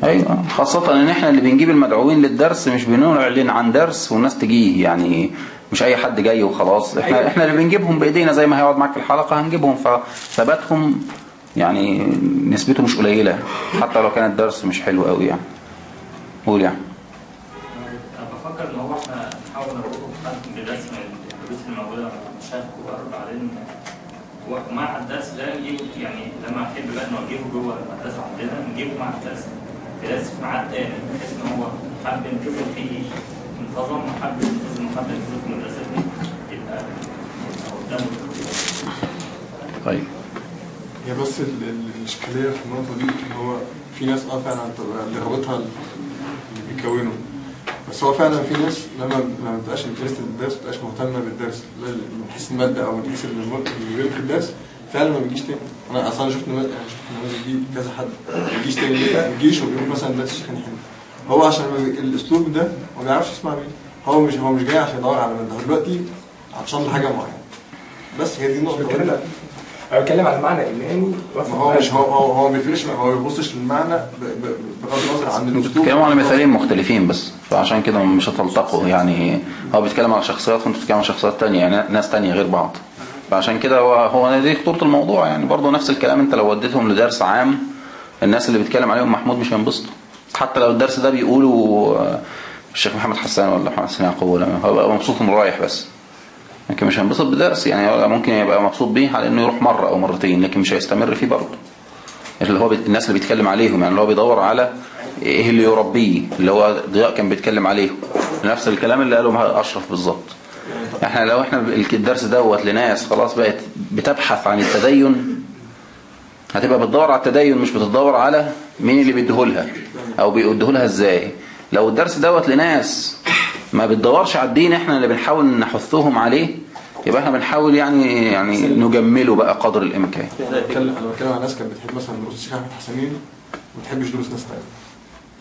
أيوه. خاصة إن إحنا اللي بنجيب المدعوين للدرس مش بنعلن عن درس والناس تجيه. يعني مش أي حد جاي وخلاص. إحنا أيوة. إحنا اللي بنجيبهم بإيدينا زي ما هيقعد معاك في الحلقة هنجيبهم. فثباتهم يعني نسبته مش قليلة. حتى لو كان الدرس مش حلو قوي يعني. قول يعني. أنا بفكر إن هو إحنا نحاول بحد الدروس ومع الدرس ده يعني لما احب بقى نوجهه جوه المدرسة عندنا نجيبه مع الدرس في درس في ميعاد تاني بحيث إن هو حب ينتظم فيه انتظم وحب ينتظم وحب ينتظم في المدرسة دي يبقى قدامه. طيب. هي بس ال- ال- الإشكالية في النقطة دي إن هو في ناس آه فعلا اللي رابطها اللي بيكونه بس هو فعلا في ناس لما لما بتبقاش انترست بالدرس ما بتبقاش مهتمة بالدرس. من حيث المادة أو من حيث اللي بيلقي الدرس فعلا ما بيجيش تاني. أنا أصلا شفت نماذج أنا شفت النماذج دي كذا حد ما بيجيش تاني ليه؟ ما بيجيش وبيقول مثلا درس الشيخ حلو هو عشان ما الأسلوب ده ما بيعرفش يسمع بيه. هو مش هو مش جاي عشان يدور على مادة. هو دلوقتي عطشان لحاجة معينة. بس هي دي النقطة. أنا بتكلم على المعنى الإيماني ما هو مش هو هو هو ما بيفرقش هو ما بيبصش للمعنى بغض النظر عن أنتوا الأسلوب. بتتكلموا على مثالين مختلفين بس فعشان كده مش هتلتقوا. يعني هو بيتكلم على شخصيات وانتوا بتتكلموا على شخصيات تانية يعني ناس تانية غير بعض. فعشان كده هو هو دي خطورة الموضوع. يعني برضه نفس الكلام انت لو وديتهم لدرس عام الناس اللي بيتكلم عليهم محمود مش هينبسطوا. حتى لو الدرس ده بيقولوا آه، الشيخ محمد حسان ولا محمد حسين يعقوب ولا هو مبسوط إنه رايح بس. لكن مش هينبسط بدرس يعني ممكن يبقى مبسوط بيه على إنه يروح مرة أو مرتين لكن مش هيستمر فيه برضه. اللي هو الناس اللي بيتكلم عليهم يعني اللي هو بيدور على إيه اللي يربيه اللي هو ضياء كان بيتكلم عليهم نفس الكلام اللي قاله أشرف بالظبط. إحنا لو إحنا الدرس دوت لناس خلاص بقت بتبحث عن التدين هتبقى بتدور على التدين مش بتدور على مين اللي بيديهولها أو بيديهولها إزاي. لو الدرس دوت لناس ما بتدورش على الدين إحنا اللي بنحاول نحثهم عليه يبقى إحنا بنحاول يعني يعني نجمله بقى قدر الإمكان. أنا بتكلم أنا بتكلم على ناس كانت بتحب مثلا دروس الشيخ أحمد حسنين وما بتحبش دروس ناس تانية.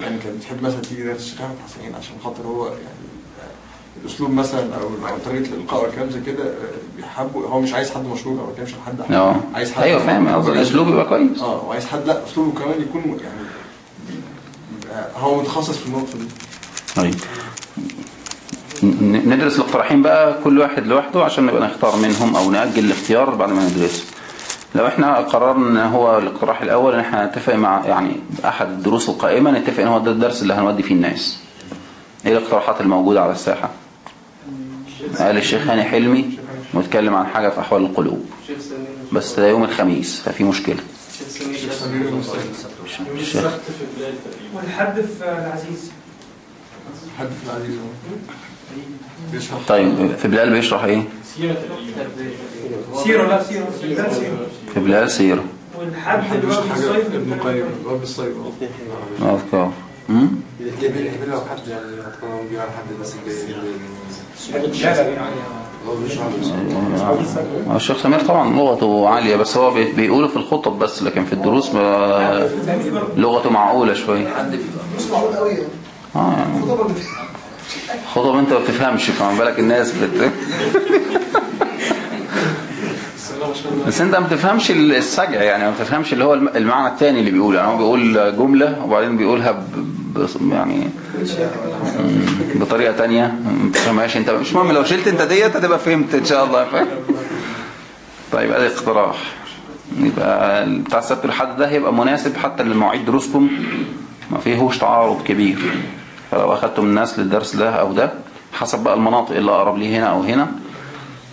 يعني كانت بتحب مثلا تيجي درس الشيخ أحمد حسنين عشان خاطر هو يعني الأسلوب مثلا أو أو طريقة الإلقاء أو كلام زي كده بيحبوا هو مش عايز حد مشهور أو ما بيتكلمش عن حد آه. عايز حد أيوه فاهم. قصدي الاسلوب يبقى كويس. آه وعايز حد لا أسلوبه كمان يكون يعني هو متخصص في النقطة دي. طيب. ندرس الاقتراحين بقى كل واحد لوحده عشان نبقى نختار منهم أو نأجل الاختيار بعد ما ندرسه لو إحنا قررنا إن هو الاقتراح الأول إن إحنا نتفق مع يعني أحد الدروس القائمة نتفق إن هو ده الدرس اللي هنودي فيه الناس. إيه الاقتراحات الموجودة على الساحة؟ قال الشيخ هاني حلمي متكلم عن حاجة في أحوال القلوب. بس ده يوم الخميس ففي مشكلة. الشيخ والحد في العزيز. حد في العزيز. طيب في بلال بيشرح إيه؟ سيرة سيرة لا سيرة. في بلال سيرة. والحد حاجة الصيف ابن قيم الواد بالصيف آه اذكار امم لو حد يعني هتكون حد الشيخ سمير طبعا لغته عالية بس هو بي- بيقوله في الخطب بس لكن في الدروس لغته معقولة شوية مش معقول قوي آه يعني. خطب انت ما بتفهمش فما بالك الناس بت... بس انت ما بتفهمش السجع يعني ما بتفهمش اللي هو الم- المعنى الثاني اللي بيقوله. يعني هو بيقول جملة وبعدين بيقولها ب... يعني بطريقة تانية. ما بتفهمهاش انت. مش مهم لو شلت انت ديت هتبقى فهمت إن شاء الله. طيب ادي اقتراح. يبقى بتاع السبت والحد ده هيبقى مناسب حتى لمواعيد دروسكم. ما فيهوش تعارض كبير. فلو اخدتم الناس للدرس ده أو ده حسب بقى المناطق اللي أقرب ليه هنا أو هنا.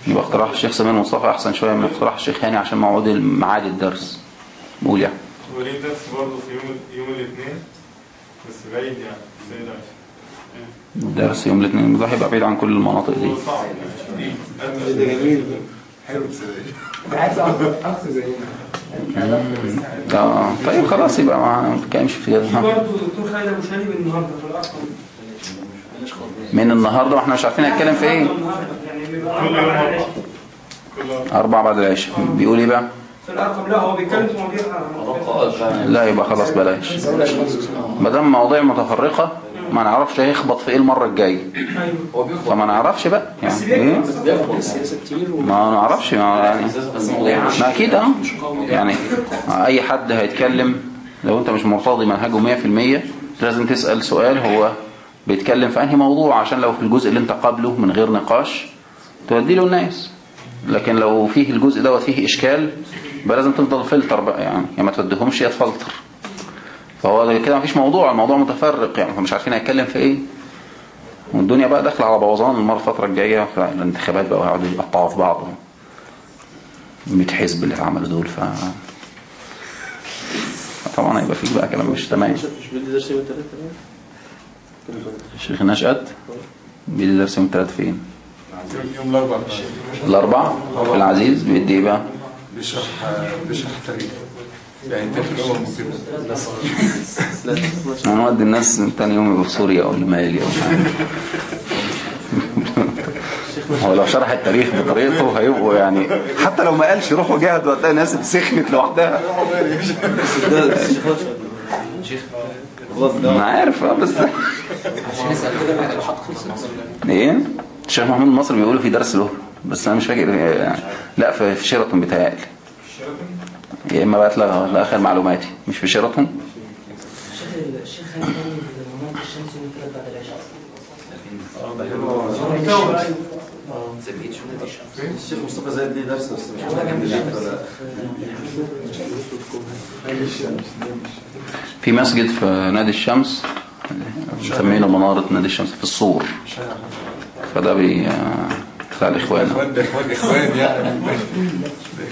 يبقى اقتراح الشيخ سمير مصطفى أحسن شوية من اقتراح الشيخ هاني عشان موعد ميعاد الدرس. قول يعني. وليه درس برضه في يوم يوم الاثنين؟ بس بعيد يعني عائشة الدرس يوم الاثنين ده هيبقى بعيد عن كل المناطق دي. صعب. ده جميل. حلو عايز اخذ زينا آه طيب خلاص يبقى ما نتكلمش في كده في. برضه دكتور خالد أبو شالي النهارده في الارقام من النهارده؟ ما إحنا مش عارفين هنتكلم في إيه. يعني أربعة بعد العشاء. بيقول إيه بقى؟ لا هو بيتكلم في مواضيع لا يبقى خلاص بلاش. ما دام مواضيع متفرقة ما نعرفش هيخبط في إيه المرة الجاية. فما نعرفش بقى. يعني إيه؟ ما نعرفش ما يعني ما أكيد آه. يعني. أي حد هيتكلم لو أنت مش مرتضي منهجه 100% لازم تسأل سؤال هو بيتكلم في أنهي موضوع عشان لو في الجزء اللي أنت قابله من غير نقاش تودي له الناس. لكن لو فيه الجزء دوت فيه إشكال يبقى لازم تفضل فلتر بقى يعني. يا ما توديهمش يا تفلتر فهو كده مفيش موضوع الموضوع متفرق يعني. فمش عارفين هيتكلم في إيه. والدنيا بقى داخلة على بوظان المرة الفترة الجاية الانتخابات بقى ويقعدوا يقطعوا في بعض. 100 حزب اللي اتعملوا دول ف طبعا هيبقى فيه بقى كلام مش تمام. مش بيدي درس يوم الثلاثة الشيخ نشأت؟ بيدي درس يوم الثلاث فين؟ يوم الأربعاء. الاربع في العزيز بيدي إيه بقى؟ بيشرح بيشرح التاريخ يعني الامم وكده بس هنودي الناس تاني يوم يبقوا في سوريا أو مالي أو هو لو شرح التاريخ بطريقته هيبقوا يعني حتى لو ما قالش روحوا جهد وهتلاقي الناس سخنت لوحدها. أنا عارف آه بس إيه؟ الشيخ محمود المصري بيقولوا في درس له بس أنا مش فاكر يعني لا في شيراتون بيتهيألي. يا إما بقى لآخر معلوماتي مش في الشيخ الشيخ مصطفى زايد ليه درس في مسجد في نادي الشمس مسمينه منارة نادي الشمس في الصور. فده بي بتاع الاخوان إخوان ده إخوان إخوان يعني.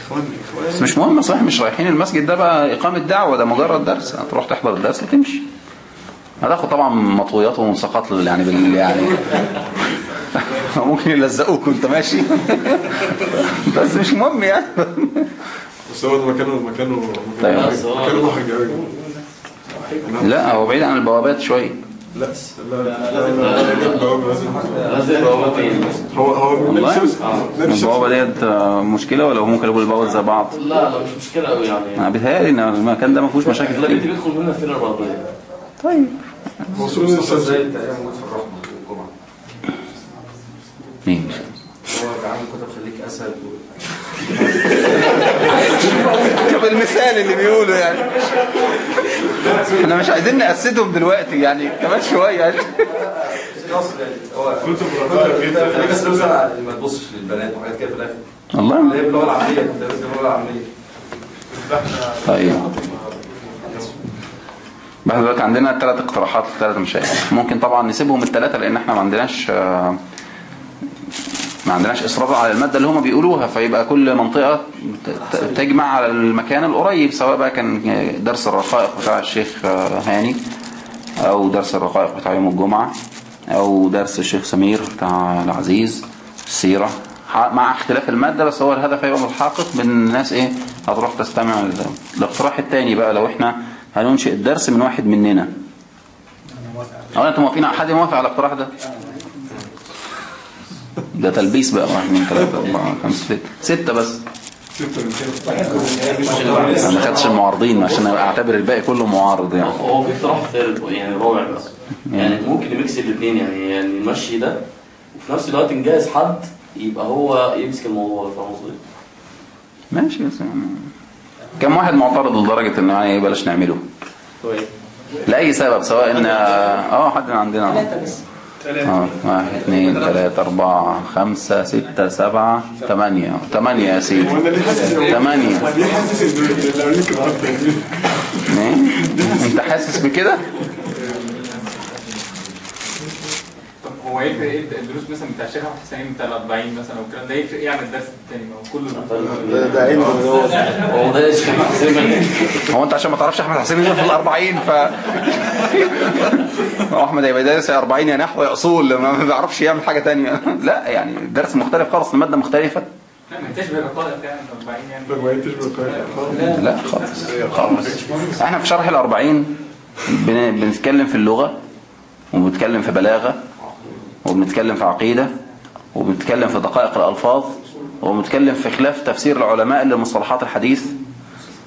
إخوان بس مش مهم صحيح مش رايحين المسجد ده بقى إقامة دعوة ده مجرد درس. هتروح تحضر الدرس وتمشي. هتاخد طبعا مطويات وملصقات لل- يعني بال يعني. ممكن يلزقوك وأنت ماشي. بس مش مهم يعني. بس هو ده مكانه مكانه طيب. مكانه محرج لا هو بعيد عن البوابات شوية. لا لا لا لا هو هو ديت آه، مشكلة ولا هم كانوا البوابات زي بعض لا لا مش مشكلة قوي يعني أنا بيتهيألي ان المكان ده ما فيهوش مشاكل كتير بيدخل منها فين الرباطية طيب هو سوق زايد تقريبا موجود في الرحمة الجمعة مين هو عامل كتب خليك اسد و... شوف المثال اللي بيقوله يعني. إحنا مش عايزين نأسدهم دلوقتي يعني كمان شوية. يعني خليك اسد مثلا ما تبصش للبنات وحاجات كده والله. هي باللغة العامية بتدرس باللغة العامية طيب. إحنا دلوقتي عندنا ثلاث اقتراحات لثلاث مشايخ ممكن طبعا نسيبهم الثلاثة لأن إحنا ما عندناش آه، ما عندناش اصرار على المادة اللي هم بيقولوها فيبقى كل منطقة تجمع على المكان القريب سواء بقى كان درس الرقائق بتاع الشيخ هاني أو درس الرقائق بتاع يوم الجمعة أو درس الشيخ سمير بتاع العزيز السيرة. مع اختلاف المادة بس هو الهدف هيبقى متحقق من الناس إيه هتروح تستمع الاقتراح التاني بقى لو إحنا هننشئ الدرس من واحد مننا. آه أنتوا موافقين؟ حد موافق على الاقتراح ده؟ ده تلبيس بقى واحد اثنين ثلاثة أربعة خمسة ستة ستة بس. أنا ما خدتش المعارضين عشان أعتبر الباقي كله معارض يعني. هو في اقتراح ثالث يعني رابع بقى يعني ممكن نميكس الاثنين يعني يعني نمشي ده. وفي نفس الوقت نجهز حد يبقى هو يمسك الموضوع فاهم قصدي؟ ماشي بس يعني. كم واحد معترض لدرجة إن يعني بلاش نعمله؟ كويس لأي سبب؟ سواء إن آه حد من عندنا. ثلاثة بس. آه واحد اثنين ثلاثة. أربعة خمسة ستة سبعة ثمانية. ثمانية يا سيدي. ثمانية؟ انت حاسس بكده طب هو يفرق إيه الدروس مثلا بتاع الشيخ احمد حسين بتاع ال 40 مثلا والكلام ده؟ يفرق إيه عن الدرس الثاني ما هو كله ده علم هو ده الشيخ حسين. هو أنت عشان ما تعرفش أحمد حسين اللي في الأربعين ف هو أحمد هيبقى دارس 40 يا نحو يا أصول ما بيعرفش يعمل حاجة تانية. لا يعني الدرس مختلف خالص المادة مختلفة. لا ما تشبه الرقائق يعني. ال 40 يعني لا خالص. خالص. إحنا في شرح الأربعين بن- بنتكلم في اللغة وبنتكلم في بلاغة. وبنتكلم في عقيدة وبنتكلم في دقائق الألفاظ وبنتكلم في خلاف تفسير العلماء لمصطلحات الحديث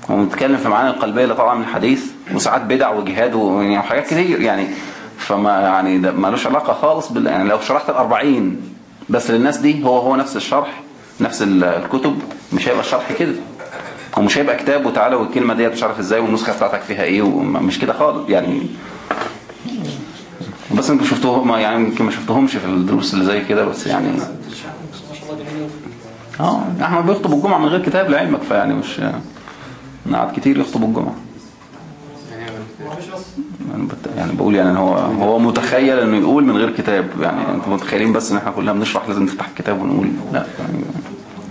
ومتكلم في معاني القلبية اللي طالعة من الحديث وساعات بدع وجهاد و- يعني وحاجات كتير يعني فما يعني ده ملوش علاقة خالص بال يعني لو شرحت الأربعين بس للناس دي هو هو نفس الشرح نفس ال- الكتب مش هيبقى الشرح كده ومش هيبقى كتاب وتعالى والكلمة مش عارف إزاي والنسخة بتاعتك فيها إيه ومش كده خالص يعني بس أنتوا شفتوهم يعني يمكن ما شفتهمش في الدروس اللي زي كده بس يعني ما شاء الله جميل آه احمد بيخطب الجمعة من غير كتاب لعلمك فيعني مش قعد كتير يخطب الجمعة. يعني يعني بقول يعني هو هو متخيل إنه يقول من غير كتاب. يعني أنتوا متخيلين بس إن إحنا كلنا بنشرح لازم نفتح الكتاب ونقول؟ لا يعني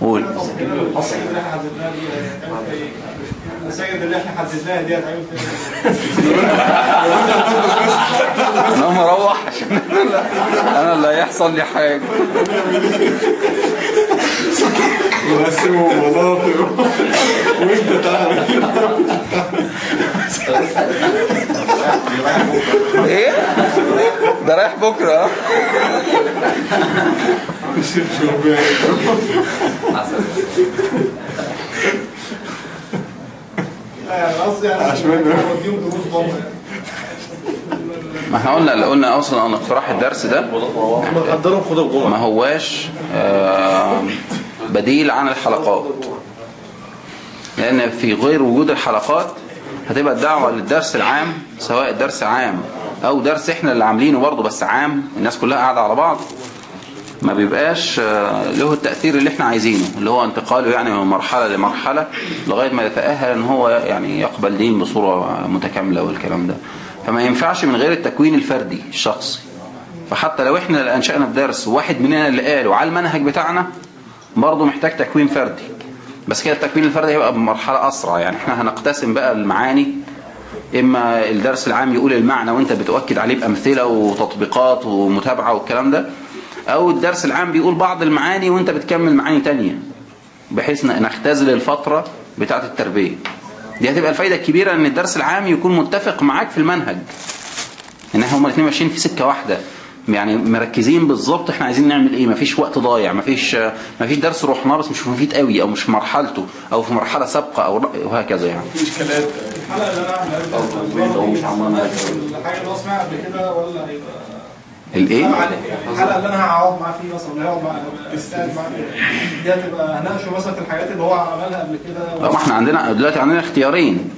قول. المساجد اللي إحنا حددناها دي هتعمل فيها أنا مروح عشان أنا اللي هيحصل لي حاجة. وقسموا مناطق. وانت تعمل إيه؟ ده رايح بكرة. لا يعني قصدي وديهم دروس بره. ما إحنا قلنا قلنا أصلا ان اقتراح الدرس ده ما هواش بديل عن الحلقات. لأن في غير وجود الحلقات هتبقى الدعوة للدرس العام سواء درس عام أو درس إحنا اللي عاملينه برضه بس عام الناس كلها قاعدة على بعض. ما بيبقاش آه، له التأثير اللي إحنا عايزينه اللي هو انتقاله يعني من مرحلة لمرحلة لغاية ما يتأهل إن هو يعني يقبل دين بصورة متكاملة والكلام ده. فما ينفعش من غير التكوين الفردي الشخصي. فحتى لو إحنا اللي انشأنا الدرس وواحد مننا اللي قاله على المنهج بتاعنا برضه محتاج تكوين فردي. بس كده التكوين الفردي هيبقى بمرحلة أسرع يعني. إحنا هنقتسم بقى المعاني إما الدرس العام يقول المعنى وأنت بتؤكد عليه بأمثلة وتطبيقات ومتابعة والكلام ده أو الدرس العام بيقول بعض المعاني وانت بتكمل معاني تانية بحيث نختزل الفترة بتاعة التربية دي هتبقى الفايدة الكبيرة ان الدرس العام يكون متفق معاك في المنهج ان إحنا هما الاثنين ماشيين في سكة واحدة يعني مركزين بالظبط إحنا عايزين نعمل إيه مفيش وقت ضايع مفيش مفيش درس رحناه بس مش مفيد قوي أو مش في مرحلته أو في مرحلة سابقة أو وهكذا يعني في اشكالات الحلقة اللي أنا عاملها الحاجة اللي هو سمعها قبل كده ولا هيبقى الإيه؟ الحلقة اللي أنا هقعد معاه فيه مثلا اللي قاعد معاه فيه. دي هتبقى هناقشه مثلا في الحاجات اللي هو عملها قبل كده. طب ما إحنا عندنا دلوقتي عندنا اختيارين.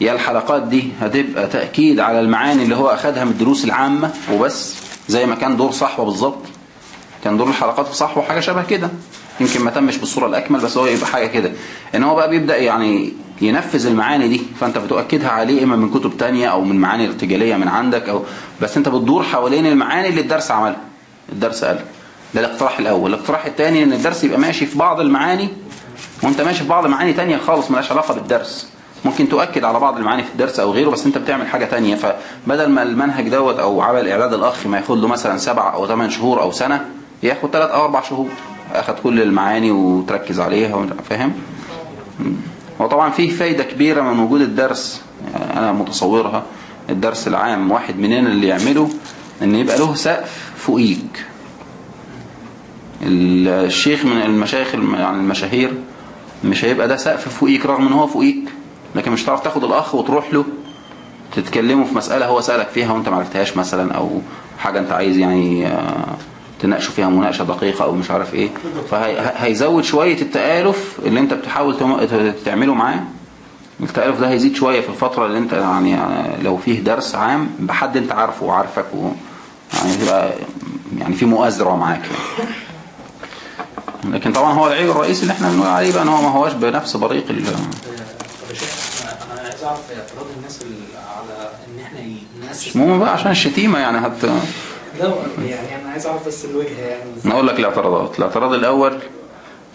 يا الحلقات دي هتبقى تأكيد على المعاني اللي هو أخدها من الدروس العامة وبس زي ما كان دور صحوة بالظبط. كان دور الحلقات في صحوة حاجة شبه كده. يمكن ما تمش بالصورة الأكمل بس هو يبقى حاجة كده. إن هو بقى بيبدأ يعني ينفذ المعاني دي فأنت بتؤكدها عليه إما من كتب تانية أو من معاني ارتجالية من عندك أو بس أنت بتدور حوالين المعاني اللي الدرس عملها. الدرس قالها ده الاقتراح الأول. الاقتراح الثاني إن الدرس يبقى ماشي في بعض المعاني وأنت ماشي في بعض معاني تانية خالص ملهاش علاقة بالدرس. ممكن تؤكد على بعض المعاني في الدرس أو غيره بس أنت بتعمل حاجة تانية. فبدل ما المنهج دوت أو عمل إعداد الأخ ما ياخد له مثلا سبع أو ثمان شهور أو سنة ياخد ثلاث أو أربع شهور. اخد كل المعاني وتركز عليها فاهم مم. هو طبعا فيه فايدة كبيرة من وجود الدرس أنا متصورها الدرس العام واحد مننا اللي يعمله إن يبقى له سقف فوقيك الشيخ من المشايخ الم- يعني المشاهير مش هيبقى ده سقف فوقيك رغم إن هو فوقيك لكن مش هتعرف تاخد الأخ وتروح له تتكلموا في مسألة هو سألك فيها وأنت ما عرفتهاش مثلا أو حاجة أنت عايز يعني آه، تناقشوا فيها مناقشة دقيقة أو مش عارف إيه فهيزود شوية التآلف اللي أنت بتحاول تعمله معاه التآلف ده هيزيد شوية في الفترة اللي أنت يعني لو فيه درس عام بحد أنت عارفه وعارفك و يعني تبقى يعني في مؤازرة معاك يعني. لكن طبعا هو العيب الرئيسي اللي إحنا بنقول عليه بقى إن هو ما هواش بنفس بريق ال- طب يا شيخ أنا عايز أعرف اعتراض الناس ال- على إن إحنا نأسس مو بقى عشان الشتيمة يعني هت يعني أنا عايز أعرف بس الوجهة يعني نقول لك الاعتراضات. الاعتراض الأول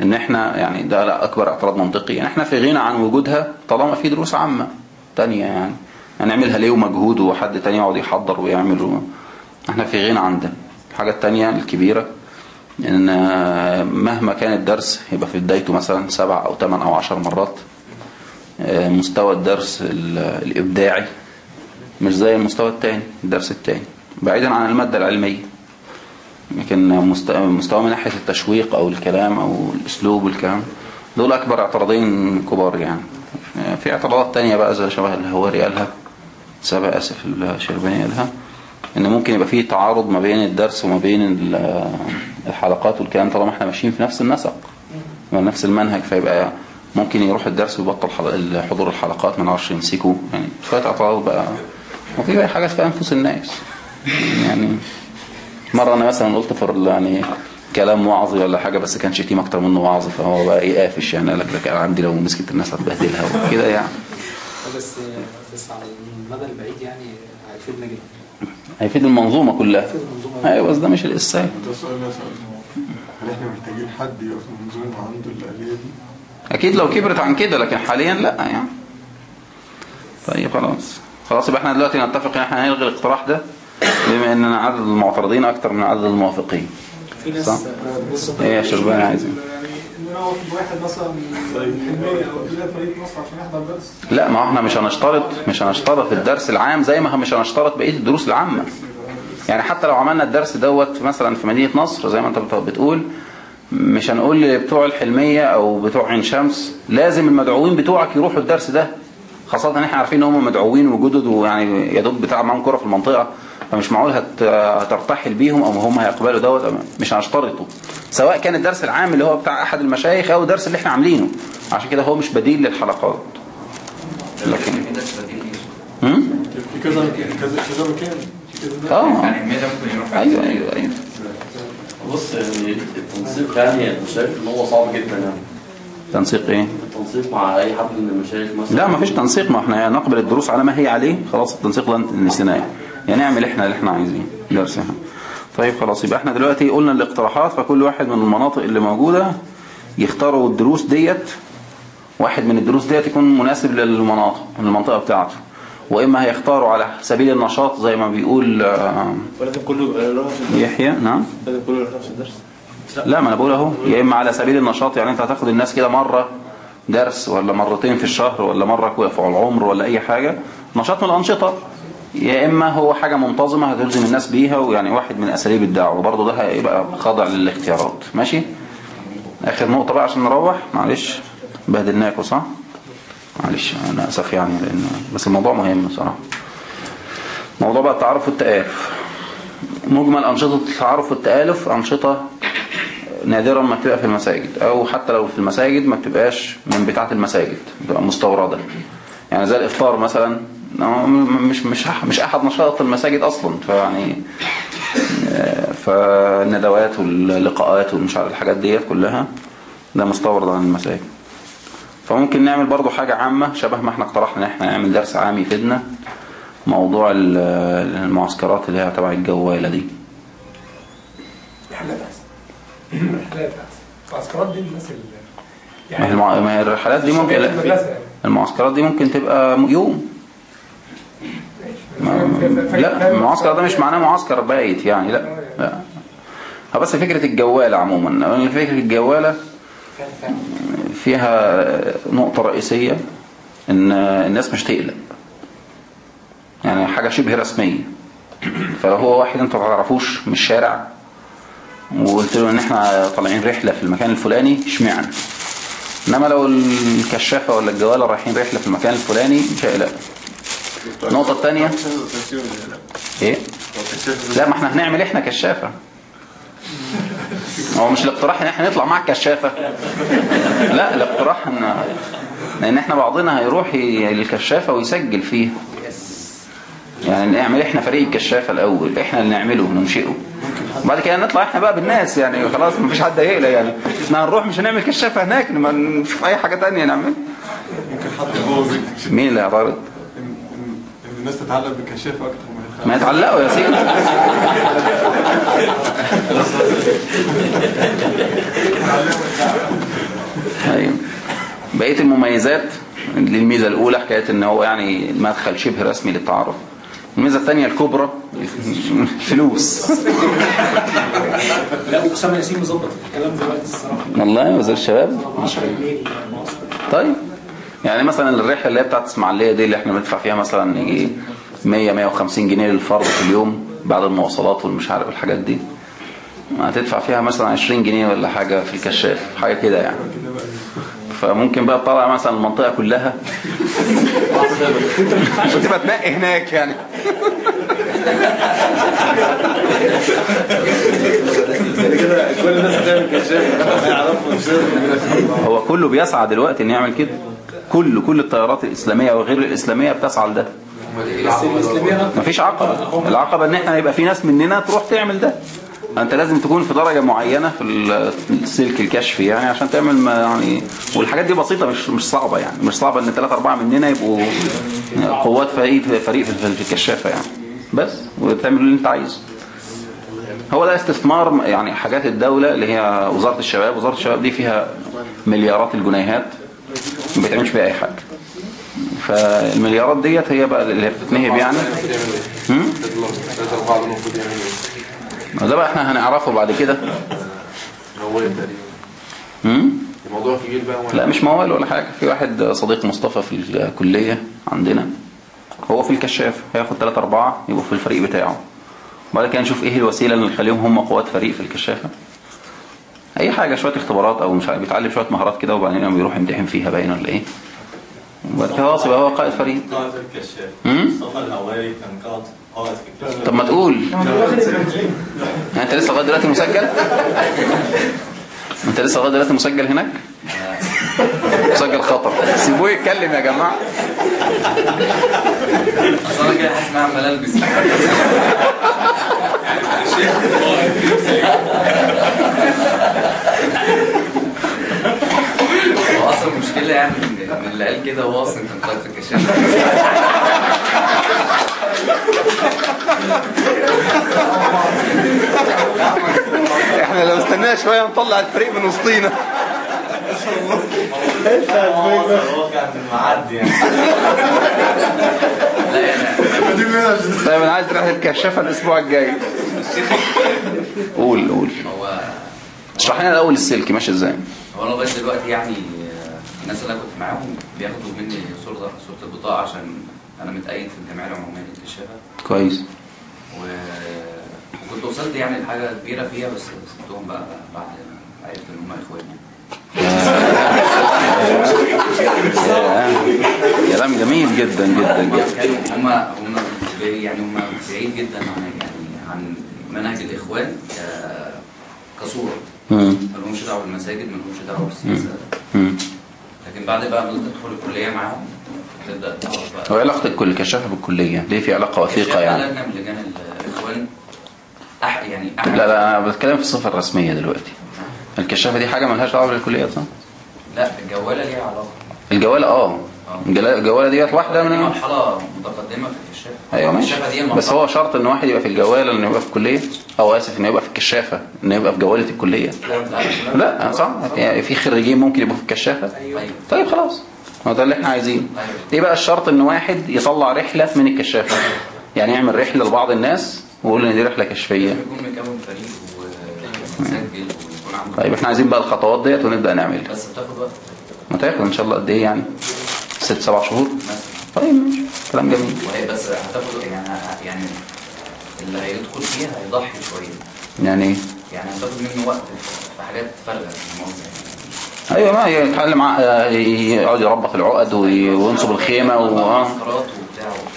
إن إحنا يعني ده لا أكبر اعتراض منطقي. يعني إحنا في غنى عن وجودها طالما في دروس عامة تانية يعني. هنعملها ليه ومجهود وحد تاني يقعد يحضر ويعمل. إحنا في غنى عن ده الحاجة التانية الكبيرة إن مهما كان الدرس يبقى في بدايته مثلا سبع أو ثمان أو عشر مرات آه، مستوى الدرس ال- الإبداعي مش زي المستوى التاني الدرس التاني. بعيدا عن المادة العلمية لكن مست- مستوى من ناحية التشويق أو الكلام أو الأسلوب والكلام دول أكبر اعتراضين كبار يعني. في اعتراضات تانية بقى زي شبه الهواري قالها سبق آسف الشرباني قالها إن ممكن يبقى فيه تعارض ما بين الدرس وما بين ال- الحلقات والكلام طالما إحنا ماشيين في نفس النسق ونفس المنهج فيبقى ممكن يروح الدرس ويبطل حضور الحلقات ما نعرفش يمسكه. يعني شوية اعتراضات بقى وفي بقى حاجات في أنفس الناس. يعني مرة أنا مثلا قلت في ال- يعني كلام وعظي ولا حاجة بس كان شتيم أكتر منه وعظ فهو بقى إيه قافش يعني قال لك عندي لو مسكت الناس هتبهدلها وكده يعني. بس بس على المدى البعيد يعني هيفيدنا جدا. هيفيد المنظومة كلها. أيوه بس ده مش الاساس ده سؤال هل إحنا محتاجين حد يبقى في المنظومة عنده الآلية دي؟ أكيد لو كبرت عن كده لكن حاليا لأ يعني. طيب خلاص. خلاص يبقى إحنا دلوقتي نتفق إن إحنا هنلغي الاقتراح ده. بما إننا عدد المعترضين أكتر من عدد الموافقين. في ناس صح؟ إيه يا شربان عايزين. يعني إن أنا واخد واحد مثلا حلمية أو بلاد مدينة نصر عشان يحضر درس؟ لا ما هو إحنا مش هنشترط مش هنشترط الدرس العام زي ما مش هنشترط بقية الدروس العامة. يعني حتى لو عملنا الدرس دوت مثلا في مدينة نصر زي ما أنت بت- بتقول مش هنقول لبتوع الحلمية أو بتوع عين شمس لازم المدعوين بتوعك يروحوا الدرس ده. خاصة إن إحنا عارفين إن هم مدعوين وجدد ويعني يا دوب بتاع معاهم كوره في المنطقة. فمش معقول هت... هترتحل بيهم أو هم هيقبلوا دوت أو مش هنشترطه سواء كان الدرس العام اللي هو بتاع أحد المشايخ أو الدرس اللي إحنا عاملينه. عشان كده هو مش بديل للحلقات. لكن في كذا مكان كذا كذا مكان آه. يعني أيوه أيوه أيوه. بص يعني التنسيق يعني أنا شايف إن هو صعب جدا يعني. تنسيق إيه؟ التنسيق مع أي حد من المشايخ مثلا. لا ما فيش تنسيق ما إحنا نقبل الدروس على ما هي عليه. خلاص التنسيق ده نسيناه يعني نعمل إحنا اللي إحنا عايزينه درس إحنا. طيب خلاص يبقى إحنا دلوقتي قلنا الاقتراحات فكل واحد من المناطق اللي موجودة يختاروا الدروس ديت واحد من الدروس ديت يكون مناسب للمناطق المنطقة بتاعته. وإما هيختاروا على سبيل النشاط زي ما بيقول آه، ولازم كله يحيى نعم. لازم كله يروح نفس الدرس. لا ما أنا بقول أهو يا إما على سبيل النشاط يعني أنت هتاخد الناس كده مرة درس ولا مرتين في الشهر ولا مرة في العمر ولا أي حاجة. نشاط من الأنشطة. يا إما هو حاجة منتظمة هتلزم الناس بيها ويعني واحد من أساليب الدعوة. وبرضه ده هيبقى خاضع للاختيارات. ماشي؟ آخر نقطة بقى عشان نروح. معلش بهدلناكوا صح؟ معلش أنا أسف يعني لأن بس الموضوع مهم بصراحة. موضوع بقى التعارف والتآلف. مجمل أنشطة التعارف والتآلف أنشطة نادرا ما بتبقى في المساجد أو حتى لو في المساجد ما بتبقاش من بتاعة المساجد بتبقى مستوردة. يعني زي الإفطار مثلا مش مش مش أحد نشاط المساجد أصلا فيعني آه، فالندوات واللقاءات والمش عارف الحاجات ديت كلها ده مستورد عن المساجد فممكن نعمل برضو حاجة عامة شبه ما إحنا اقترحنا إن إحنا نعمل درس عام يفيدنا موضوع ال- المعسكرات اللي هي تبع الجوالة دي رحلات رحلات احسن معسكرات دي الناس اللي ما هي الرحلات دي ممكن يعني. المعسكرات دي ممكن تبقى يوم. لا المعسكر ده مش معناه معسكر بايت يعني لا لا. هو بس فكرة الجوالة عموما. فكرة الجوالة فيها نقطة رئيسية إن الناس مش تقلق. يعني حاجة شبه رسمية. فلو هو واحد انت ما تعرفوش من الشارع وقلت له إن إحنا طالعين رحلة في المكان الفلاني اشمعنى؟ إنما لو الكشافة ولا الجوالة رايحين رحلة في المكان الفلاني مش هيقلق النقطة الثانية إيه؟ لا ما إحنا هنعمل إحنا كشافة. هو مش الاقتراح إن إحنا نطلع مع الكشافة. لا الاقتراح إن لأن إحنا بعضنا هيروح للكشافة ويسجل فيها. يعني نعمل إحنا فريق الكشافة الأول إحنا اللي نعمله وننشئه. بعد كده نطلع إحنا بقى بالناس يعني خلاص مفيش حد هيقلق يعني. إحنا هنروح مش هنعمل كشافة هناك نشوف أي حاجة تانية نعمل. ممكن حد يبوظ. مين اللي هيعترض الناس تتعلق بالكشافة أكتر ما ما يتعلقوا يا سيدي. أيوه بقية المميزات دي الميزه الأولى حكاية إن هو يعني مدخل شبه رسمي للتعارف. الميزة الثانية الكبرى. فلوس. لا وأسامة ياسين مظبط الكلام دلوقتي الصراحة. والله وزير الشباب. 10 جنيه معسكر طيب. يعني مثلا الرحلة اللي هي بتاعت إسماعيلية دي اللي إحنا بندفع فيها مثلا يجي 100 150 جنيه للفرد في اليوم بعد المواصلات والمش عارف الحاجات دي. هتدفع فيها مثلا 20 جنيه ولا حاجة في الكشاف حاجة كده يعني. فممكن بقى تطلع مثلا المنطقة كلها. وتبقى تنقي هناك يعني. كل الناس هتعمل كشاف هو كله بيسعى دلوقتي إن يعمل كده. كله كل التيارات الإسلامية وغير الإسلامية بتسعى لده. مفيش عقبة. العقبة إن إحنا يبقى في ناس مننا تروح تعمل ده. أنت لازم تكون في درجة معينة في السلك الكشفي يعني عشان تعمل ما يعني والحاجات دي بسيطة مش مش صعبة يعني. مش صعبة إن ثلاثة أربعة مننا يبقوا قوات فريق فريق في الكشافة يعني. بس وتعمل اللي أنت عايزه. هو ده استثمار يعني حاجات الدولة اللي هي وزارة الشباب. وزارة الشباب دي فيها مليارات الجنيهات. ما بيتعملش فيها أي حاجة فالمليارات ديت هي بقى اللي بتتنهب يعني؟ ده بقى إحنا هنعرفه بعد كده؟ الموضوع كبير بقى لا مش موال ولا حاجة. في واحد صديق مصطفى في الكلية عندنا. هو في الكشاف. هياخد 3 4 يبقوا في الفريق بتاعه. وبعد كده نشوف إيه الوسيلة اللي نخليهم هم قوات فريق في الكشافة. أي حاجة شوية اختبارات أو مش عارف بيتعلم شوية مهارات كده وبعدين لما بيروح يمتحن فيها باين ولا إيه. وبعد كده خلاص يبقى هو قائد فريق. قائد الكشاف؟ مصطفى الهواري كان قائد طب ما تقول. يعني أنت لسه لغاية دلوقتي مسجل؟ أنت لسه لغاية دلوقتي مسجل هناك؟ مسجل خطر سيبوه يتكلم يا جماعة. اصل أنا كده حاسس إن أنا عمال ألبس. هو أصلا المشكلة يعني إن اللي قال كده هو أصلا كان قائد في الكشاف. إحنا لو استنانا شوية نطلع الفريق من وسطينا. هو كان معدي يعني. طيب أنا عايز رحله الكشافه الأسبوع الجاي. قول قول. هو اشرح لنا الأول السلك ماشي إزاي؟ هو أنا لغاية دلوقتي يعني آه، الناس اللي أنا كنت معاهم بياخدوا مني صورة صورة البطاقة عشان أنا متأيد في الجمعية العمومية للكشافة. كويس. و... وكنت وصلت يعني لحاجة كبيرة فيها بس سبتهم بقى بعد ما عرفت إن هم إخواني. كلام جميل جدا جدا جدا. كانوا هم هم يعني هم بعيد جدا عن يعني عن منهج الإخوان كصورة. مم. ما لهمش دعوة بالمساجد ما لهمش دعوه بالسياسة. لكن بعد بقى ما تدخل الكلية معاهم تبدأ تعرف بقى. هو إيه علاقة الكل الكشافه بالكلية؟ ليه في علاقة وثيقة يعني؟ لجان الإخوان أح يعني أح لا لا أنا بتكلم في الصفة الرسمية دلوقتي. الكشافة دي حاجة ملهاش دعوة بالكلية صح لا الجوالة ليها علاقة. الجوالة آه. الجلا- الجوالة ديت واحدة دي من مرحلة متقدمة في الكشافة. أيوه ماشي. بس هو شرط إن واحد يبقى في الجوالة انه يبقى في الكلية أو آسف انه يبقى في الكشافة انه يبقى في جوالة الكلية. لا صح. يعني في خريجين ممكن يبقوا في الكشافة. طيب خلاص. هو ده اللي إحنا عايزينه إيه بقى الشرط إن واحد يطلع رحلة من الكشافة؟ يعني يعمل رحلة لبعض الناس ويقول إن دي رحلة كشفية. يكون مكون فريق ومسجل طيب إحنا عايزين بقى الخطوات ديت ونبدأ نعملها. بس بتاخد وقت؟ ما تاخد إن شاء الله قد إيه يعني؟ ست سبع شهور؟ طيب ماشي. كلام جميل. وهي بس هتاخد يعني يعني اللي هيدخل فيها هيضحي شوية. يعني إيه؟ يعني هتاخد منه وقت في حاجات فارغة أيوه ما يتعلم يقعد يربط العقد وي- وينصب الخيمة و... آه.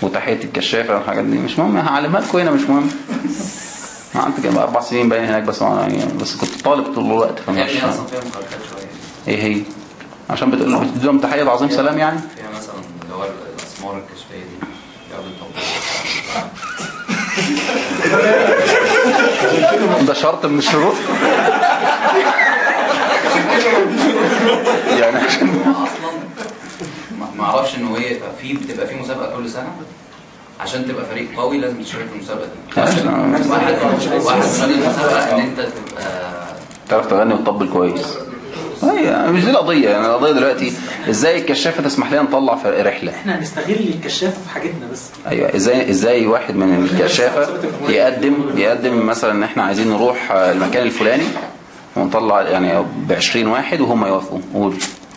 وتحية الكشافة والحاجات دي. مش مهم هعلمها لكم هنا مش مهم. قعدت كده أربع سنين باين هناك بس يعني بس كنت طالب طول الوقت فمش يعني أصلا فيها مخالفات شوية. إيه هي. عشان بتقول بتديهم تحية عظيم سلام يعني؟ فيها مثلا اللي هو الأسمار الكشفية دي ده شرط من الشروط. يعني عشان أصلا ما- أعرفش إنه إيه في بتبقى في مسابقة كل سنة؟ عشان تبقى فريق قوي لازم تشارك في المسابقة دي. واحد واحد من المسابقة إن أنت تبقى تعرف تغني وتطبل كويس. هي مش دي القضية. يعني القضية دلوقتي إزاي الكشافة تسمح لنا نطلع في رحلة؟ إحنا هنستغل الكشافة في حاجتنا بس. أيوه. إزاي إزاي واحد من الكشافة يقدم يقدم مثلا إن إحنا عايزين نروح المكان الفلاني ونطلع يعني ب 20 واحد وهم يوافقوا. قول.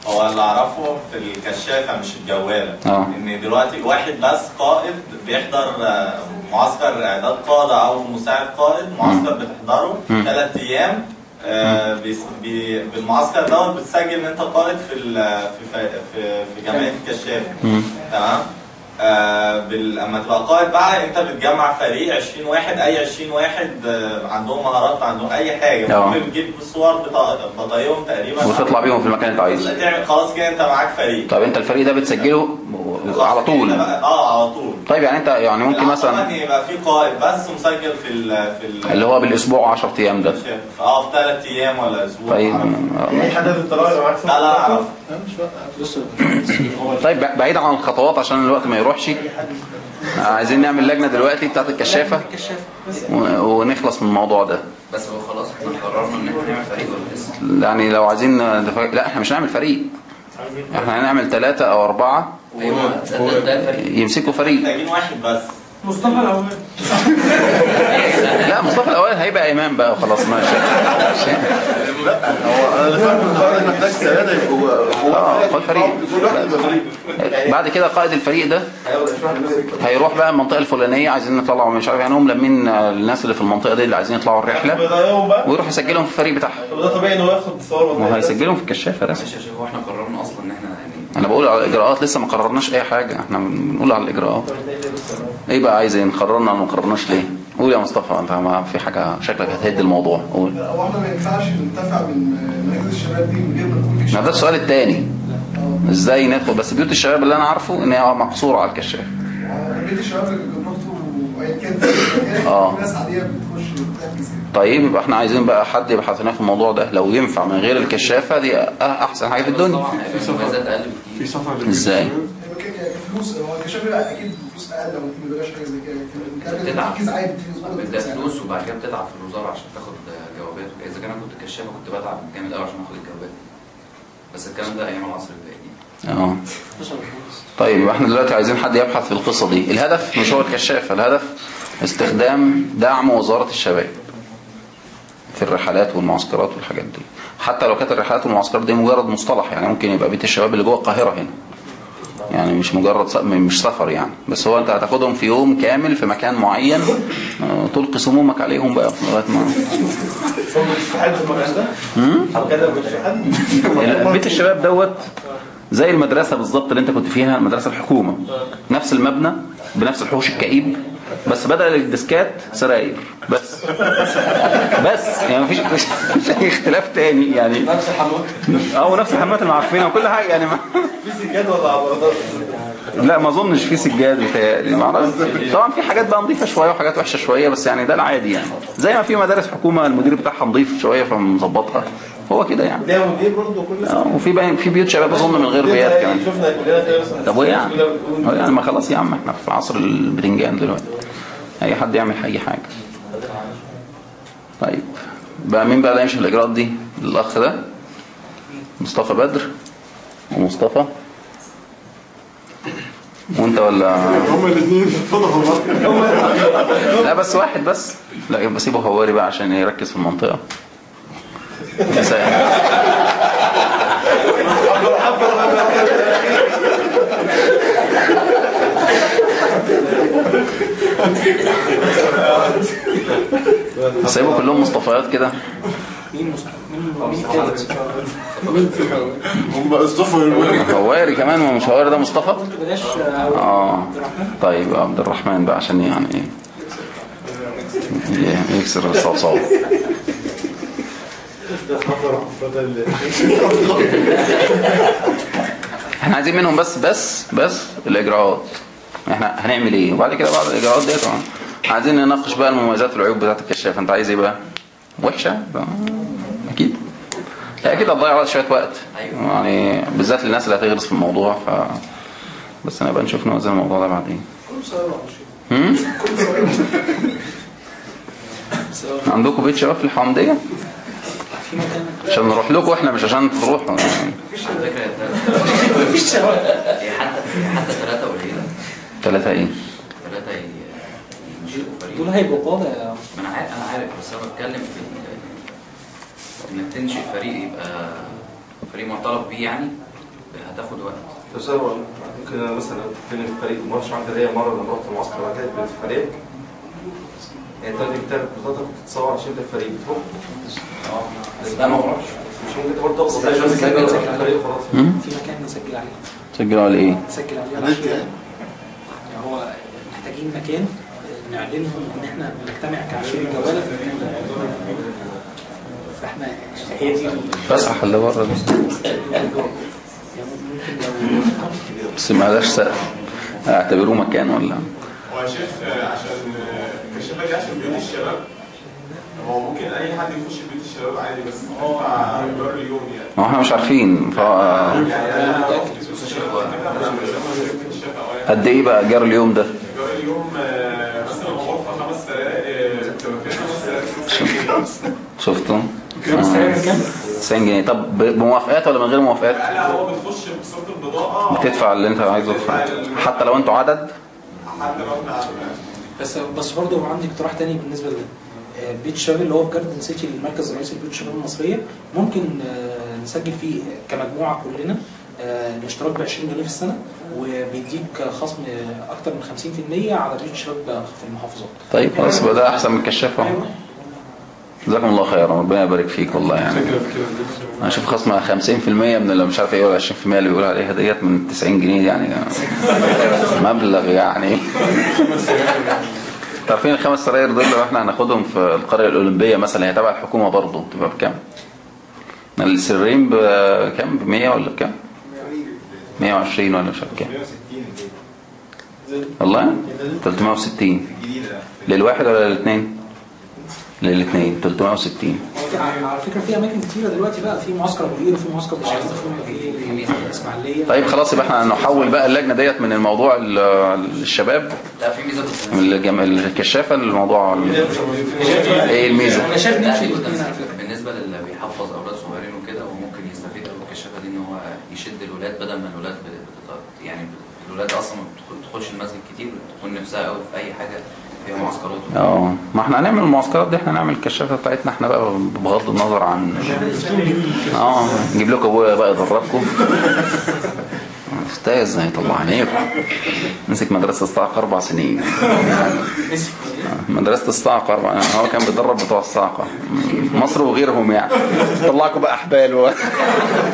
هو اللي أعرفه في الكشافة مش الجواله آه. إن دلوقتي واحد بس قائد بيحضر آه، معسكر إعداد قاده أو مساعد قائد معسكر بتحضره. ثلاث أيام آه، بي- بالمعسكر دوت بتسجل إن أنت قائد في في في في جمعيه الكشاف مم. تمام آه بال... اما تبقى قائد بقى انت بتجمع فريق 20 واحد أي 20 واحد آه عندهم مهارات عندهم أي حاجة. ممكن بتجيب صور بطايقهم تقريبا. وتطلع بيهم في المكان اللي انت عايزه تعمل خلاص كده انت معاك فريق. طب انت الفريق ده بتسجله على طول؟ آه على طول. طيب يعني انت يعني ممكن مثلا ان يبقى في قائد بس مسجل في ال في ال اللي هو بالأسبوع 10 أيام ده. آه في ثلاث أيام ولا أسبوع. طيب. اي حد في الطريق معاك لا لا اعرف طيب بعيد عن الخطوات عشان الوقت ما يروحش عايزين نعمل لجنة دلوقتي بتاعت الكشافة و- ونخلص من الموضوع ده. بس هو خلاص إحنا قررنا إن إحنا نعمل فريق ولا لسه؟ يعني لو عايزين لا إحنا مش هنعمل فريق. إحنا هنعمل ثلاثة أو أربعة الفريق يمسكوا فريق. محتاجين واحد بس. مصطفى الأول. لا مصطفى الأول هيبقى إمام بقى وخلاص ماشي. هو أنا اللي فاهم إن القائد محتاج سياده يبقى قائد فريق. بعد كده قائد الفريق ده هيروح بقى المنطقة الفلانية عايزين نطلعوا مش عارف يعني هم لمين الناس اللي في المنطقة دي اللي عايزين يطلعوا بقى. ويروح يسجلهم في الفريق بتاعهم. ده طبيعي إن هو ياخد صور ما هو هيسجلهم في الكشافة رسمي هو إحنا قررنا أصلا إن إحنا أنا بقول على الإجراءات لسه ما قررناش أي حاجة. إحنا بنقول على الإجراءات. إيه بقى عايز إيه؟ قررنا ولا ما قررناش ليه؟ قول يا مصطفى أنت ما في حاجة شكلك هتهد الموضوع. قول. هو إحنا ما ينفعش ننتفع من مراكز الشباب دي من غير ما نكون في ده السؤال الثاني إزاي ندخل بس بيوت الشباب اللي أنا عارفه إن هي محصورة على الكشاف. بيت الشباب آه. بتخش بتحجز طيب يبقى إحنا عايزين بقى حد يبحث لنا في الموضوع ده. لو ينفع من غير الكشافة دي أه- أحسن حاجة في الدنيا. في سفر. إزاي؟ فلوس هو الكشاف بيبقى أكيد فلوس أقل أو ما بيبقاش حاجة زي كده. لكن بتتعب. بتدفع فلوس وبعد كده بتتعب في الوزارة عشان تاخد جوابات. إذا كان أنا كنت كشافة كنت بتعب جامد قوي عشان أخد الجوابات. بس الكلام ده أيام العصر الجاي. آه. طيب إحنا دلوقتي عايزين حد يبحث في القصة دي. الهدف مش هو الكشاف الهدف استخدام دعم وزارة الشباب في الرحلات والمعسكرات والحاجات دي. حتى لو كانت الرحلات والمعسكرات دي مجرد مصطلح يعني ممكن يبقى بيت الشباب اللي جوه القاهرة هنا. يعني مش مجرد مش سفر يعني. بس هو انت هتاخدهم في يوم كامل في مكان معين آه، تلقي سمومك عليهم بقى لغاية ما؟ بيت الشباب دوت زي المدرسة بالظبط اللي انت كنت فيها المدرسة الحكومة. نفس المبنى بنفس الحوش الكئيب بس بدل الديسكات سراير. بس. بس. يعني مفيش مفيش أي اختلاف تاني يعني. نفس الحمام آه ونفس الحمامات اللي عارفينها وكل حاجة يعني ما في سجاد ولا عبارات؟ لا ما أظنش في سجاد بتهيألي ما أعرفش. طبعا في حاجات بقى نظيفة شوية وحاجات وحشة شوية بس يعني ده العادي يعني. زي ما في مدارس حكومة المدير بتاعها نظيف شوية فمظبطها. هو كده يعني. ليها مدير برضه كل آه وفي بقى في بيوت شباب أظن من غير بيات كمان. شفنا كلنا كده طب وايه يعني يعني ما خلاص يا عم إحنا في عصر البتنجان دلوقتي. أي حد يعمل أي حاجة. طيب بقى مين بقى اللي هيمشي في الإجراءات دي؟ الأخ ده؟ مصطفى بدر؟ ومصطفى؟ وأنت ولا؟ هما الاثنين لا بس واحد بس. لا يبقى سيبه هواري بقى عشان يركز في المنطقة. سايبه كلهم مصطفيات كده. مين مست... مين؟ هم اصطفوا هواري كمان ما مش هواري ده مصطفى؟ بلاش آه طيب عبد الرحمن بقى عشان يعني إيه؟ يكسر الصوصات إحنا عايزين منهم بس بس بس الإجراءات. إحنا هنعمل إيه؟ وبعد كده بعد الإجراءات ديت عايزين نناقش بقى المميزات والعيوب بتاعت الكشاف. انت عايز إيه بقى؟ وحشة. أكيد. لا أكيد هتضيع وقت شوية وقت. يعني بالذات للناس اللي هتغرس في الموضوع ف بس أنا بقى نشوف نوزن الموضوع ده بعدين. هم؟ عندكم بيت شباب في الحمدية عشان نروح لكم إحنا مش عشان تروحوا. هي حتى حتى ثلاثة قليله ثلاثة إيه؟ ثلاثة ي- ينشئوا فريق دول هيبقوا قادة يا ما أنا عارف أنا عارف بس أنا بتكلم في انك تنشئ فريق يبقى فريق معترف بيه يعني هتاخد وقت. بس هو ممكن أنا مثلا أتكلم في فريق مرة واحدة ليا مرة لما رحت المعسكر بعد كده في فريق يعني انت بتاخد بطاقتك وتتصور عشان انت في فريق بتروح لا ما بعرفش مش ممكن عشان مكان تسجل نسجل في مكان نسجل عليه. سجلوا على إيه؟ نسجل عليه. الشغل. يعني هو محتاجين مكان نعلنهم إن إحنا بنجتمع كعشرين ده فإحنا هي دي فسح اللي بره بس ما لهاش سقف اعتبروه مكان ولا؟ هو يا شيخ عشان دي عشان بيوت الشباب هو ممكن أي حد يخش عادي بس ايجار اليوم يعني. ما إحنا مش عارفين ف. قد إيه بقى جار اليوم ده؟ ايجار اليوم آه، مثلا غرفه 5000 5000 شفتوا؟ كام سعر كام؟ 90 جنيه. طب بموافقات ولا من غير موافقات؟ لا هو بتخش بصورة البطاقه بتدفع اللي انت عايزه تدفعه حتى لو أنتوا عدد؟ حتى لو إحنا عدد. بس بس برضه عندي اقتراح تاني بالنسبة لده. آه، بيت الشباب اللي هو في جاردن سيتي المركز الرئيسي لبيوت الشباب المصرية. ممكن آه، نسجل فيه كمجموعة كلنا آه، الاشتراك ب 20 جنيه في السنة وبيديك خصم آه، أكتر من 50% على بيوت الشباب في المحافظات. طيب خلاص يبقى ده أحسن من الكشاف أهو. جزاكم الله خيرا ربنا يبارك فيك والله يعني. أنا أشوف خصم 50% من اللي مش عارف إيه ولا 20% اللي بيقول عليها ديت من 90 جنيه يعني. مبلغ يعني. عارفين الخمس سراير دول لو إحنا هناخدهم في القرية الأولمبية مثلا هي تبع الحكومة برضه تبقى بكام؟ السرين بكام؟ ب 100 ولا بكام؟ 120 ولا مش عارف كام؟ والله 360 للواحد ولا للاثنين؟ للاثنين 360 على فكرة في أماكن كتيرة دلوقتي بقى في معسكر ابو قير وفي معسكر بشعير في في اسماعيليه طيب خلاص يبقى إحنا نحول بقى اللجنة ديت من الموضوع ال- الشباب لا في ميزة من. الكشافة للموضوع إيه الميزة؟ أنا شايف بالنسبة للي بيحفظ أولاد صغيرين وكده وممكن يستفيد قوي بالكشافة دي إن هو يشد الولاد بدل ما الولاد يعني الولاد أصلا ما بتدخل- تخش المسجد كتير بتكون نفسها قوي في أي حاجة. معسكرات آه. ما إحنا هنعمل المعسكرات دي إحنا نعمل الكشافة بتاعتنا إحنا بقى بغض النظر عن آه. نجيب لكم أبويا بقى يدربكم أستاذ هيطلع عينيكم مسك مدرسة الصاعقة أربع سنين. مدرسة الصاعقة هو كان بيدرب بتوع الصاعقة مصر وغيرهم يعني. طلعكم بقى أحبال و...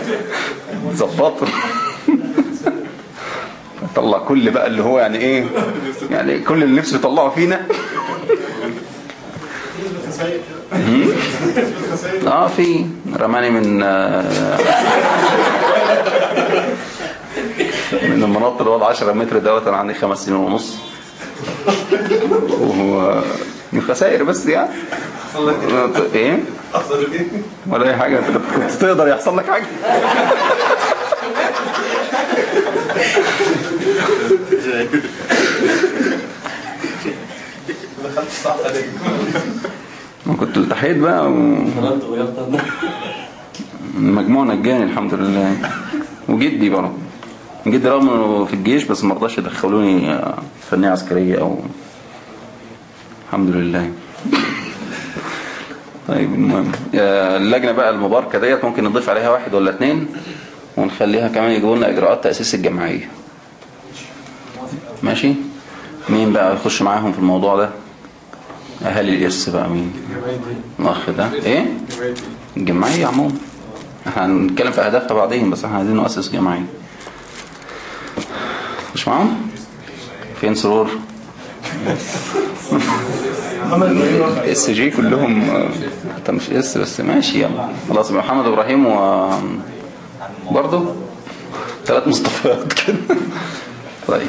ظبطوا. طلع كل بقى اللي هو يعني إيه؟ يعني كل اللي نفسه يطلعه فينا. آه في. رماني من آه، من المناطق اللي هو 10 متر دوت أنا عندي خمس سنين ونص. وهو من خسائر بس يعني. إيه؟ حصل إيه؟ ولا أي حاجة. أنت كنت تقدر يحصل لك حاجة. دخلت ما كنت التحيت بقى و... المجموع نجاني الحمد لله. وجدي برضه. جدي رغم إنه في الجيش بس ما رضاش يدخلوني آه، فنية عسكرية أو الحمد لله. طيب المهم آه، اللجنة بقى المباركة ديت ممكن نضيف عليها واحد ولا اتنين ونخليها كمان يجيبوا لنا إجراءات تأسيس الجمعية. ماشي؟ مين بقى يخش معاهم في الموضوع ده؟ أهالي الارث بقى مين؟ الأخ ده. إيه؟ الجمعية عموما. إحنا هنتكلم في أهدافها بعدين بس إحنا عايزين نؤسس جمعية مش معاهم؟ فين سرور؟ اس جي كلهم حتى مش اس بس ماشي يلا. خلاص محمد إبراهيم و برضه ثلاث مصطفيات كده. طيب.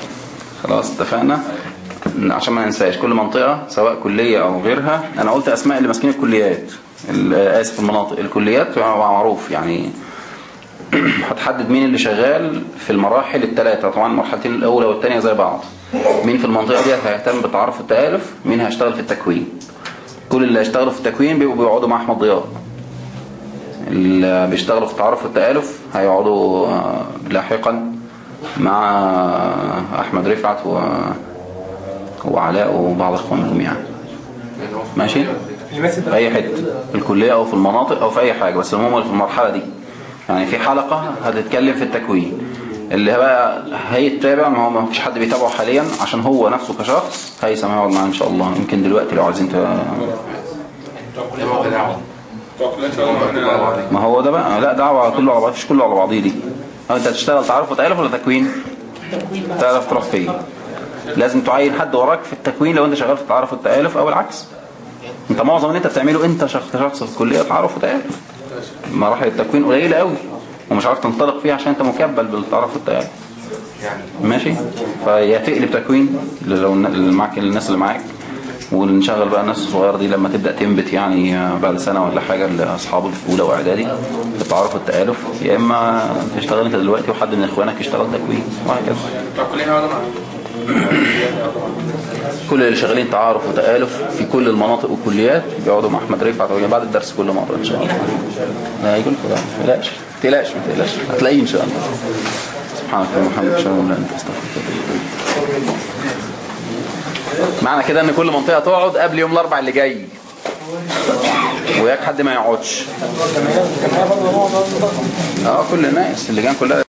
خلاص اتفقنا. عشان ما ننساش كل منطقة سواء كلية أو غيرها أنا قلت أسماء اللي ماسكين الكليات ال- آسف المناطق الكليات معروف يعني. هتحدد مين اللي شغال في المراحل الثلاثة طبعا المرحلتين الأولى والثانية زي بعض. مين في المنطقة دي هيهتم بالتعرف والتآلف مين هيشتغل في التكوين. كل اللي هيشتغلوا في التكوين بيبقوا بيقعدوا مع أحمد ضياء. اللي بيشتغلوا في التعرف والتآلف هيقعدوا آه، لاحقا. مع أحمد رفعت و... وعلاء وبعض اخوانهم يعني. ماشي؟ في أي حتة في الكلية أو في المناطق أو في أي حاجة بس المهم في المرحلة دي. يعني في حلقة هتتكلم في التكوين. اللي بقى هيتابع ما هو ما فيش حد بيتابعه حاليا عشان هو نفسه كشخص هيثم هيقعد معانا إن شاء الله. يمكن دلوقتي لو عايزين ت... ما هو ده بقى. لا دعوة كله على بعض مفيش كله على بعضيه دي. أو أنت هتشتغل تعرف وتألف ولا تكوين؟ تعرف تروح فين. لازم تعين حد وراك في التكوين لو أنت شغال في التعارف والتألف أو العكس. أنت معظم اللي أنت بتعمله أنت شخص كشخص في الكلية تعارف وتألف مراحل التكوين قليلة قوي ومش عارف تنطلق فيها عشان أنت مكبل بالتعارف والتألف. ماشي؟ فيا تقلب تكوين لو معاك الناس اللي معاك. ونشغل بقى الناس الصغيرة دي لما تبدأ تنبت يعني بعد سنة ولا حاجة لأصحابه في أولى وإعدادي التعارف والتآلف يا إما تشتغل أنت دلوقتي وحد من إخوانك يشتغل تكوين وهكذا. كل اللي شغالين تعارف وتآلف في كل المناطق والكليات بيقعدوا مع أحمد رفعت بعد الدرس كل مرة إن شاء الله. لا يقول كده. ما تقلقش. ما تقلقش ما تقلقش. هتلاقيه إن شاء الله. سبحانك اللهم وبحمدك أشهد أن لا أنت أستغفرك وأتوب إليك معنى كده إن كل منطقة تقعد قبل يوم الأربع اللي جاي. وياك حد ما يقعدش. آه كل الناس اللي جان كلها